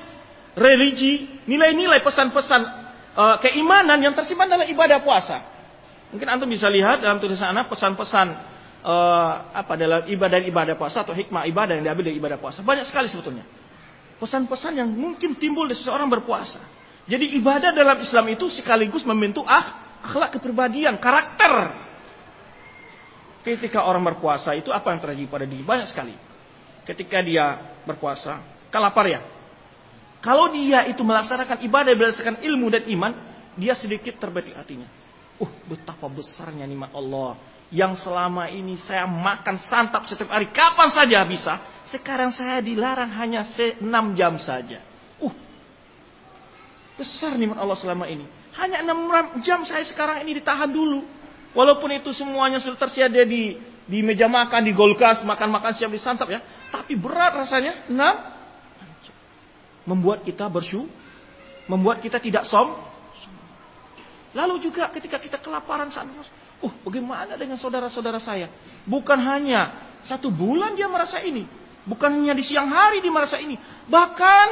religi, nilai-nilai pesan-pesan uh, keimanan yang tersimpan dalam ibadah puasa. Mungkin antum bisa lihat dalam tulisan anak pesan-pesan uh, apa dalam ibadah-ibadah puasa atau hikmah ibadah yang diambil dari ibadah puasa. Banyak sekali sebetulnya. Pesan-pesan yang mungkin timbul dari seseorang berpuasa. Jadi ibadah dalam Islam itu sekaligus membentuk ah, akhlak kepribadian, karakter. Ketika orang berpuasa itu apa yang terjadi pada diri? Banyak sekali ketika dia berpuasa, kalapar ya. Kalau dia itu melaksanakan ibadah berdasarkan ilmu dan iman, dia sedikit terbetik hatinya. Uh, betapa besarnya nikmat Allah yang selama ini saya makan santap setiap hari kapan saja bisa. Sekarang saya dilarang hanya 6 jam saja. Uh, besar nikmat Allah selama ini. Hanya 6 jam saya sekarang ini ditahan dulu. Walaupun itu semuanya sudah tersedia di di meja makan, di golkas, makan-makan siap disantap ya. Tapi berat rasanya. Enam. Membuat kita bersyukur. Membuat kita tidak som. Lalu juga ketika kita kelaparan saat Oh, bagaimana dengan saudara-saudara saya? Bukan hanya satu bulan dia merasa ini. Bukan hanya di siang hari dia merasa ini. Bahkan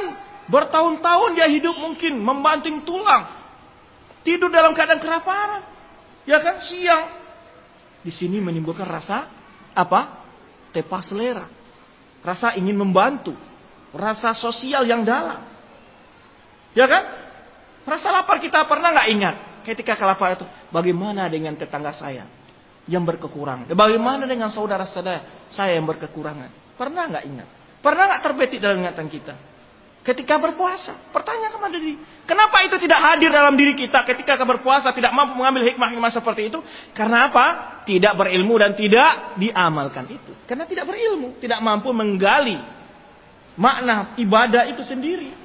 bertahun-tahun dia hidup mungkin membanting tulang. Tidur dalam keadaan kelaparan. Ya kan? Siang. Di sini menimbulkan rasa apa? Tepa selera rasa ingin membantu, rasa sosial yang dalam. Ya kan? Rasa lapar kita pernah nggak ingat ketika kelaparan itu? Bagaimana dengan tetangga saya yang berkekurangan? Bagaimana dengan saudara-saudara saya yang berkekurangan? Pernah nggak ingat? Pernah nggak terbetik dalam ingatan kita? Ketika berpuasa, pertanyaan kepada diri, kenapa itu tidak hadir dalam diri kita ketika berpuasa tidak mampu mengambil hikmah-hikmah seperti itu? Karena apa? Tidak berilmu dan tidak diamalkan itu. Karena tidak berilmu, tidak mampu menggali makna ibadah itu sendiri.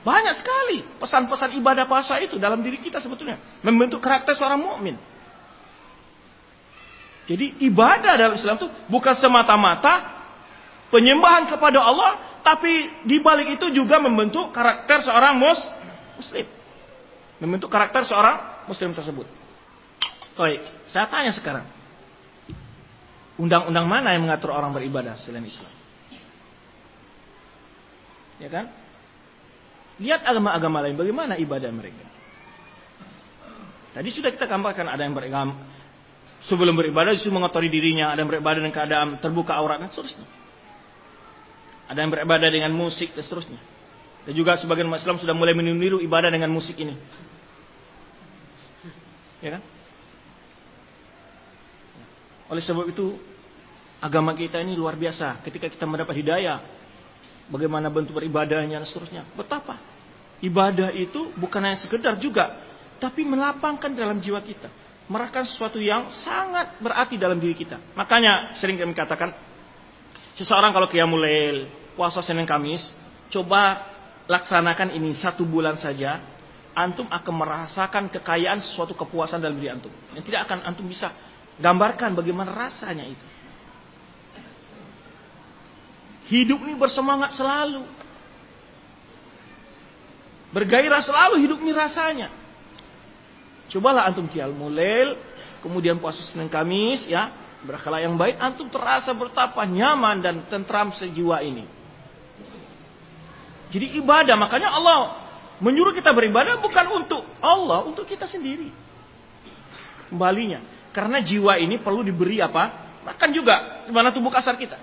Banyak sekali pesan-pesan ibadah puasa itu dalam diri kita sebetulnya membentuk karakter seorang mukmin. Jadi ibadah dalam Islam itu bukan semata-mata penyembahan kepada Allah, tapi di balik itu juga membentuk karakter seorang mus muslim. Membentuk karakter seorang muslim tersebut. Baik, saya tanya sekarang. Undang-undang mana yang mengatur orang beribadah selain Islam? Ya kan? Lihat agama-agama lain bagaimana ibadah mereka. Tadi sudah kita gambarkan ada yang beragama sebelum beribadah justru mengotori dirinya, ada yang beribadah dengan keadaan terbuka aurat dan seterusnya. Ada yang beribadah dengan musik dan seterusnya. Dan juga sebagian umat Islam sudah mulai meniru ibadah dengan musik ini. Ya kan? Oleh sebab itu, agama kita ini luar biasa. Ketika kita mendapat hidayah, bagaimana bentuk beribadahnya dan seterusnya. Betapa ibadah itu bukan hanya sekedar juga, tapi melapangkan dalam jiwa kita. Merakan sesuatu yang sangat berarti dalam diri kita. Makanya sering kami katakan, seseorang kalau qiyamul puasa Senin Kamis, coba laksanakan ini satu bulan saja, antum akan merasakan kekayaan suatu kepuasan dalam diri antum. Yang tidak akan antum bisa gambarkan bagaimana rasanya itu. Hidup ini bersemangat selalu. Bergairah selalu hidup ini rasanya. Cobalah antum kial mulel, kemudian puasa Senin Kamis ya, berakhlak yang baik, antum terasa betapa nyaman dan tentram sejiwa ini. Jadi ibadah, makanya Allah menyuruh kita beribadah bukan untuk Allah, untuk kita sendiri. Kembalinya, karena jiwa ini perlu diberi apa? Makan juga, di mana tubuh kasar kita.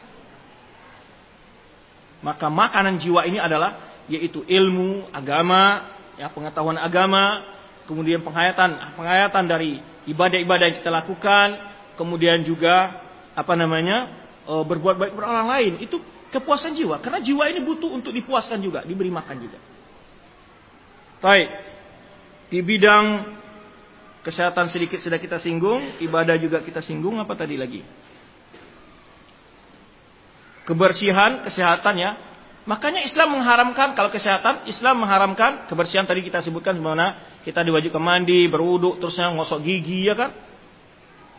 Maka makanan jiwa ini adalah yaitu ilmu, agama, ya pengetahuan agama, kemudian penghayatan, penghayatan dari ibadah-ibadah yang kita lakukan, kemudian juga apa namanya? E, berbuat baik kepada orang lain. Itu kepuasan jiwa. Karena jiwa ini butuh untuk dipuaskan juga, diberi makan juga. Baik. Di bidang kesehatan sedikit sudah kita singgung, ibadah juga kita singgung, apa tadi lagi? Kebersihan, kesehatan ya. Makanya Islam mengharamkan kalau kesehatan, Islam mengharamkan kebersihan tadi kita sebutkan sebagaimana kita diwajibkan mandi, berwuduk, terusnya ngosok gigi ya kan?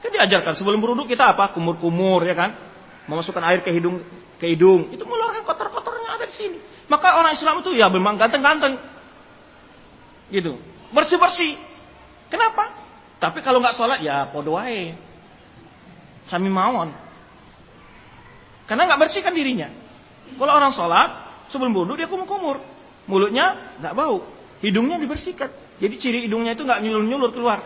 Kan diajarkan sebelum berwuduk kita apa? Kumur-kumur ya kan? Memasukkan air ke hidung ke hidung, itu mengeluarkan kotor-kotornya ada di sini. Maka orang Islam itu ya memang ganteng-ganteng. Gitu. Bersih-bersih. Kenapa? Tapi kalau nggak sholat ya podo wae. Sami mawon. Karena nggak bersihkan dirinya. Kalau orang sholat, sebelum wudhu dia kumur-kumur. Mulutnya nggak bau. Hidungnya dibersihkan. Jadi ciri hidungnya itu nggak nyulur-nyulur keluar.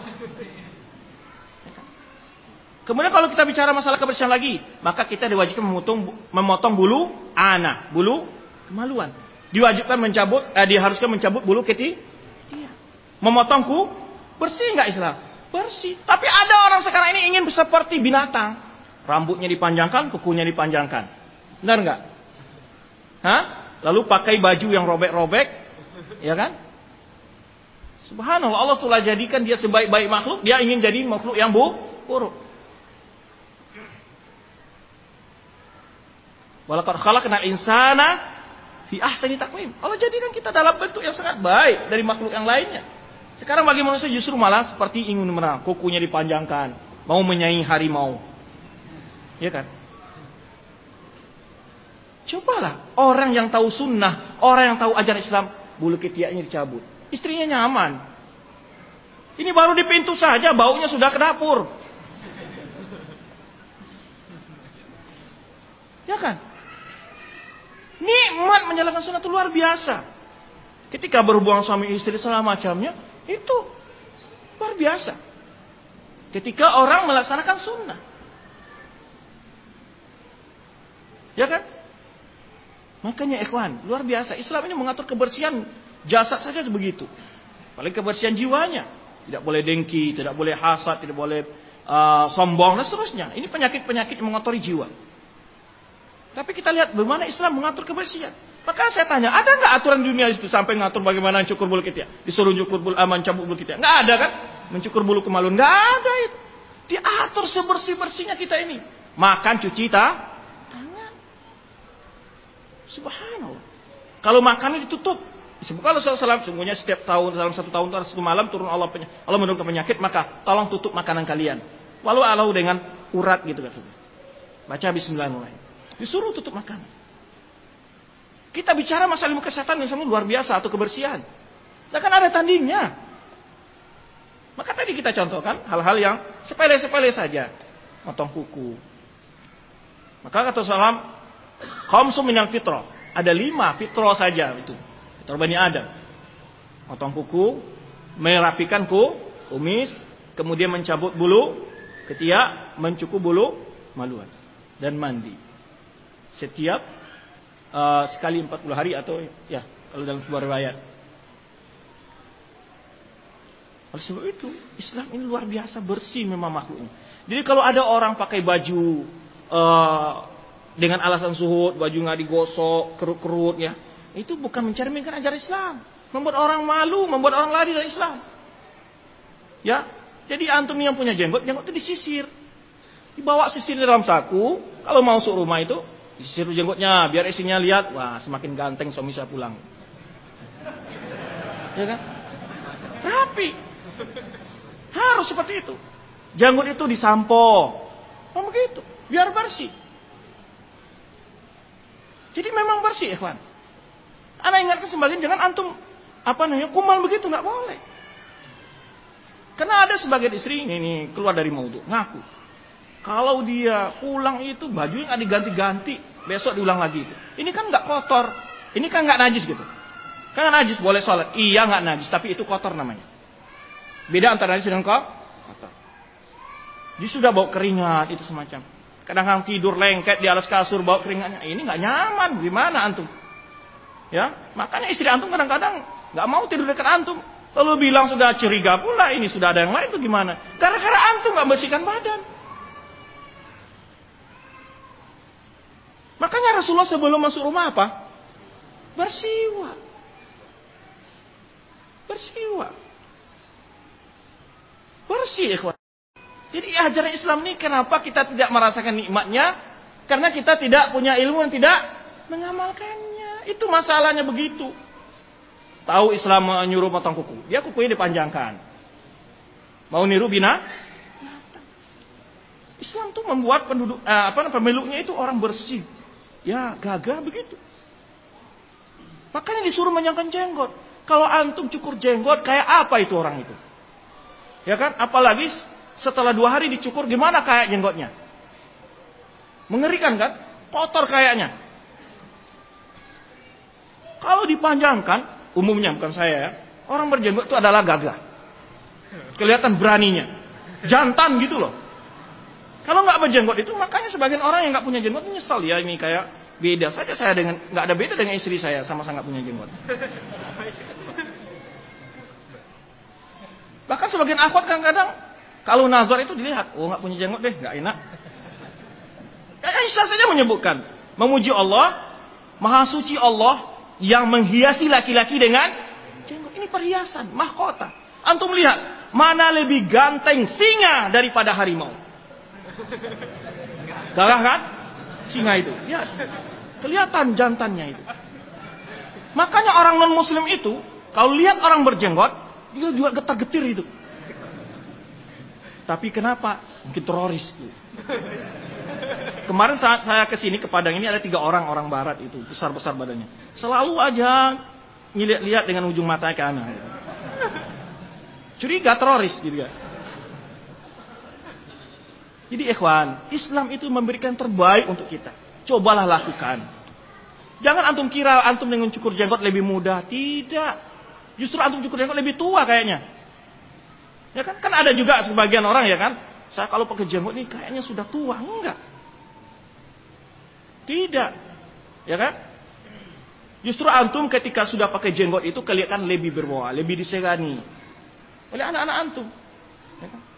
Kemudian kalau kita bicara masalah kebersihan lagi, maka kita diwajibkan memotong, memotong bulu anak, bulu kemaluan. Diwajibkan mencabut, eh, diharuskan mencabut bulu keti. Iya. Memotongku bersih nggak Islam? Bersih. Tapi ada orang sekarang ini ingin seperti binatang. Rambutnya dipanjangkan, kukunya dipanjangkan. Benar nggak? Hah? Lalu pakai baju yang robek-robek, ya kan? Subhanallah, Allah telah jadikan dia sebaik-baik makhluk, dia ingin jadi makhluk yang buruk. Walaqad khalaqnal insana fi ahsani taqwim. Allah jadikan kita dalam bentuk yang sangat baik dari makhluk yang lainnya. Sekarang bagi manusia justru malah seperti ingin menang, kukunya dipanjangkan, mau menyaingi harimau. Ya kan? Cobalah orang yang tahu sunnah, orang yang tahu ajaran Islam, bulu ketiaknya dicabut. Istrinya nyaman. Ini baru di pintu saja baunya sudah ke dapur. Ya kan? Nikmat menjalankan sunnah itu luar biasa. Ketika berhubungan suami istri segala macamnya, itu luar biasa. Ketika orang melaksanakan sunnah. Ya kan? Makanya ikhwan, luar biasa. Islam ini mengatur kebersihan jasad saja begitu. Paling kebersihan jiwanya. Tidak boleh dengki, tidak boleh hasad, tidak boleh uh, sombong, dan seterusnya. Ini penyakit-penyakit yang mengotori jiwa. Tapi kita lihat bagaimana Islam mengatur kebersihan. Maka saya tanya, ada nggak aturan dunia itu sampai ngatur bagaimana cukur bulu kita? Disuruh cukur bulu, aman cabut bulu kita? Nggak ada kan? Mencukur bulu kemaluan nggak ada itu. Diatur sebersih bersihnya kita ini. Makan cuci ta? tangan. Subhanallah. Kalau makannya ditutup, disebutkan Rasulullah sungguhnya setiap tahun dalam satu tahun atau satu malam turun Allah Allah menurunkan penyakit, maka tolong tutup makanan kalian. Walau Allah dengan urat gitu kan. Baca Bismillahirrahmanirrahim. Disuruh tutup makan. Kita bicara masalah ilmu kesehatan yang sama luar biasa atau kebersihan. Dan kan ada tandingnya. Maka tadi kita contohkan hal-hal yang sepele-sepele saja. Motong kuku. Maka kata salam, khamsu minal fitro. Ada lima fitro saja itu. Fitro Bani Adam. Motong kuku, merapikan ku, kumis, kemudian mencabut bulu, ketiak, mencukup bulu, maluan. Dan mandi setiap uh, sekali 40 hari atau ya kalau dalam sebuah riwayat. Oleh sebab itu Islam ini luar biasa bersih memang makhluknya. Jadi kalau ada orang pakai baju uh, dengan alasan suhud, baju nggak digosok, kerut-kerut ya, itu bukan mencerminkan ajaran Islam, membuat orang malu, membuat orang lari dari Islam. Ya, jadi antum yang punya jenggot, jenggot itu disisir, dibawa sisir dalam saku, kalau mau masuk rumah itu Disisir jenggotnya, biar isinya lihat, wah semakin ganteng suami saya pulang. Ya kan? Rapi. Harus seperti itu. Janggut itu disampo. Oh begitu, biar bersih. Jadi memang bersih, ikhwan. Anak ingatkan sebagian jangan antum apa namanya kumal begitu nggak boleh. Karena ada sebagian istri ini, ini keluar dari maudhu ngaku kalau dia pulang itu bajunya nggak diganti-ganti, besok diulang lagi. Ini kan nggak kotor, ini kan nggak najis gitu. Kan najis boleh sholat, iya nggak najis, tapi itu kotor namanya. Beda antara najis dengan kotor. Dia sudah bawa keringat itu semacam. Kadang-kadang tidur lengket di alas kasur bawa keringatnya, ini nggak nyaman, gimana antum? Ya, makanya istri antum kadang-kadang nggak mau tidur dekat antum. Lalu bilang sudah curiga pula ini sudah ada yang lain itu gimana? Gara-gara antum nggak bersihkan badan. Makanya Rasulullah sebelum masuk rumah apa? Bersiwa. Bersiwa. Bersih ikhwan. Jadi ajaran Islam ini kenapa kita tidak merasakan nikmatnya? Karena kita tidak punya ilmu yang tidak mengamalkannya. Itu masalahnya begitu. Tahu Islam menyuruh potong kuku. Dia kukunya dipanjangkan. Mau niru bina? Islam tuh membuat penduduk eh, apa pemiliknya itu orang bersih. Ya gagah begitu. Makanya disuruh menyangkan jenggot. Kalau antum cukur jenggot kayak apa itu orang itu? Ya kan? Apalagi setelah dua hari dicukur gimana kayak jenggotnya? Mengerikan kan? kotor kayaknya. Kalau dipanjangkan, umumnya bukan saya ya, orang berjenggot itu adalah gagah. Kelihatan beraninya. Jantan gitu loh. Kalau nggak berjenggot itu makanya sebagian orang yang nggak punya jenggot nyesal ya ini kayak beda saja saya dengan nggak ada beda dengan istri saya sama sangat punya jenggot. Bahkan sebagian akhwat kadang-kadang kalau nazar itu dilihat, oh nggak punya jenggot deh, nggak enak. Aisyah saja menyebutkan, memuji Allah, maha suci Allah yang menghiasi laki-laki dengan jenggot. Ini perhiasan, mahkota. Antum lihat, mana lebih ganteng singa daripada harimau? Gagah kan? Singa itu. Ya. Kelihatan jantannya itu. Makanya orang non muslim itu, kalau lihat orang berjenggot, dia juga getar-getir itu. Tapi kenapa? Mungkin teroris. Kemarin saat saya ke sini ke Padang ini ada tiga orang orang barat itu besar-besar badannya. Selalu aja ngeliat-lihat dengan ujung mata ke anak. Curiga teroris gitu ya. Jadi ikhwan, Islam itu memberikan terbaik untuk kita. Cobalah lakukan. Jangan antum kira antum dengan cukur jenggot lebih mudah. Tidak. Justru antum cukur jenggot lebih tua kayaknya. Ya kan? Kan ada juga sebagian orang ya kan. Saya kalau pakai jenggot ini kayaknya sudah tua. Enggak. Tidak. Ya kan? Justru antum ketika sudah pakai jenggot itu kelihatan lebih berbawa, lebih disegani. Oleh anak-anak antum. Ya kan?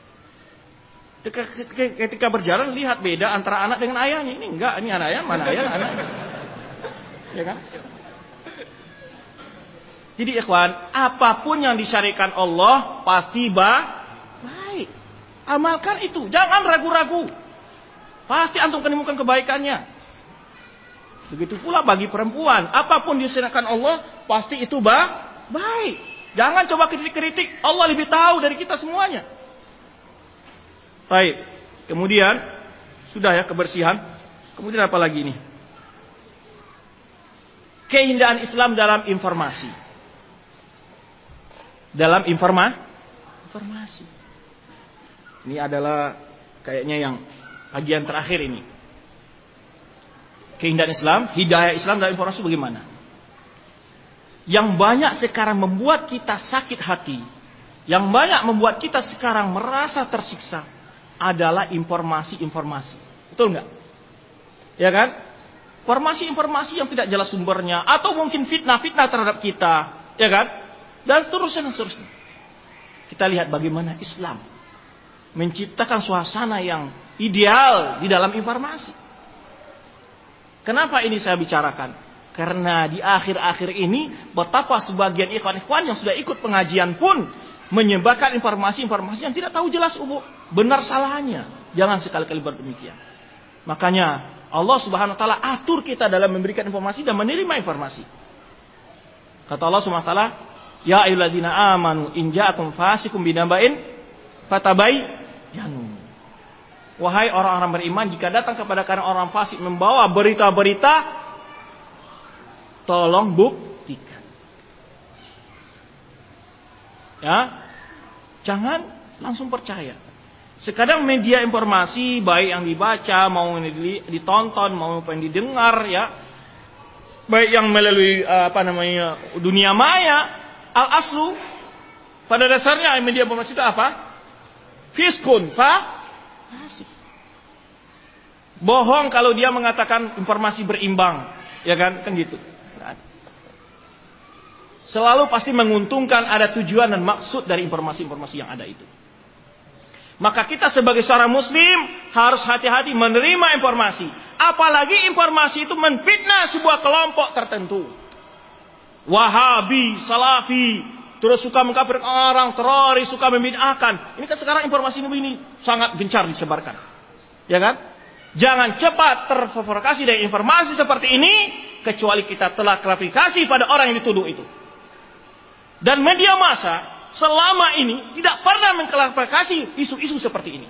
Ketika berjalan lihat beda antara anak dengan ayahnya. Ini enggak, ini anak ayah, mana ayah, anak. Ya kan? Jadi ikhwan, apa pun yang disyarikan Allah pasti ba baik. Amalkan itu, jangan ragu-ragu. Pasti antum menemukan kebaikannya. Begitu pula bagi perempuan, apa pun disyarikan Allah pasti itu ba baik. Jangan coba kritik-kritik, Allah lebih tahu dari kita semuanya. Baik. Kemudian sudah ya kebersihan. Kemudian apa lagi ini? Keindahan Islam dalam informasi dalam informa informasi. Ini adalah kayaknya yang bagian terakhir ini. Keindahan Islam, hidayah Islam dalam informasi bagaimana? Yang banyak sekarang membuat kita sakit hati, yang banyak membuat kita sekarang merasa tersiksa adalah informasi-informasi. Betul nggak? Ya kan? Informasi-informasi yang tidak jelas sumbernya atau mungkin fitnah-fitnah terhadap kita, ya kan? dan seterusnya dan seterusnya. Kita lihat bagaimana Islam menciptakan suasana yang ideal di dalam informasi. Kenapa ini saya bicarakan? Karena di akhir-akhir ini betapa sebagian ikhwan-ikhwan yang sudah ikut pengajian pun menyebarkan informasi-informasi yang tidak tahu jelas benar salahnya. Jangan sekali-kali berdemikian. Makanya Allah Subhanahu wa taala atur kita dalam memberikan informasi dan menerima informasi. Kata Allah Subhanahu wa taala, Ya ayyuhalladzina amanu in ja'akum fasikum binaba'in fatabayyanu. Wahai orang-orang beriman, jika datang kepada kalian orang fasik membawa berita-berita, tolong buktikan. Ya, jangan langsung percaya. Sekadang media informasi baik yang dibaca, mau ditonton, mau yang didengar, ya, baik yang melalui apa namanya dunia maya al aslu pada dasarnya media informasi itu apa? Fiskun, pak, Bohong kalau dia mengatakan informasi berimbang, ya kan? Kan gitu. Selalu pasti menguntungkan ada tujuan dan maksud dari informasi-informasi yang ada itu. Maka kita sebagai seorang muslim harus hati-hati menerima informasi. Apalagi informasi itu menfitnah sebuah kelompok tertentu. Wahabi, Salafi, terus suka mengkafirkan orang, teroris, suka membid'ahkan. Ini kan sekarang informasi ini sangat gencar disebarkan. Ya kan? Jangan cepat terprovokasi dengan informasi seperti ini kecuali kita telah klarifikasi pada orang yang dituduh itu. Dan media massa selama ini tidak pernah mengklarifikasi isu-isu seperti ini.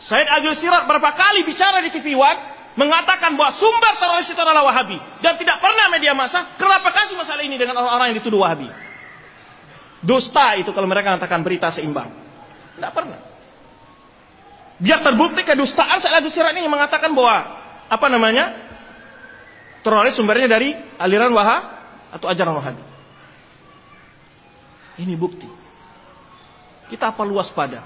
Said Agil Sirat berapa kali bicara di TV One mengatakan bahwa sumber teroris itu adalah Wahabi dan tidak pernah media massa kasih masalah ini dengan orang-orang yang dituduh Wahabi. Dusta itu kalau mereka mengatakan berita seimbang. Tidak pernah. Biar terbukti kedustaan Said Sirat ini mengatakan bahwa apa namanya? Teroris sumbernya dari aliran Wahab atau ajaran Wahabi. Ini bukti. Kita perlu waspada.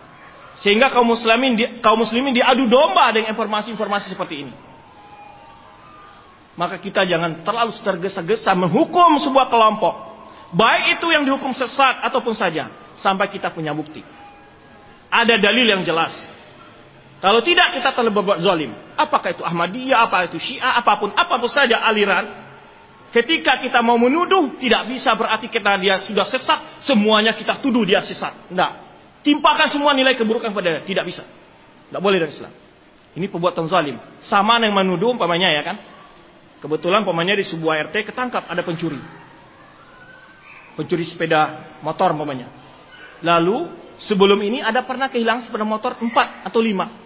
Sehingga kaum muslimin kaum muslimin diadu domba dengan informasi-informasi seperti ini. Maka kita jangan terlalu tergesa-gesa menghukum sebuah kelompok. Baik itu yang dihukum sesat ataupun saja. Sampai kita punya bukti. Ada dalil yang jelas. Kalau tidak kita terlalu berbuat zalim. Apakah itu Ahmadiyah, apa itu Syiah, apa pun, apa pun saja aliran. Ketika kita mau menuduh, tidak bisa berarti kita dia sudah sesat, semuanya kita tuduh dia sesat. Tidak. Timpakan semua nilai keburukan pada dia. Tidak bisa. Tidak boleh dari Islam. Ini perbuatan zalim. Sama yang menuduh umpamanya ya kan. Kebetulan umpamanya di sebuah RT ketangkap ada pencuri. Pencuri sepeda motor umpamanya. Lalu sebelum ini ada pernah kehilangan sepeda motor 4 atau 5.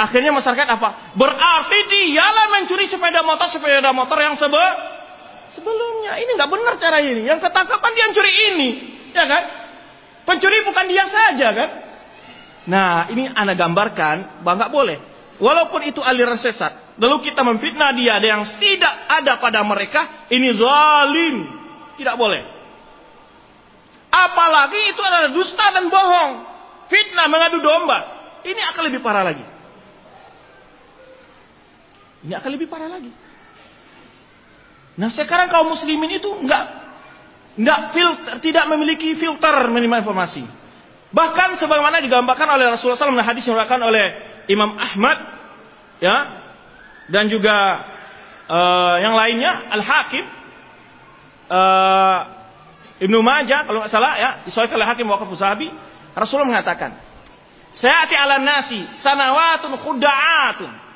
Akhirnya masyarakat apa? Berarti dialah mencuri sepeda motor sepeda motor yang sebe sebelumnya. Ini nggak benar cara ini. Yang ketangkapan dia mencuri ini, ya kan? Pencuri bukan dia saja kan? Nah, ini anda gambarkan bahwa nggak boleh. Walaupun itu aliran sesat, lalu kita memfitnah dia ada yang tidak ada pada mereka, ini zalim. Tidak boleh. Apalagi itu adalah dusta dan bohong. Fitnah mengadu domba. Ini akan lebih parah lagi. Ini akan lebih parah lagi. Nah sekarang kaum muslimin itu enggak enggak filter, tidak memiliki filter menerima informasi. Bahkan sebagaimana digambarkan oleh Rasulullah SAW hadis yang diriwayatkan oleh Imam Ahmad ya dan juga uh, yang lainnya Al Hakim uh, Ibnu Majah kalau nggak salah ya disahkan oleh Hakim wakaf Sahabi Rasulullah mengatakan Sayati ala nasi sanawatun khuda'atun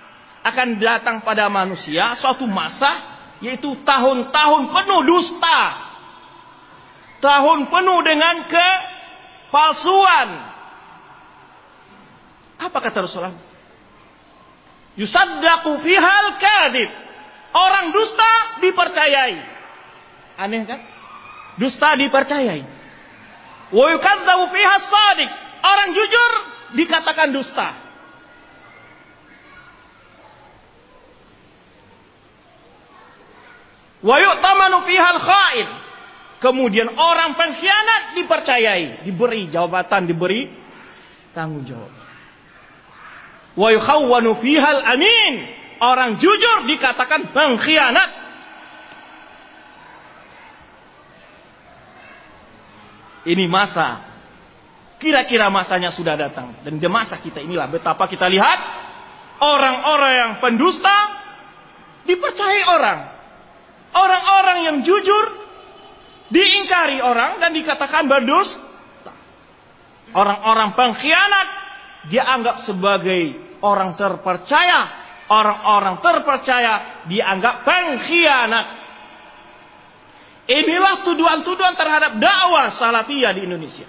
akan datang pada manusia suatu masa yaitu tahun-tahun penuh dusta. Tahun penuh dengan kepalsuan. Apa kata Rasulullah? Yusaddaqu fihal kadib. Orang dusta dipercayai. Aneh kan? Dusta dipercayai. Wa yukadzabu fiha sadiq. Orang jujur dikatakan dusta. Wa yu'tamanu fihal kha'in. Kemudian orang pengkhianat dipercayai, diberi jabatan, diberi tanggung jawab. Wa yukhawwanu fihal amin. Orang jujur dikatakan pengkhianat. Ini masa kira-kira masanya sudah datang dan di masa kita inilah betapa kita lihat orang-orang yang pendusta dipercayai orang Orang-orang yang jujur diingkari orang dan dikatakan berdusta. Orang-orang pengkhianat dianggap sebagai orang terpercaya. Orang-orang terpercaya dianggap pengkhianat. Inilah tuduhan-tuduhan terhadap dakwah salafiyah di Indonesia.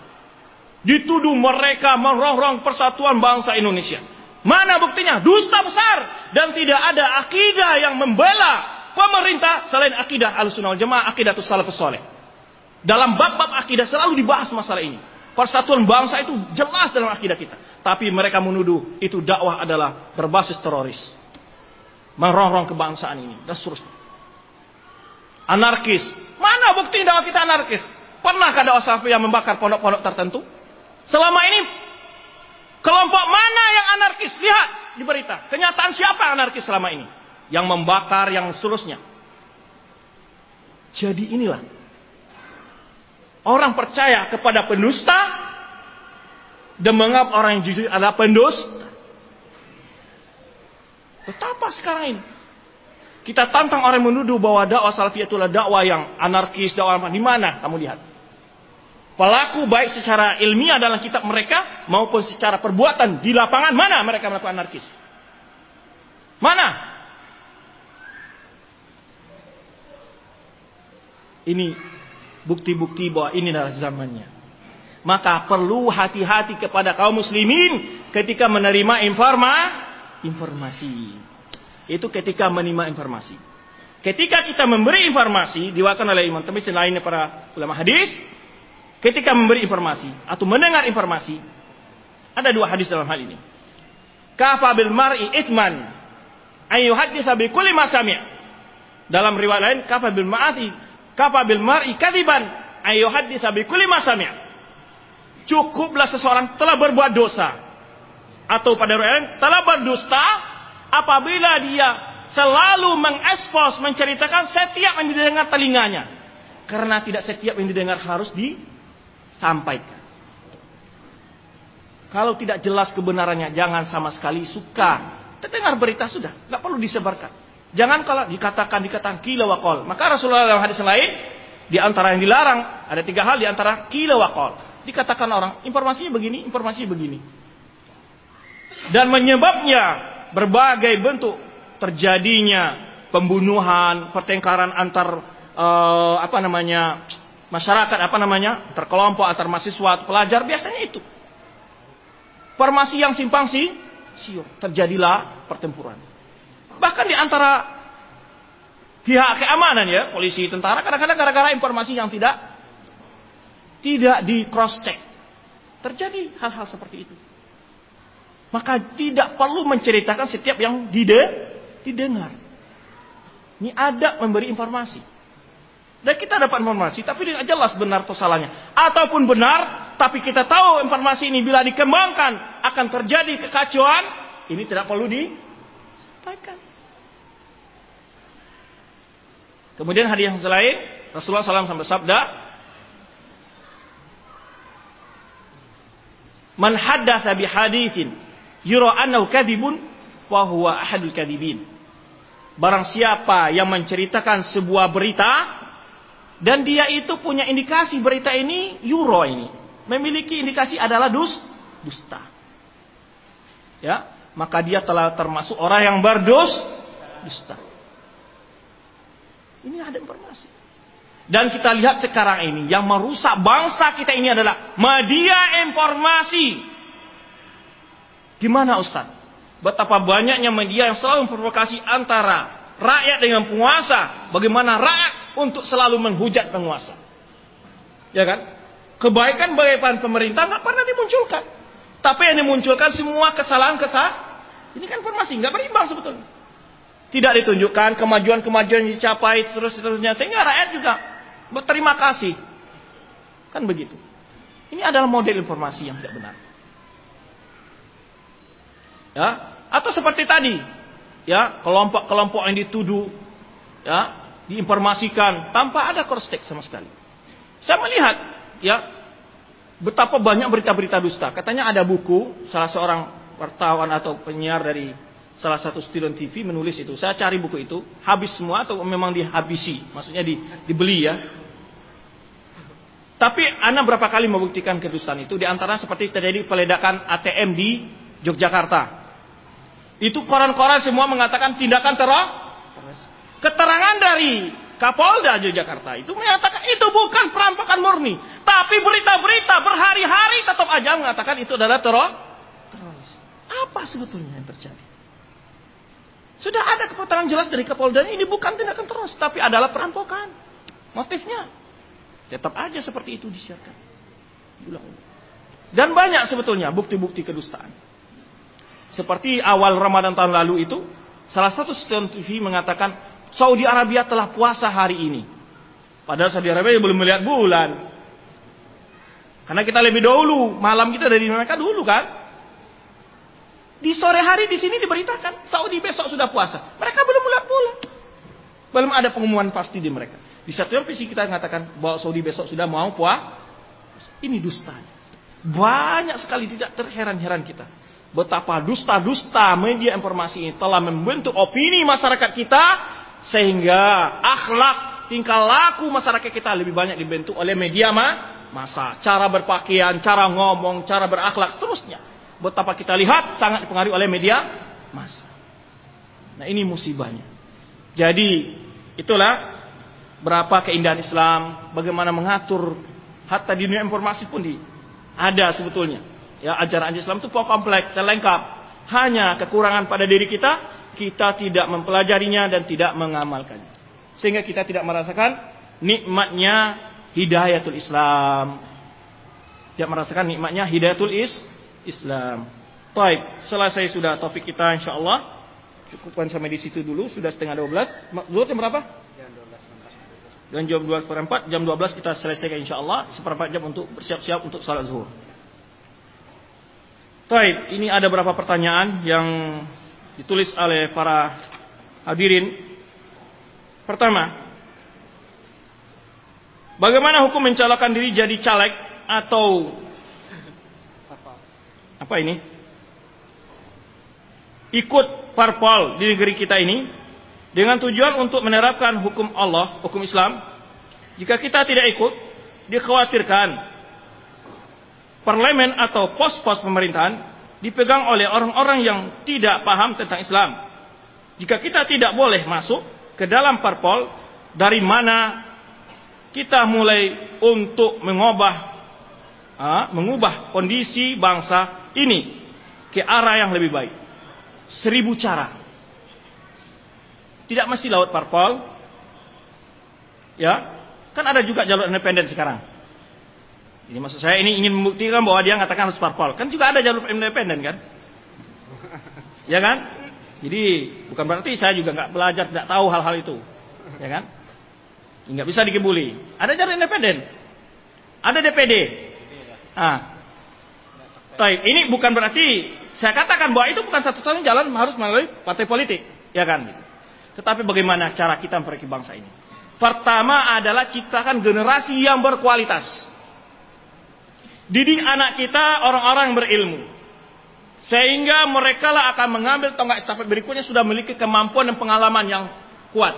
Dituduh mereka merongrong persatuan bangsa Indonesia. Mana buktinya? Dusta besar. Dan tidak ada akidah yang membela pemerintah selain akidah al-sunnah jamaah akidah salafus soleh. Dalam bab-bab akidah selalu dibahas masalah ini. Persatuan bangsa itu jelas dalam akidah kita. Tapi mereka menuduh itu dakwah adalah berbasis teroris. Merongrong kebangsaan ini. Dan seterusnya. Anarkis. Mana bukti dakwah kita anarkis? Pernahkah dakwah yang membakar pondok-pondok tertentu? Selama ini kelompok mana yang anarkis? Lihat di berita. Kenyataan siapa anarkis selama ini? Yang membakar, yang seterusnya. Jadi inilah orang percaya kepada pendusta dan menganggap orang yang jujur adalah pendusta. Betapa sekarang ini kita tantang orang yang menuduh bahwa dakwah salafiyah itulah dakwah yang anarkis, dakwah apa? Di mana kamu lihat? Pelaku baik secara ilmiah dalam kitab mereka maupun secara perbuatan di lapangan mana mereka melakukan anarkis? Mana? Ini bukti-bukti bahwa ini adalah zamannya. Maka perlu hati-hati kepada kaum muslimin ketika menerima informa informasi. Itu ketika menerima informasi. Ketika kita memberi informasi, diwakilkan oleh Imam Tabis dan lainnya para ulama hadis, ketika memberi informasi atau mendengar informasi, ada dua hadis dalam hal ini. kafa bil mar'i itsman ayu hadis bi kulli Dalam riwayat lain kafa bil ma'asi kafa bil mar'i kadiban. Ayu hadis bi kulli ma Cukuplah seseorang telah berbuat dosa. Atau pada riwayat lain telah berdusta apabila dia selalu mengekspos menceritakan setiap yang didengar telinganya. Karena tidak setiap yang didengar harus disampaikan. Kalau tidak jelas kebenarannya, jangan sama sekali suka. Terdengar berita sudah, nggak perlu disebarkan. Jangan kalau dikatakan dikatakan kila wakol. Maka Rasulullah dalam hadis lain, di antara yang dilarang ada tiga hal di antara kila wakol. Dikatakan orang informasinya begini, informasinya begini. Dan menyebabnya berbagai bentuk terjadinya pembunuhan, pertengkaran antar uh, apa namanya masyarakat apa namanya terkelompok antar mahasiswa pelajar biasanya itu Formasi yang simpang si, siur. Terjadilah pertempuran. Bahkan di antara pihak keamanan ya, polisi, tentara, kadang-kadang gara-gara informasi yang tidak tidak di cross check. Terjadi hal-hal seperti itu. Maka tidak perlu menceritakan setiap yang dide, didengar. Ini ada memberi informasi. Dan kita dapat informasi, tapi tidak jelas benar atau salahnya. Ataupun benar, tapi kita tahu informasi ini bila dikembangkan akan terjadi kekacauan, ini tidak perlu disampaikan. Kemudian hadis yang selain, Rasulullah SAW sampai sabda, Man haddatha bi hadithin yura annahu kadibun wa huwa ahadul kadibin. Barang siapa yang menceritakan sebuah berita dan dia itu punya indikasi berita ini euro ini. Memiliki indikasi adalah dus, dusta. Ya, maka dia telah termasuk orang yang berdus, dusta. Ini ada informasi. Dan kita lihat sekarang ini yang merusak bangsa kita ini adalah media informasi. Gimana Ustaz? Betapa banyaknya media yang selalu memprovokasi antara rakyat dengan penguasa. Bagaimana rakyat untuk selalu menghujat penguasa. Ya kan? Kebaikan bagaimana pemerintah nggak pernah dimunculkan. Tapi yang dimunculkan semua kesalahan-kesalahan. Ini kan informasi nggak berimbang sebetulnya. Tidak ditunjukkan kemajuan-kemajuan yang dicapai terus terusnya sehingga rakyat juga berterima kasih. Kan begitu. Ini adalah model informasi yang tidak benar. Ya, atau seperti tadi, ya kelompok-kelompok yang dituduh, ya diinformasikan tanpa ada cross sama sekali. Saya melihat ya betapa banyak berita-berita dusta. Katanya ada buku salah seorang wartawan atau penyiar dari salah satu stadion TV menulis itu. Saya cari buku itu, habis semua atau memang dihabisi, maksudnya di, dibeli ya. Tapi Anda berapa kali membuktikan kedustaan itu? Di antara seperti terjadi peledakan ATM di Yogyakarta. Itu koran-koran semua mengatakan tindakan teror Keterangan dari Kapolda Yogyakarta itu menyatakan itu bukan perampakan murni. Tapi berita-berita berhari-hari tetap aja mengatakan itu adalah teror. Apa sebetulnya yang terjadi? Sudah ada keterangan jelas dari Kapolda ini bukan tindakan terus, tapi adalah perampokan. Motifnya tetap aja seperti itu disiarkan. Dan banyak sebetulnya bukti-bukti kedustaan. Seperti awal Ramadan tahun lalu itu, salah satu stasiun TV mengatakan Saudi Arabia telah puasa hari ini. Padahal Saudi Arabia belum melihat bulan. Karena kita lebih dahulu, malam kita dari mereka dulu kan. Di sore hari di sini diberitakan Saudi besok sudah puasa. Mereka belum melihat bulan. Belum ada pengumuman pasti di mereka. Di satu visi kita mengatakan bahwa Saudi besok sudah mau puasa. Ini dusta. Banyak sekali tidak terheran-heran kita. Betapa dusta-dusta media informasi ini telah membentuk opini masyarakat kita sehingga akhlak, tingkah laku masyarakat kita lebih banyak dibentuk oleh media ma masa. Cara berpakaian, cara ngomong, cara berakhlak, seterusnya. Betapa kita lihat sangat dipengaruhi oleh media masa. Nah ini musibahnya. Jadi itulah berapa keindahan Islam, bagaimana mengatur hatta di dunia informasi pun di ada sebetulnya. Ya ajaran Islam itu kompleks dan lengkap. Hanya kekurangan pada diri kita kita tidak mempelajarinya dan tidak mengamalkannya. Sehingga kita tidak merasakan nikmatnya hidayatul Islam. Tidak merasakan nikmatnya hidayatul is Islam. Taib, selesai sudah topik kita insya Allah. Cukupkan sampai di situ dulu, sudah setengah 12. Zuhur jam berapa? Dan jam 12 per 4, jam 12 kita selesaikan insya Allah. Seperempat jam untuk bersiap-siap untuk salat zuhur. Taib, ini ada beberapa pertanyaan yang ditulis oleh para hadirin. Pertama, bagaimana hukum mencalonkan diri jadi caleg atau apa ini? ikut parpol di negeri kita ini dengan tujuan untuk menerapkan hukum Allah, hukum Islam. Jika kita tidak ikut, dikhawatirkan parlemen atau pos-pos pemerintahan dipegang oleh orang-orang yang tidak paham tentang Islam. Jika kita tidak boleh masuk ke dalam parpol, dari mana kita mulai untuk mengubah ah, mengubah kondisi bangsa ini ke arah yang lebih baik? seribu cara. Tidak mesti lewat parpol. Ya, kan ada juga jalur independen sekarang. Ini maksud saya ini ingin membuktikan bahwa dia mengatakan harus parpol. Kan juga ada jalur independen kan? Ya kan? Jadi bukan berarti saya juga nggak belajar tidak tahu hal-hal itu, ya kan? Nggak bisa dikebuli. Ada jalur independen, ada DPD. Ah, Taib. Ini bukan berarti saya katakan bahwa itu bukan satu-satunya jalan harus melalui partai politik, ya kan? Tetapi bagaimana cara kita memperbaiki bangsa ini? Pertama adalah ciptakan generasi yang berkualitas. Didik anak kita orang-orang berilmu. Sehingga mereka lah akan mengambil tonggak estafet berikutnya sudah memiliki kemampuan dan pengalaman yang kuat.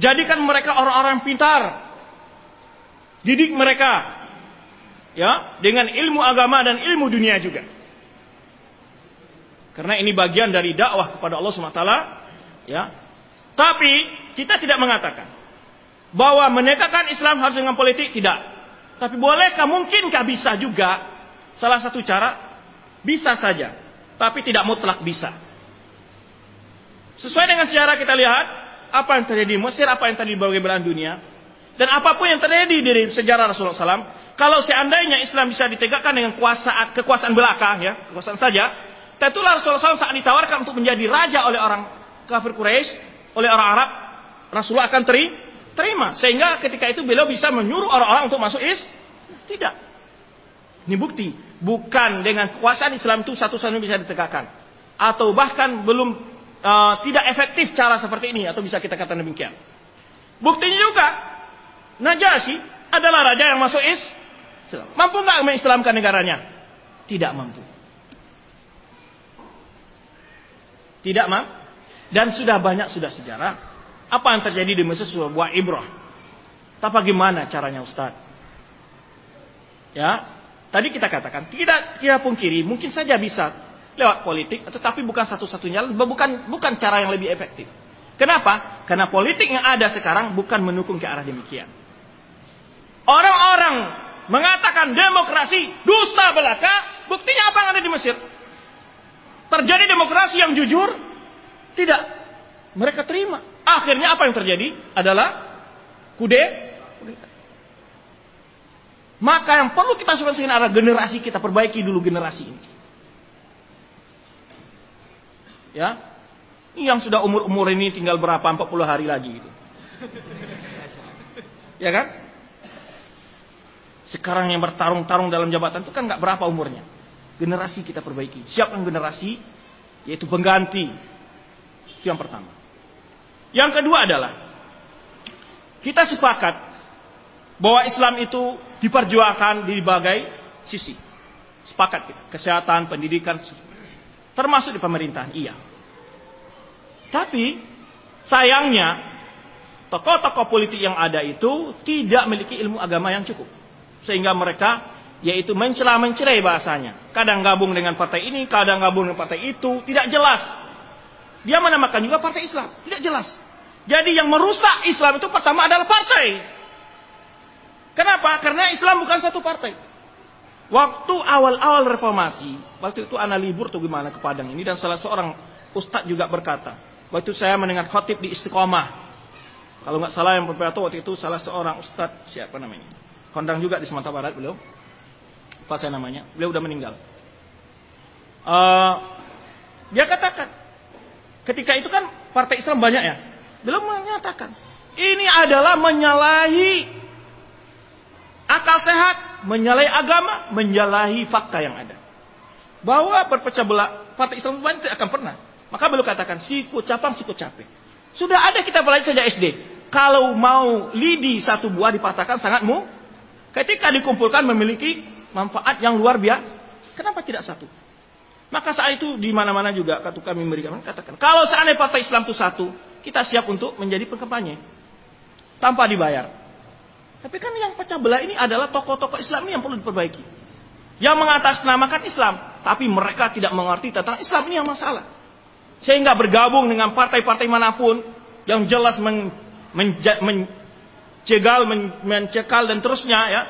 Jadikan mereka orang-orang pintar. Didik mereka ya dengan ilmu agama dan ilmu dunia juga. Karena ini bagian dari dakwah kepada Allah SWT. Ya. Tapi kita tidak mengatakan bahwa menegakkan Islam harus dengan politik tidak. Tapi bolehkah mungkinkah bisa juga salah satu cara bisa saja, tapi tidak mutlak bisa. Sesuai dengan sejarah kita lihat apa yang terjadi di Mesir, apa yang terjadi di berbagai belahan dunia, dan apa pun yang terjadi di sejarah Rasulullah SAW, kalau seandainya Islam bisa ditegakkan dengan kuasa kekuasaan belaka, ya, kekuasaan saja, Tentulah Rasulullah SAW saat ditawarkan untuk menjadi raja oleh orang kafir Quraisy, oleh orang Arab, Rasulullah akan teri, terima. Sehingga ketika itu beliau bisa menyuruh orang-orang untuk masuk is. Tidak. Ini bukti. Bukan dengan kekuasaan Islam itu satu-satunya bisa ditegakkan. Atau bahkan belum uh, tidak efektif cara seperti ini. Atau bisa kita katakan demikian. Buktinya juga. Najasyi adalah raja yang masuk is. Mampu nggak mengislamkan negaranya? Tidak mampu. Tidak, ma? Dan sudah banyak sudah sejarah. Apa yang terjadi di Mesir sudah buah ibrah. Tapi bagaimana caranya Ustaz? Ya, tadi kita katakan tidak kita pungkiri mungkin saja bisa lewat politik, tetapi bukan satu-satunya, bukan bukan cara yang lebih efektif. Kenapa? Karena politik yang ada sekarang bukan mendukung ke arah demikian. Orang-orang mengatakan demokrasi dusta belaka, buktinya apa yang ada di Mesir? Terjadi demokrasi yang jujur? Tidak. Mereka terima. Akhirnya apa yang terjadi? Adalah kude. Maka yang perlu kita selesaikan adalah generasi kita perbaiki dulu generasi ini. Ya. Yang sudah umur-umur ini tinggal berapa? 40 hari lagi gitu. Ya kan? Sekarang yang bertarung-tarung dalam jabatan itu kan nggak berapa umurnya. Generasi kita perbaiki. Siapkan generasi, yaitu pengganti. Itu yang pertama. Yang kedua adalah, kita sepakat bahwa Islam itu diperjuangkan di berbagai sisi. Sepakat kita. Kesehatan, pendidikan, termasuk di pemerintahan. Iya. Tapi, sayangnya, tokoh-tokoh politik yang ada itu tidak memiliki ilmu agama yang cukup. Sehingga mereka yaitu mencela mencerai bahasanya. Kadang gabung dengan partai ini, kadang gabung dengan partai itu, tidak jelas. Dia menamakan juga partai Islam, tidak jelas. Jadi yang merusak Islam itu pertama adalah partai. Kenapa? Karena Islam bukan satu partai. Waktu awal-awal reformasi, waktu itu anak libur tuh gimana ke Padang ini dan salah seorang ustadz juga berkata, waktu saya mendengar khotib di Istiqomah, kalau nggak salah yang berpidato waktu itu salah seorang ustadz siapa namanya, kondang juga di Sumatera Barat beliau, apa saya namanya? Beliau udah meninggal. Uh, dia katakan, ketika itu kan partai Islam banyak ya. Belum menyatakan, ini adalah menyalahi akal sehat, menyalahi agama, menyalahi fakta yang ada. Bahwa berpecah belah partai Islam banyak tidak akan pernah. Maka beliau katakan, siku capang, siku capek. Sudah ada kita belajar sejak SD. Kalau mau lidi satu buah dipatahkan sangat mu. Ketika dikumpulkan memiliki manfaat yang luar biasa. Kenapa tidak satu? Maka saat itu di mana-mana juga kata kami memberikan katakan, kalau seandainya partai Islam itu satu, kita siap untuk menjadi pengkampanye tanpa dibayar. Tapi kan yang pecah belah ini adalah tokoh-tokoh Islam ini yang perlu diperbaiki. Yang mengatasnamakan Islam, tapi mereka tidak mengerti tentang Islam ini yang masalah. Sehingga bergabung dengan partai-partai mana pun yang jelas men, men, mencegal, men, mencekal dan terusnya ya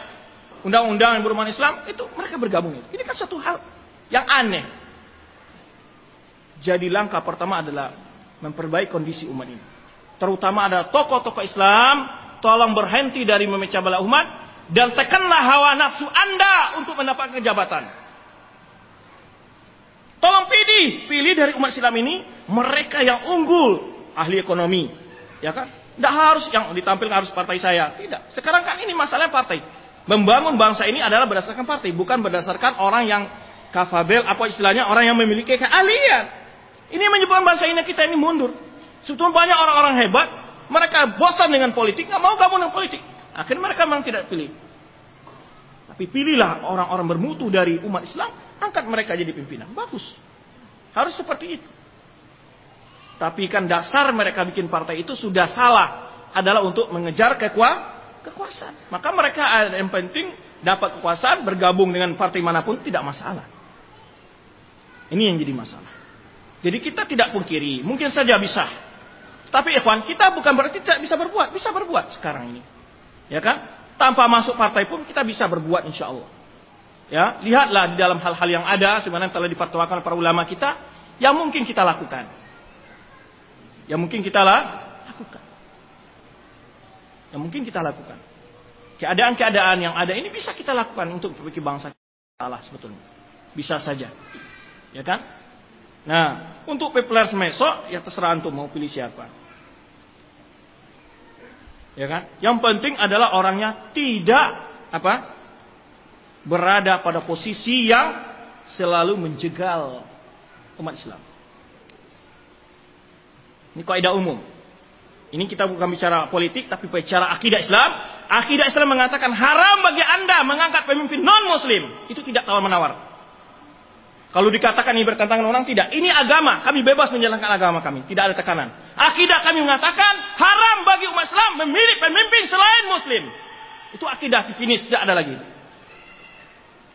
undang-undang yang berhubungan Islam itu mereka bergabung. Ini kan satu hal yang aneh. Jadi langkah pertama adalah memperbaiki kondisi umat ini. Terutama ada tokoh-tokoh Islam, tolong berhenti dari memecah belah umat dan tekanlah hawa nafsu Anda untuk mendapatkan jabatan. Tolong pilih, pilih dari umat Islam ini mereka yang unggul, ahli ekonomi, ya kan? Tidak harus yang ditampilkan harus partai saya, tidak. Sekarang kan ini masalah partai. Membangun bangsa ini adalah berdasarkan partai, bukan berdasarkan orang yang kafabel, apa istilahnya orang yang memiliki keahlian. Ini menyebabkan bangsa ini kita ini mundur. Sebetulnya banyak orang-orang hebat, mereka bosan dengan politik, nggak mau gabung dengan politik. Akhirnya mereka memang tidak pilih. Tapi pilihlah orang-orang bermutu dari umat Islam, angkat mereka jadi pimpinan. Bagus. Harus seperti itu. Tapi kan dasar mereka bikin partai itu sudah salah. Adalah untuk mengejar kekua, kekuasaan. Maka mereka yang penting dapat kekuasaan, bergabung dengan partai mana pun tidak masalah. Ini yang jadi masalah. Jadi kita tidak pungkiri, mungkin saja bisa. Tapi ikhwan, kita bukan berarti tidak bisa berbuat, bisa berbuat sekarang ini. Ya kan? Tanpa masuk partai pun kita bisa berbuat insya Allah. Ya, lihatlah di dalam hal-hal yang ada sebenarnya telah difatwakan para ulama kita yang mungkin kita lakukan. Yang mungkin kita lakukan. Yang mungkin kita lakukan. Keadaan-keadaan yang ada ini bisa kita lakukan untuk memperbaiki bangsa salah sebetulnya. Bisa saja. Ya kan? Nah, untuk pepler semesok ya terserah antum mau pilih siapa. Ya kan? Yang penting adalah orangnya tidak apa? berada pada posisi yang selalu menjegal umat Islam. Ini kaidah umum. Ini kita bukan bicara politik tapi bicara akidah Islam. Akidah Islam mengatakan haram bagi Anda mengangkat pemimpin non muslim. Itu tidak tawar menawar. Kalau dikatakan ini bertentangan orang tidak. Ini agama. Kami bebas menjalankan agama kami. Tidak ada tekanan. Akidah kami mengatakan haram bagi umat Islam memilih pemimpin selain Muslim. Itu akidah finish tidak ada lagi.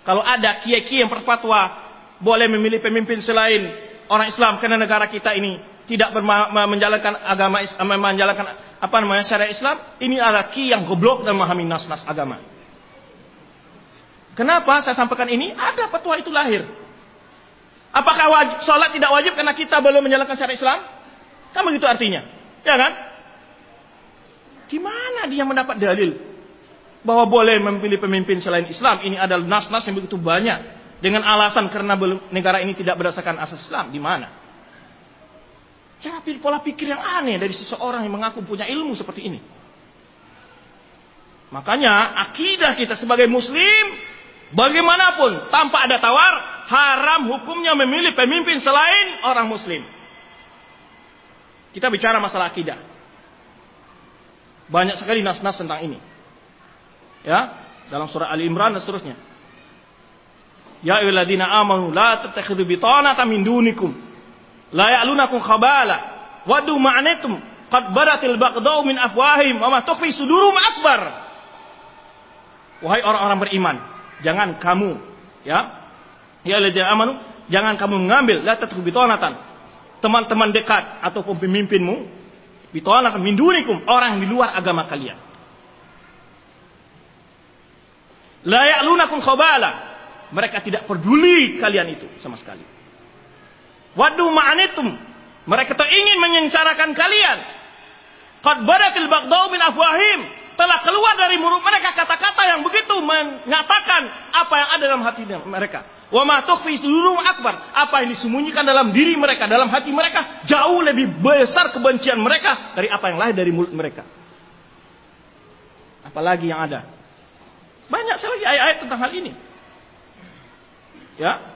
Kalau ada kiai-kiai yang berfatwa boleh memilih pemimpin selain orang Islam karena negara kita ini tidak menjalankan agama menjalankan apa namanya syariat Islam, ini adalah kiai yang goblok dan memahami nas-nas agama. Kenapa saya sampaikan ini? Ada fatwa itu lahir. Apakah wajib, sholat tidak wajib karena kita belum menjalankan syariat Islam? Kan begitu artinya. Ya kan? Gimana dia mendapat dalil bahwa boleh memilih pemimpin selain Islam? Ini adalah nas-nas yang begitu banyak dengan alasan karena negara ini tidak berdasarkan asas Islam. Di mana? Jangan pola pikir yang aneh dari seseorang yang mengaku punya ilmu seperti ini. Makanya akidah kita sebagai muslim bagaimanapun tanpa ada tawar haram hukumnya memilih pemimpin selain orang muslim. Kita bicara masalah akidah. Banyak sekali nas-nas tentang ini. Ya, dalam surah Ali Imran dan seterusnya. Ya ayyuhalladzina amanu la tattakhidhu bitanatan min dunikum la ya'lunakum khabala wadu ma'anitum qad baratil baqdau min afwahim wa ma tukhfi sudurum akbar. Wahai orang-orang beriman, jangan kamu ya Ya alladzina amanu, jangan kamu mengambil la tatru bitonatan. Teman-teman dekat ataupun pemimpinmu bitonatan min dunikum, orang di luar agama kalian. La ya'lunakum khabala. Mereka tidak peduli kalian itu sama sekali. Wadu ma'anitum. Mereka tak ingin menyengsarakan kalian. Qad badatil baghdau min afwahim. Telah keluar dari mulut mereka kata-kata yang begitu mengatakan apa yang ada dalam hati mereka. Wa ma tukhfi akbar. Apa yang disembunyikan dalam diri mereka, dalam hati mereka jauh lebih besar kebencian mereka dari apa yang lahir dari mulut mereka. Apalagi yang ada. Banyak sekali ayat-ayat tentang hal ini. Ya.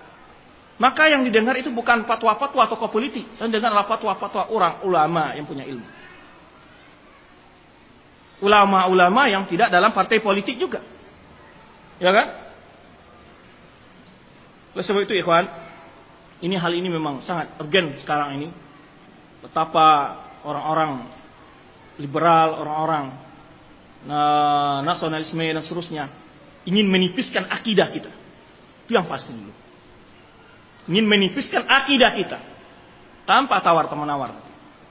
Maka yang didengar itu bukan fatwa-fatwa tokoh politik, yang didengar fatwa-fatwa orang ulama yang punya ilmu. Ulama-ulama yang tidak dalam partai politik juga. Ya kan? Oleh sebab itu ikhwan, ini hal ini memang sangat urgen sekarang ini. Betapa orang-orang liberal, orang-orang nah, nasionalisme dan seterusnya ingin menipiskan akidah kita. Itu yang pasti dulu. Ingin menipiskan akidah kita tanpa tawar menawar.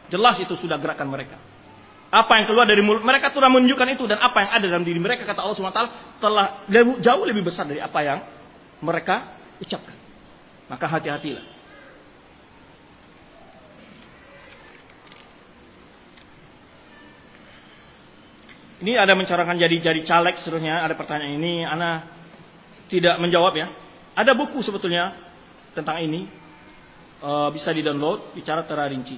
Jelas itu sudah gerakan mereka. Apa yang keluar dari mulut mereka telah menunjukkan itu dan apa yang ada dalam diri mereka kata Allah SWT telah jauh lebih besar dari apa yang mereka ucapkan. Maka hati-hatilah. Ini ada mencorongkan jadi jadi caleg seterusnya. Ada pertanyaan ini, Ana tidak menjawab ya. Ada buku sebetulnya tentang ini e, bisa di download, bicara terarinci.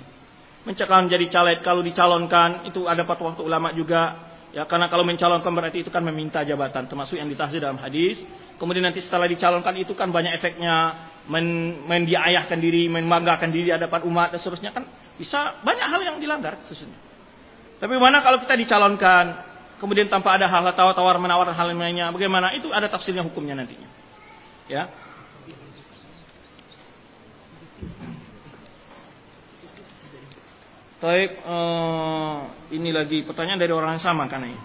Mencalon jadi caleg kalau dicalonkan itu ada waktu ulama juga Ya, karena kalau mencalonkan berarti itu kan meminta jabatan, termasuk yang ditahsir dalam hadis. Kemudian nanti setelah dicalonkan itu kan banyak efeknya, men, men diayahkan diri, membanggakan diri di hadapan umat dan seterusnya kan bisa banyak hal yang dilanggar sesungguhnya. Tapi mana kalau kita dicalonkan, kemudian tanpa ada hal tawar-tawar menawar hal lainnya, bagaimana? Itu ada tafsirnya hukumnya nantinya. Ya, Taib, uh, ini lagi pertanyaan dari orang yang sama kan ini?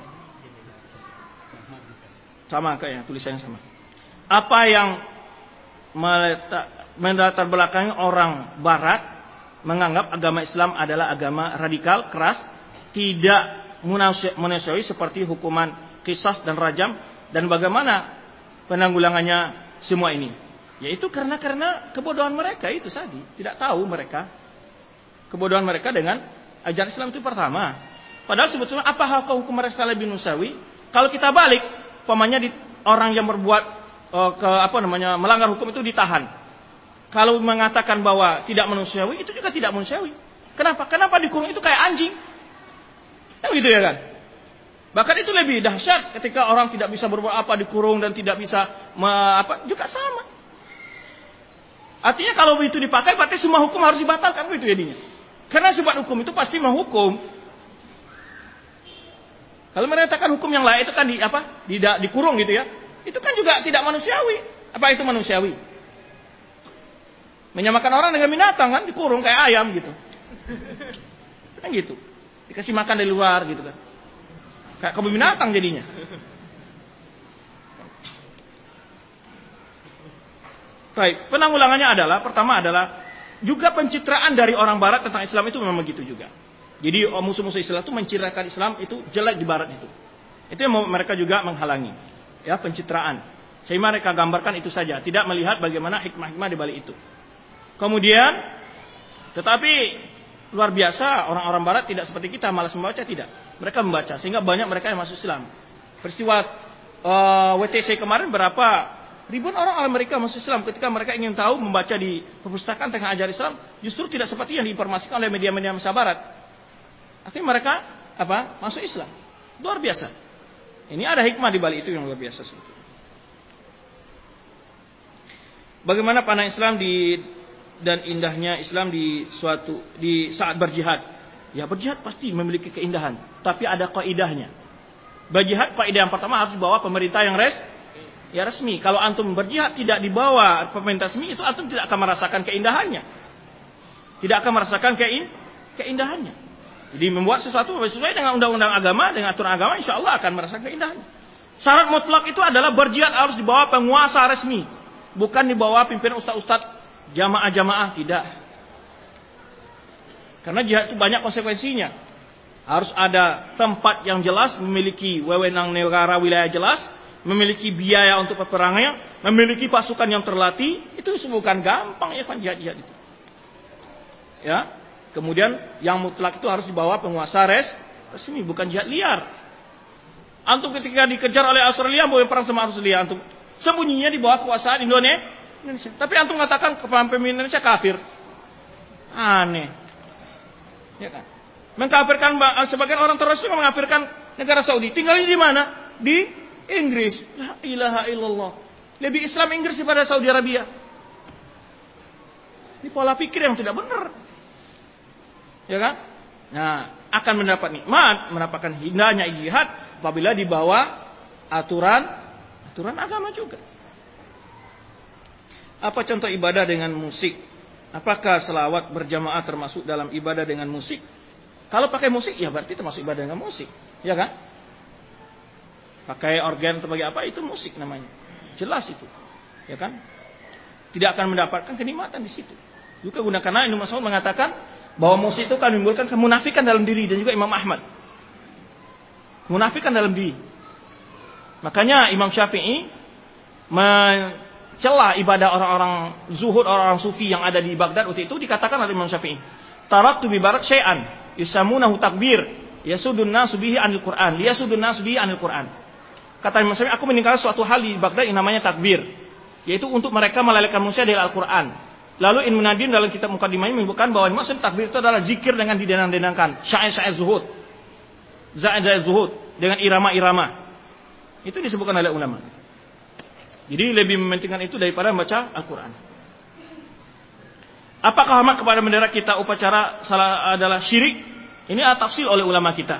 Sama kayak tulisannya sama. Apa yang melatar belakangi orang Barat menganggap agama Islam adalah agama radikal, keras, tidak manusiawi seperti hukuman kisah dan rajam dan bagaimana penanggulangannya semua ini? Yaitu karena karena kebodohan mereka itu tadi, tidak tahu mereka kebodohan mereka dengan ajaran Islam itu pertama. Padahal sebetulnya apa hukum mereka lebih nusawi? Kalau kita balik, pamannya di, orang yang berbuat uh, ke apa namanya melanggar hukum itu ditahan. Kalau mengatakan bahwa tidak manusiawi, itu juga tidak manusiawi. Kenapa? Kenapa dikurung itu kayak anjing? Kan gitu ya kan? Bahkan itu lebih dahsyat ketika orang tidak bisa berbuat apa dikurung dan tidak bisa apa juga sama. Artinya kalau itu dipakai berarti semua hukum harus dibatalkan begitu jadinya. Karena sifat hukum itu pasti menghukum. Kalau menyatakan hukum yang lain itu kan di apa? Di, dikurung gitu ya. Itu kan juga tidak manusiawi. Apa itu manusiawi? Menyamakan orang dengan binatang kan dikurung kayak ayam gitu. Kan gitu. Dikasih makan dari luar gitu kan. Kayak kebun binatang jadinya. Baik, penanggulangannya adalah pertama adalah juga pencitraan dari orang barat tentang Islam itu memang begitu juga. Jadi oh, musuh-musuh Islam itu mencitrakan Islam itu jelek di barat itu. Itu yang mereka juga menghalangi. Ya, pencitraan. Sehingga mereka gambarkan itu saja, tidak melihat bagaimana hikmah-hikmah di balik itu. Kemudian tetapi luar biasa orang-orang barat tidak seperti kita malas membaca tidak. Mereka membaca sehingga banyak mereka yang masuk Islam. Peristiwa uh, eh, WTC kemarin berapa Ribuan orang Amerika masuk Islam ketika mereka ingin tahu membaca di perpustakaan tengah ajar Islam, justru tidak seperti yang diinformasikan oleh media-media masa barat. Akhirnya mereka apa? Masuk Islam. Luar biasa. Ini ada hikmah di balik itu yang luar biasa. Bagaimana pandang Islam di dan indahnya Islam di suatu di saat berjihad? Ya berjihad pasti memiliki keindahan, tapi ada kaidahnya. Berjihad kaidah yang pertama harus dibawa pemerintah yang res ya resmi. Kalau antum berjihad tidak dibawa pemerintah resmi itu antum tidak akan merasakan keindahannya. Tidak akan merasakan kein keindahannya. Jadi membuat sesuatu sesuai dengan undang-undang agama, dengan aturan agama, insya Allah akan merasakan keindahannya. Syarat mutlak itu adalah berjihad harus dibawa penguasa resmi. Bukan dibawa pimpinan ustaz-ustaz jamaah-jamaah, tidak. Karena jihad itu banyak konsekuensinya. Harus ada tempat yang jelas, memiliki wewenang negara wilayah jelas, memiliki biaya untuk peperangannya, memiliki pasukan yang terlatih, itu bukan gampang ya kan jihad-jihad itu. Ya. Kemudian yang mutlak itu harus dibawa penguasa res resmi, bukan jihad liar. Antum ketika dikejar oleh Australia mau perang sama Australia, antum sembunyinya di bawah kekuasaan Indonesia, Indonesia. Tapi antum mengatakan pemimpin Indonesia kafir. Aneh. Ya kan? Mengkafirkan sebagian orang teroris mengkafirkan negara Saudi. Tinggalnya di mana? Di Inggris. La ilaha illallah. Lebih Islam Inggris daripada Saudi Arabia. Ini pola pikir yang tidak benar. Ya kan? Nah, akan mendapat nikmat, mendapatkan hindanya jihad apabila dibawa aturan aturan agama juga. Apa contoh ibadah dengan musik? Apakah selawat berjamaah termasuk dalam ibadah dengan musik? Kalau pakai musik, ya berarti termasuk ibadah dengan musik. Ya kan? Pakai organ sebagai apa? Itu musik namanya. Jelas itu. Ya kan? Tidak akan mendapatkan kenikmatan di situ. Juga gunakan Ibnu Mas'ud mengatakan bahwa musik itu kan menimbulkan kemunafikan dalam diri dan juga Imam Ahmad. Munafikan dalam diri. Makanya Imam Syafi'i mencela ibadah orang-orang zuhud, orang-orang sufi yang ada di Baghdad waktu itu dikatakan oleh Imam Syafi'i. Taraktu bi barak syai'an yusamunahu takbir yasudun nasu anil Qur'an, liyasudun nasu anil Qur'an. Kata Imam Syafi'i, aku meninggalkan suatu hal di Baghdad yang namanya takbir, yaitu untuk mereka melalaikan manusia dari Al-Qur'an. Lalu In Munadin dalam kitab Mukadimah menyebutkan bahwa maksud takbir itu adalah zikir dengan didenang-denangkan, syair-syair zuhud. Zaid-zaid zuhud dengan irama-irama. Itu disebutkan oleh ulama. Jadi lebih mementingkan itu daripada membaca Al-Quran. Apakah hormat kepada bendera kita upacara salah adalah syirik? Ini tafsir oleh ulama kita.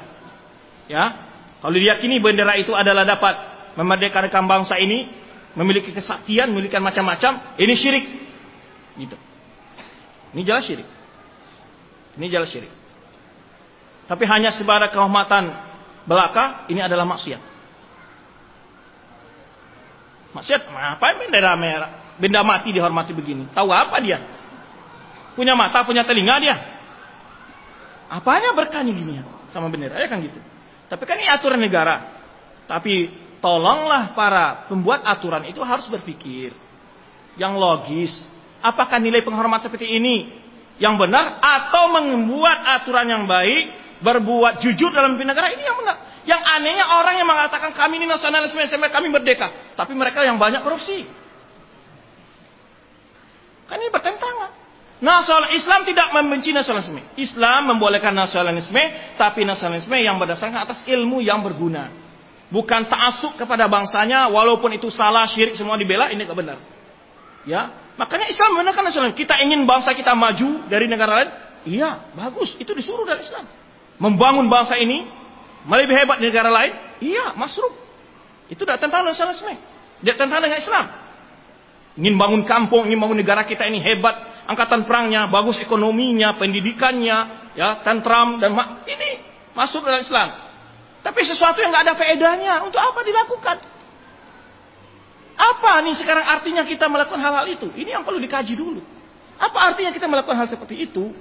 Ya, kalau diyakini bendera itu adalah dapat memerdekakan bangsa ini, memiliki kesaktian, memiliki macam-macam, ini syirik. Gitu. Ini jelas syirik. Ini jelas syirik. Tapi hanya sebagai kehormatan belaka, ini adalah maksiat. Maksiat, apa bendera merah? Benda mati dihormati begini. Tahu apa dia? Punya mata, punya telinga dia. Apanya berkah nih gini ya? Sama bendera, ya kan gitu. Tapi kan ini aturan negara. Tapi tolonglah para pembuat aturan itu harus berpikir yang logis. Apakah nilai penghormatan seperti ini yang benar atau membuat aturan yang baik, berbuat jujur dalam negara ini yang benar? Yang anehnya orang yang mengatakan kami ini nasionalisme kami merdeka, tapi mereka yang banyak korupsi. Kan ini bertentangan. Nasional Islam tidak membenci nasionalisme. Islam membolehkan nasionalisme, tapi nasionalisme yang berdasarkan atas ilmu yang berguna. Bukan taasuk kepada bangsanya, walaupun itu salah, syirik semua dibela, ini tidak benar. Ya, makanya Islam membenarkan nasionalisme. Kita ingin bangsa kita maju dari negara lain, iya, bagus, itu disuruh dari Islam. Membangun bangsa ini lebih hebat di negara lain? Iya, masruf. Itu tidak tentang nasionalisme. Tidak tentang dengan Islam. Ingin bangun kampung, ingin bangun negara kita ini hebat, angkatan perangnya, bagus ekonominya, pendidikannya, ya, tentram dan ma ini masuk dalam Islam. Tapi sesuatu yang nggak ada faedahnya, untuk apa dilakukan? Apa nih sekarang artinya kita melakukan hal-hal itu? Ini yang perlu dikaji dulu. Apa artinya kita melakukan hal seperti itu?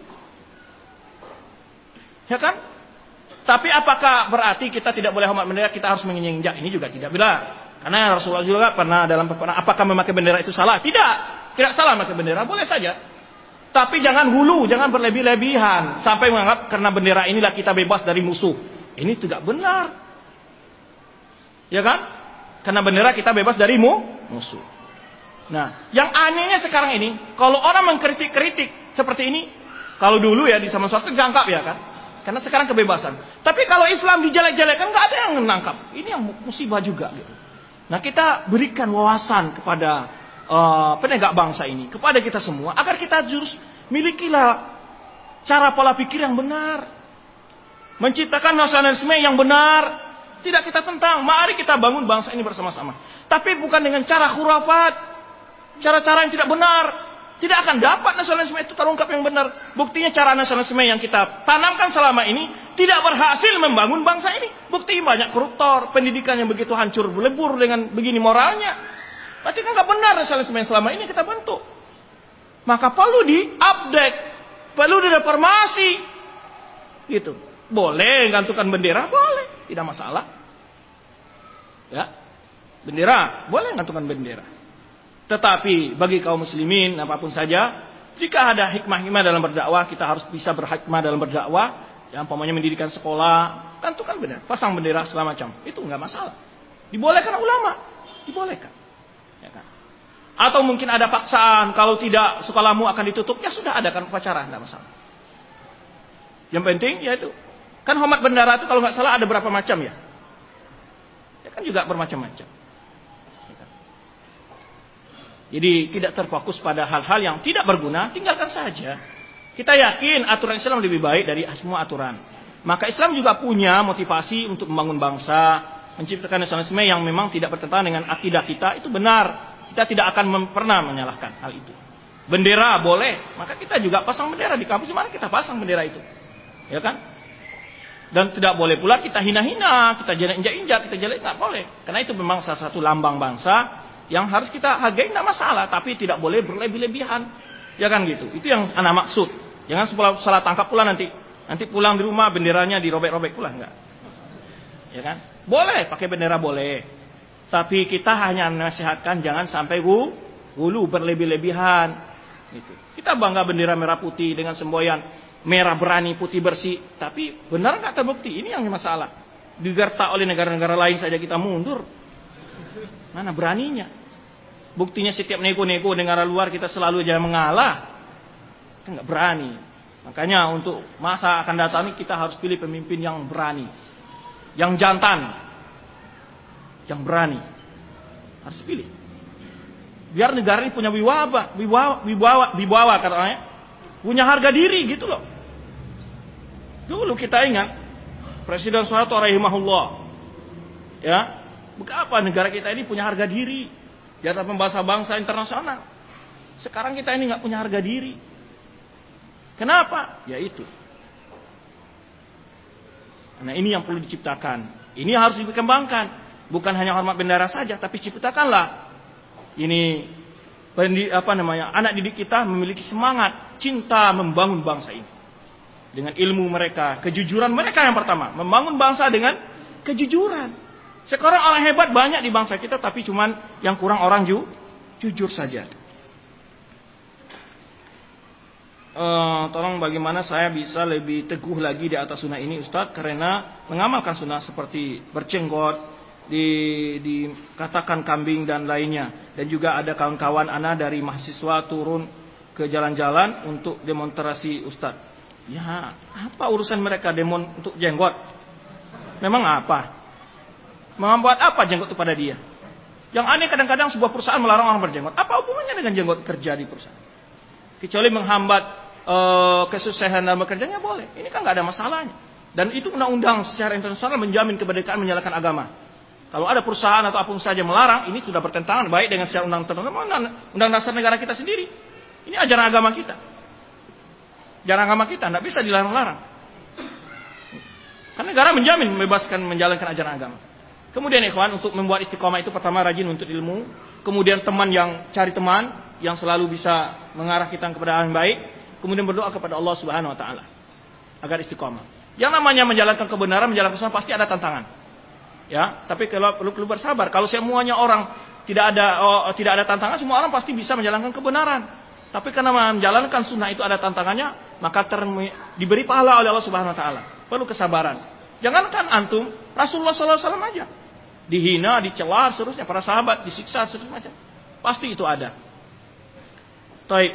Ya kan? Tapi apakah berarti kita tidak boleh hormat bendera, kita harus menginjak? Ini juga tidak benar. Karena Rasulullah juga pernah dalam apakah memakai bendera itu salah? Tidak. Tidak salah memakai bendera, boleh saja. Tapi jangan hulu, jangan berlebih-lebihan sampai menganggap karena bendera inilah kita bebas dari musuh. Ini tidak benar. Ya kan? Karena bendera kita bebas dari mu, musuh. Nah, yang anehnya sekarang ini, kalau orang mengkritik-kritik seperti ini, kalau dulu ya di zaman suatu jangkap ya kan? Karena sekarang kebebasan. Tapi kalau Islam dijelek-jelekan nggak ada yang menangkap. Ini yang musibah juga. Gitu. Nah kita berikan wawasan kepada uh, penegak bangsa ini, kepada kita semua, agar kita jurus milikilah cara pola pikir yang benar, menciptakan nasionalisme yang benar. Tidak kita tentang, mari kita bangun bangsa ini bersama-sama. Tapi bukan dengan cara khurafat, cara-cara yang tidak benar, tidak akan dapat nasionalisme itu terungkap yang benar. Buktinya cara nasionalisme yang kita tanamkan selama ini tidak berhasil membangun bangsa ini. Bukti banyak koruptor, pendidikan yang begitu hancur lebur dengan begini moralnya. Berarti kan nggak benar nasionalisme yang selama ini kita bentuk. Maka perlu di-update, perlu direformasi. Gitu. Boleh gantukan bendera, boleh, tidak masalah. Ya. Bendera, boleh gantukan bendera. Tetapi bagi kaum muslimin apa pun saja, jika ada hikmah-hikmah dalam berdakwah, kita harus bisa berhikmah dalam berdakwah. Yang umpamanya mendirikan sekolah, kan itu kan benar. Pasang bendera segala macam, itu nggak masalah. Dibolehkan ulama, dibolehkan. Atau mungkin ada paksaan, kalau tidak sekolahmu akan ditutup, ya sudah ada kan upacara, tidak masalah. Yang penting ya itu. Kan hormat bendera itu kalau nggak salah ada berapa macam ya? Ya kan juga bermacam-macam. Jadi tidak terfokus pada hal-hal yang tidak berguna, tinggalkan saja. Kita yakin aturan Islam lebih baik dari semua aturan. Maka Islam juga punya motivasi untuk membangun bangsa, menciptakan nasionalisme yang memang tidak bertentangan dengan akidah kita, itu benar. Kita tidak akan pernah menyalahkan hal itu. Bendera boleh, maka kita juga pasang bendera di kampus mana kita pasang bendera itu. Ya kan? Dan tidak boleh pula kita hina-hina, kita injak-injak, kita jelek nggak boleh. Karena itu memang salah satu lambang bangsa yang harus kita hargai tidak masalah, tapi tidak boleh berlebih-lebihan. Ya kan gitu. Itu yang anak maksud. Jangan salah tangkap pula nanti. Nanti pulang di rumah benderanya dirobek-robek pula enggak. Ya kan? Boleh pakai bendera boleh. Tapi kita hanya nasihatkan jangan sampai hulu berlebih-lebihan. Gitu. Kita bangga bendera merah putih dengan semboyan merah berani putih bersih. Tapi benar nggak terbukti? Ini yang masalah. Digertak oleh negara-negara lain saja kita mundur. Mana beraninya? Buktinya setiap nego-nego negara luar kita selalu aja mengalah. Kita nggak berani. Makanya untuk masa akan datang ini kita harus pilih pemimpin yang berani. Yang jantan yang berani. Harus pilih. Biar negara ini punya wibawa, wibawa, wibawa, wibawa katanya. Punya harga diri gitu loh. Dulu kita ingat Presiden Soeharto rahimahullah. Ya, Betapa negara kita ini punya harga diri di atas bangsa-bangsa internasional. Sekarang kita ini nggak punya harga diri. Kenapa? Ya itu. Nah ini yang perlu diciptakan. Ini harus dikembangkan. Bukan hanya hormat bendera saja, tapi ciptakanlah ini apa namanya anak didik kita memiliki semangat cinta membangun bangsa ini dengan ilmu mereka, kejujuran mereka yang pertama, membangun bangsa dengan kejujuran. Sekarang orang hebat banyak di bangsa kita, tapi cuman yang kurang orang ju, jujur saja. Uh, tolong bagaimana saya bisa lebih teguh lagi di atas sunnah ini Ustadz karena mengamalkan sunnah seperti bercenggot, di, dikatakan kambing dan lainnya. Dan juga ada kawan-kawan anak dari mahasiswa turun ke jalan-jalan untuk demonstrasi Ustadz. Ya, apa urusan mereka demon untuk jenggot? Memang apa? Membuat apa jenggot itu pada dia? Yang aneh kadang-kadang sebuah perusahaan melarang orang berjenggot. Apa hubungannya dengan jenggot kerja di perusahaan? Kecuali menghambat uh, kesuksesan dalam bekerjanya boleh. Ini kan nggak ada masalahnya. Dan itu undang-undang secara internasional menjamin kemerdekaan menyalakan agama. Kalau ada perusahaan atau apa pun saja melarang, ini sudah bertentangan baik dengan secara undang-undang undang dasar negara kita sendiri. Ini ajaran agama kita. Ajaran agama kita, tidak bisa dilarang-larang. Karena negara menjamin membebaskan menjalankan ajaran agama. Kemudian ikhwan untuk membuat istiqomah itu pertama rajin untuk ilmu, kemudian teman yang cari teman yang selalu bisa mengarah kita kepada yang baik, kemudian berdoa kepada Allah Subhanahu wa taala agar istiqomah. Yang namanya menjalankan kebenaran, menjalankan kebenaran pasti ada tantangan. Ya, tapi kalau perlu, perlu bersabar. Kalau semuanya orang tidak ada oh, tidak ada tantangan, semua orang pasti bisa menjalankan kebenaran. Tapi karena menjalankan sunnah itu ada tantangannya, maka ter, diberi pahala oleh Allah Subhanahu Wa Taala. Perlu kesabaran. Jangankan antum, Rasulullah SAW aja dihina, dicela, seterusnya para sahabat disiksa, seterusnya macam. Pasti itu ada. Taib.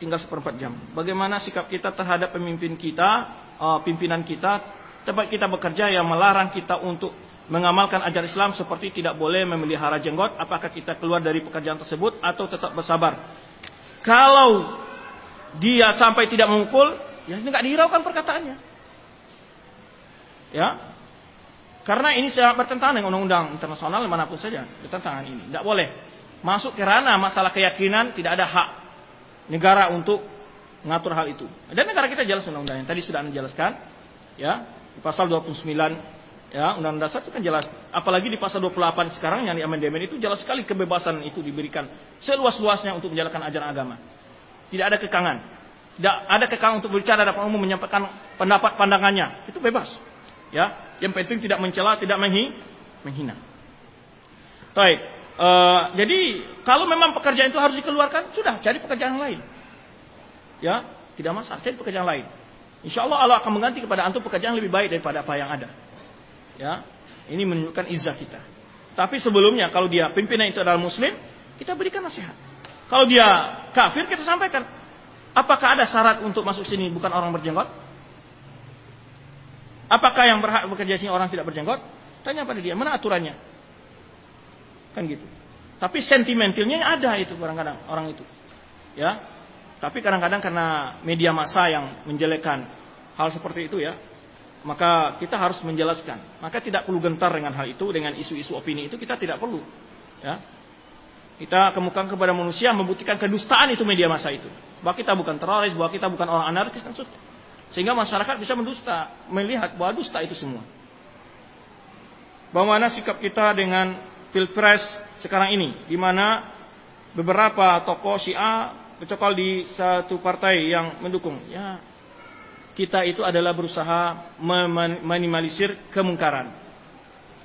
Tinggal seperempat jam. Bagaimana sikap kita terhadap pemimpin kita, uh, pimpinan kita tempat kita bekerja yang melarang kita untuk mengamalkan ajar Islam seperti tidak boleh memelihara jenggot, apakah kita keluar dari pekerjaan tersebut atau tetap bersabar? Kalau dia sampai tidak memukul, ya ini nggak dihiraukan perkataannya. Ya, karena ini sangat bertentangan dengan undang-undang internasional mana pun saja, bertentangan ini. Tidak boleh masuk ke ranah masalah keyakinan, tidak ada hak negara untuk mengatur hal itu. Dan negara kita jelas undang-undangnya. Tadi sudah anda jelaskan, ya di pasal 29 ya undang-undang dasar itu kan jelas. Apalagi di pasal 28 sekarang yang di amandemen itu jelas sekali kebebasan itu diberikan seluas-luasnya untuk menjalankan ajaran agama. Tidak ada kekangan. Tidak ada kekangan untuk berbicara dapat umum menyampaikan pendapat pandangannya. Itu bebas. Ya, yang penting tidak mencela, tidak menghi, menghina. Baik. Uh, jadi kalau memang pekerjaan itu harus dikeluarkan, sudah cari pekerjaan lain. Ya, tidak masalah, cari pekerjaan lain. Insya Allah Allah akan mengganti kepada antum pekerjaan lebih baik daripada apa yang ada. Ya, ini menunjukkan izah kita. Tapi sebelumnya kalau dia pimpinan itu adalah muslim, Kita berikan nasihat. Kalau dia kafir, kita sampaikan. Apakah ada syarat untuk masuk sini bukan orang berjenggot? Apakah yang berhak bekerja sini orang tidak berjenggot? Tanya pada dia, mana aturannya? Kan gitu. Tapi sentimentalnya ada itu kadang-kadang orang itu. Ya. Tapi kadang-kadang karena media massa yang menjelekkan hal seperti itu ya, maka kita harus menjelaskan. Maka tidak perlu gentar dengan hal itu, dengan isu-isu opini itu kita tidak perlu. Ya. Kita kemukakan kepada manusia membuktikan kedustaan itu media massa itu. Bahwa kita bukan teroris, bahwa kita bukan orang anarkis kan Sehingga masyarakat bisa mendusta, melihat bahwa dusta itu semua. Bagaimana sikap kita dengan pilpres sekarang ini, di mana beberapa tokoh Syiah bercokol di satu partai yang mendukung. Ya, kita itu adalah berusaha meminimalisir kemungkaran.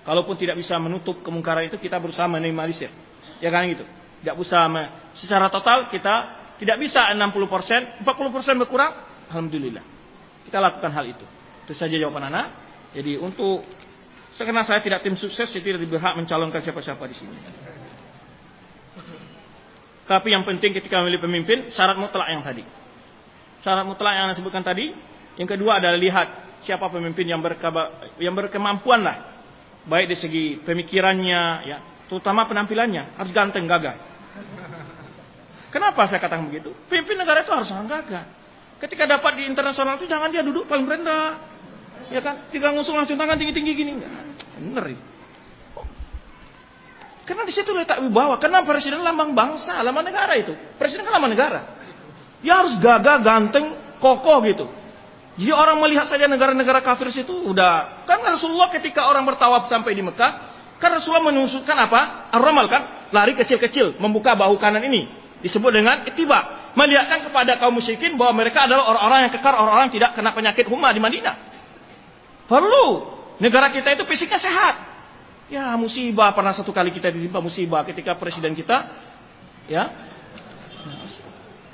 Kalaupun tidak bisa menutup kemungkaran itu, kita berusaha meminimalisir. Ya kan gitu. Tidak bisa secara total kita tidak bisa 60%, 40% berkurang. Alhamdulillah. Kita lakukan hal itu. Itu saja jawaban anak. Jadi untuk karena saya tidak tim sukses, saya tidak berhak mencalonkan siapa-siapa di sini. Tapi yang penting ketika memilih pemimpin, syarat mutlak yang tadi. Syarat mutlak yang Anda sebutkan tadi. Yang kedua adalah lihat siapa pemimpin yang, berkaba, yang berkemampuan lah. Baik di segi pemikirannya, ya, terutama penampilannya. Harus ganteng, gagah. Kenapa saya katakan begitu? Pemimpin negara itu harus orang gagah. Ketika dapat di internasional itu jangan dia duduk paling rendah. Ya kan? Tiga ngusung langsung tangan tinggi-tinggi gini. Benar itu. Karena di situ letak wibawa. Karena presiden lambang bangsa, lambang negara itu. Presiden kan lambang negara. Ya harus gagah, ganteng, kokoh gitu. Jadi orang melihat saja negara-negara kafir situ udah kan Rasulullah ketika orang bertawaf sampai di Mekah, kan Rasulullah menunjukkan apa? Ar-ramal kan, lari kecil-kecil, membuka bahu kanan ini. Disebut dengan itiba. Melihatkan kepada kaum musyrikin bahwa mereka adalah orang-orang yang kekar, orang-orang yang tidak kena penyakit huma di Madinah. Perlu negara kita itu fisiknya sehat. Ya musibah. Pernah satu kali kita ditimpa musibah ketika presiden kita ya.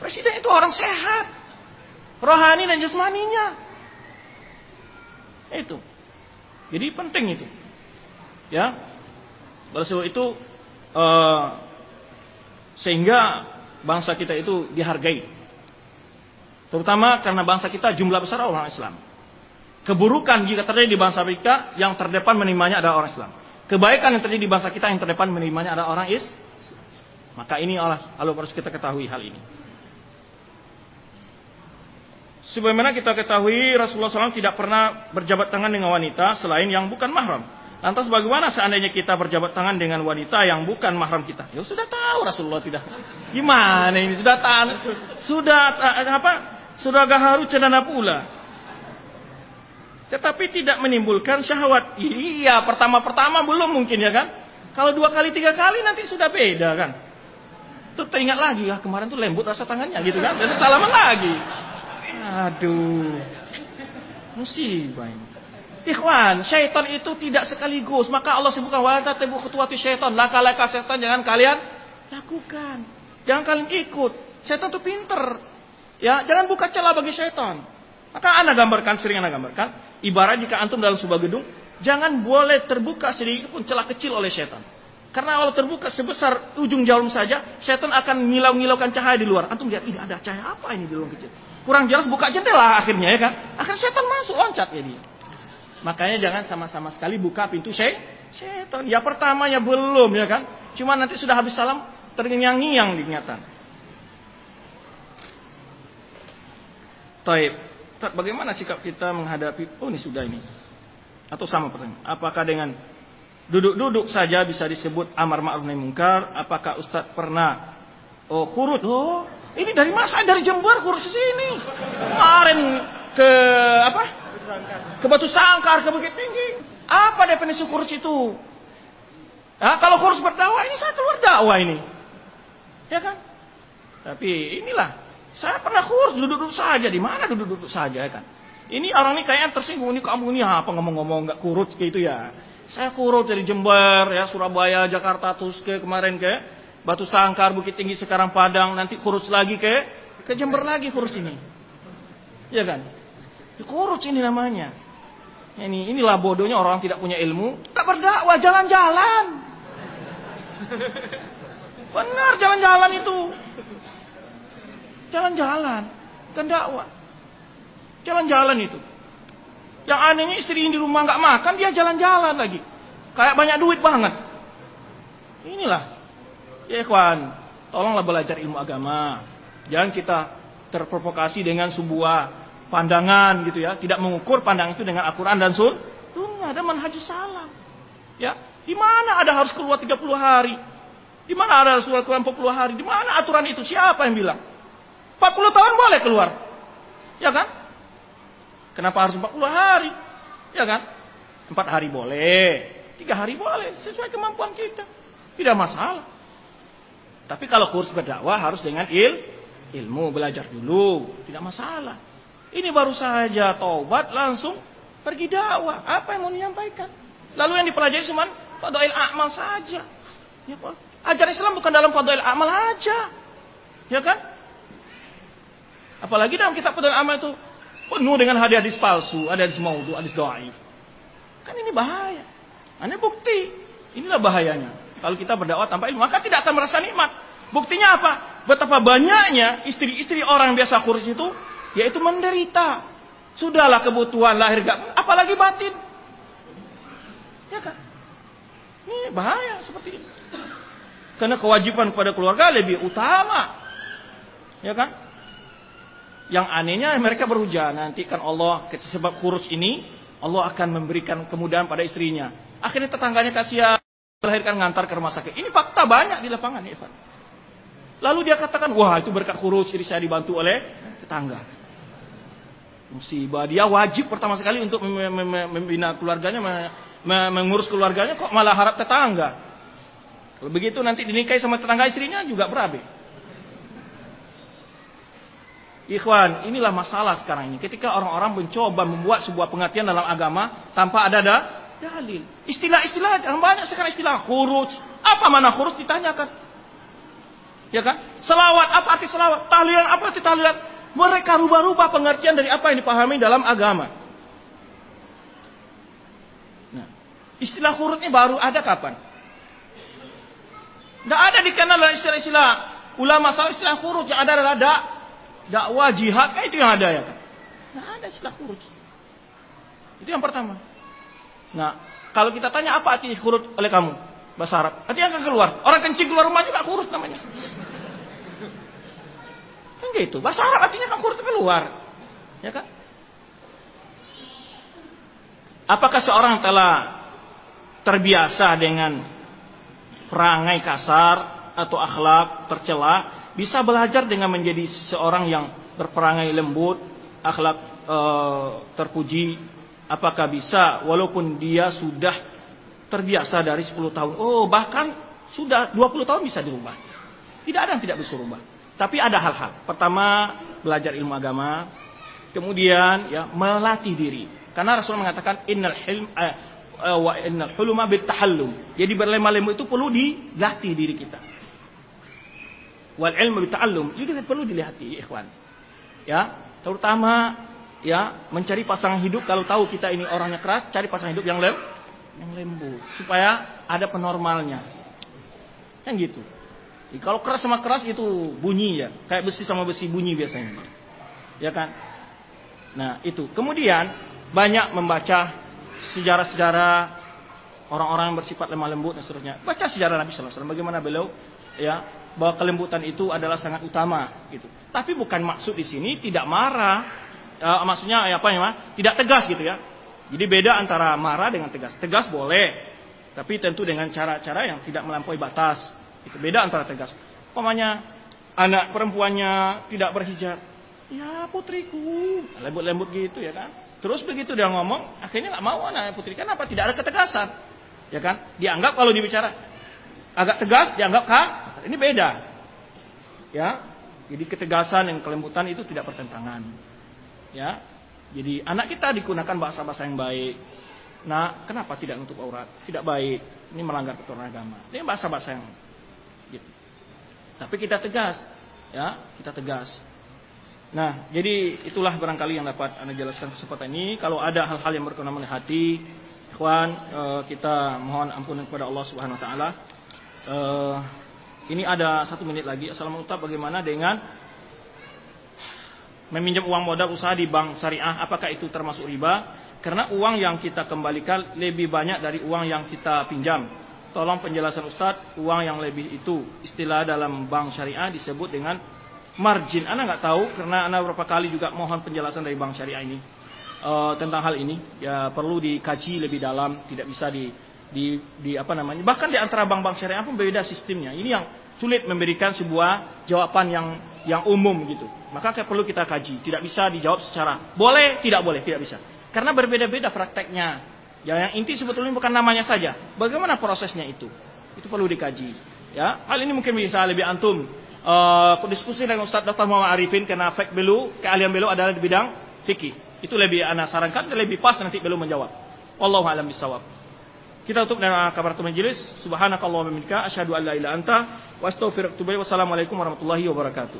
Presiden itu orang sehat. Rohani dan jasmaninya. Itu. Jadi penting itu. Ya. Oleh itu uh, sehingga bangsa kita itu dihargai. Terutama karena bangsa kita jumlah besar orang Islam. Keburukan jika terjadi di bangsa kita yang terdepan menerimanya adalah orang Islam Kebaikan yang terjadi di bangsa kita yang terdepan menerimanya adalah orang is. Maka ini Allah lalu harus kita ketahui hal ini. Sebagaimana kita ketahui Rasulullah SAW tidak pernah berjabat tangan dengan wanita selain yang bukan mahram. Lantas bagaimana seandainya kita berjabat tangan dengan wanita yang bukan mahram kita? Ya sudah tahu Rasulullah tidak. Gimana ini sudah tahu sudah eh, apa? Sudah gaharu cendana pula. Tetapi tidak menimbulkan syahwat. Iya, pertama-pertama belum mungkin ya kan. Kalau dua kali, tiga kali nanti sudah beda kan. Tuh teringat lagi, ya kemarin tuh lembut rasa tangannya gitu kan. Besok salaman lagi. Aduh. Musibah ini. Ikhwan, syaitan itu tidak sekaligus. Maka Allah sebutkan wala tebu ketuati syaitan. Laka-laka syaitan jangan kalian lakukan. Jangan kalian ikut. Syaitan itu pinter. Ya, jangan buka celah bagi syaitan. Maka anda gambarkan, sering anda gambarkan. Ibarat jika antum dalam sebuah gedung, jangan boleh terbuka sedikit pun celah kecil oleh setan. Karena kalau terbuka sebesar ujung jarum saja, setan akan ngilau-ngilaukan cahaya di luar. Antum lihat, ini ada cahaya apa ini di ruang kecil? Kurang jelas buka jendela akhirnya ya kan? Akhirnya setan masuk loncat ya. Makanya jangan sama-sama sekali buka pintu setan. Ya pertama ya belum ya kan? Cuma nanti sudah habis salam terngiang-ngiang diingatan. Taib. Bagaimana sikap kita menghadapi oh ini sudah ini atau sama pertanyaan. Apakah dengan duduk-duduk saja bisa disebut amar ma'ruf nahi munkar? Apakah Ustaz pernah oh khurut? Oh, ini dari masa dari Jember khurut ke sini. Kemarin ke apa? Ke Batu Sangkar, ke Bukit Tinggi. Apa definisi khurut itu? Nah, kalau khurut berdakwah ini saya keluar dakwah ini. Ya kan? Tapi inilah saya pernah kurus duduk-duduk saja di mana duduk-duduk saja kan. Ini orang ini kayaknya tersinggung ini kamu ini apa ngomong-ngomong nggak kurus gitu ya. Saya kurus dari Jember ya Surabaya Jakarta terus ke kemarin ke Batu Sangkar Bukit Tinggi sekarang Padang nanti kurus lagi ke ke Jember lagi kurus ini. Ya kan? Ya, kurus ini namanya. Ini inilah bodohnya orang tidak punya ilmu, tak berdakwah jalan-jalan. Benar jalan-jalan itu. Jalan-jalan. Kan dakwah. Jalan-jalan itu. Yang anehnya istri di rumah nggak makan, dia jalan-jalan lagi. Kayak banyak duit banget. Inilah. Ya ikhwan, tolonglah belajar ilmu agama. Jangan kita terprovokasi dengan sebuah pandangan gitu ya. Tidak mengukur pandangan itu dengan Al-Quran dan Sun. Sunnah ada manhajus salam. Ya, di mana ada harus keluar 30 hari? Di mana ada surat Quran 40 hari? Di mana aturan itu? Siapa yang bilang? 40 tahun boleh keluar. Ya kan? Kenapa harus 40 hari? Ya kan? 4 hari boleh. 3 hari boleh. Sesuai kemampuan kita. Tidak masalah. Tapi kalau kurs berdakwah harus dengan il, ilmu. Belajar dulu. Tidak masalah. Ini baru saja taubat langsung pergi dakwah. Apa yang mau menyampaikan? Lalu yang dipelajari cuma fadail amal saja. Ya, Ajaran Islam bukan dalam fadail amal aja. Ya kan? Apalagi dalam kitab fadail amal itu penuh dengan hadis-hadis palsu, hadis maudhu, hadis dhaif. Kan ini bahaya. Ini bukti. Inilah bahayanya. Kalau kita berdakwah tanpa ilmu, maka tidak akan merasa nikmat. Buktinya apa? Betapa banyaknya istri-istri orang biasa kurus itu, yaitu menderita. Sudahlah kebutuhan lahir gak, apalagi batin. Ya kan? Ini bahaya seperti ini. Karena kewajiban kepada keluarga lebih utama. Ya kan? Yang anehnya mereka berhujah. Nanti kan Allah sebab kurus ini. Allah akan memberikan kemudahan pada istrinya. Akhirnya tetangganya kasihan. Melahirkan ngantar ke rumah sakit. Ini fakta banyak di lapangan ya Pak. Lalu dia katakan, wah itu berkat kurus. Jadi saya dibantu oleh tetangga. Musibah. Dia wajib pertama sekali untuk membina keluarganya. Mengurus keluarganya kok malah harap tetangga. Kalau begitu nanti dinikahi sama tetangga istrinya juga berabe. Ikhwan, inilah masalah sekarang ini. Ketika orang-orang mencoba membuat sebuah pengertian dalam agama tanpa ada dalil. Istilah-istilah banyak sekarang istilah khuruj. Apa mana khuruj ditanyakan. Ya kan? Selawat, apa arti selawat? Tahlilan, apa arti tahlilan? Mereka rubah-rubah pengertian dari apa yang dipahami dalam agama. Nah, istilah khurut ini baru ada kapan? Tidak ada dikenal istilah-istilah ulama soal istilah khuruj yang ada adalah dak dakwah jihad kan itu yang ada ya kan. Tidak ada istilah khuruj. Itu yang pertama. Nah, kalau kita tanya apa arti khuruj oleh kamu bahasa Arab, artinya akan keluar. Orang kencing keluar rumah juga khuruj namanya. Kan gitu. Bahasa Arab artinya kan khuruj keluar. Ya kan? Apakah seorang telah terbiasa dengan perangai kasar atau akhlak tercela bisa belajar dengan menjadi seorang yang berperangai lembut, akhlak e, terpuji. Apakah bisa walaupun dia sudah terbiasa dari 10 tahun. Oh, bahkan sudah 20 tahun bisa dirubah. Tidak ada yang tidak bisa dirubah. Tapi ada hal-hal. Pertama, belajar ilmu agama. Kemudian ya melatih diri. Karena Rasul mengatakan innal hilm eh, Eh, wa innal huluma. Jadi berlemah-lemah itu perlu dilatih diri kita. Wal ilmu bita'allum. Jadi perlu dilihati, ikhwan. Ya, terutama ya mencari pasangan hidup kalau tahu kita ini orangnya keras, cari pasangan hidup yang lem yang lembut supaya ada penormalnya. Kan gitu. Jadi, kalau keras sama keras itu bunyi ya, kayak besi sama besi bunyi biasanya. Ya kan? Nah, itu. Kemudian banyak membaca sejarah-sejarah orang-orang yang bersifat lemah lembut dan seterusnya. Baca sejarah Nabi Wasallam bagaimana beliau ya bahwa kelembutan itu adalah sangat utama gitu. Tapi bukan maksud di sini tidak marah, uh, maksudnya ya apa ya, tidak tegas gitu ya. Jadi beda antara marah dengan tegas. Tegas boleh, tapi tentu dengan cara-cara yang tidak melampaui batas. Itu beda antara tegas. Pokoknya anak perempuannya tidak berhijab, ya putriku, lembut-lembut gitu ya kan. Terus begitu dia ngomong, akhirnya nggak mau anak putri. Kenapa? Tidak ada ketegasan. Ya kan? Dianggap kalau dibicara agak tegas, dianggap kak. Ini beda. Ya. Jadi ketegasan dan kelembutan itu tidak pertentangan. Ya. Jadi anak kita digunakan bahasa-bahasa yang baik. Nah, kenapa tidak untuk aurat? Tidak baik. Ini melanggar keturunan agama. Ini bahasa-bahasa yang gitu. Tapi kita tegas, ya, kita tegas. Nah, jadi itulah barangkali yang dapat Anda jelaskan kesempatan ini. Kalau ada hal-hal yang berkenan di hati, ikhwan, eh, kita mohon ampunan kepada Allah Subhanahu wa taala. Ini ada satu menit lagi. Assalamualaikum bagaimana dengan meminjam uang modal usaha di bank syariah? Apakah itu termasuk riba? Karena uang yang kita kembalikan lebih banyak dari uang yang kita pinjam. Tolong penjelasan Ustadz, uang yang lebih itu istilah dalam bank syariah disebut dengan margin. Anda nggak tahu karena Anda beberapa kali juga mohon penjelasan dari bank syariah ini uh, tentang hal ini. Ya perlu dikaji lebih dalam, tidak bisa di di, di apa namanya bahkan di antara bank-bank syariah pun berbeda sistemnya ini yang sulit memberikan sebuah jawaban yang yang umum gitu. Maka perlu kita kaji. Tidak bisa dijawab secara boleh tidak boleh tidak bisa. Karena berbeda-beda prakteknya. Ya yang inti sebetulnya bukan namanya saja. Bagaimana prosesnya itu? Itu perlu dikaji. Ya hal ini mungkin bisa lebih antum uh, diskusi dengan Ustaz Dr. Muhammad Arifin karena fake belu keahlian belu adalah di bidang fikih. Itu lebih anak sarankan lebih pas nanti belu menjawab. Wallahu alam bisawab kita tutup dengan kabar majelis. Subhanakallahumma bihamdika asyhadu an la ilaha anta wa astaghfiruka wa Wassalamualaikum warahmatullahi wabarakatuh.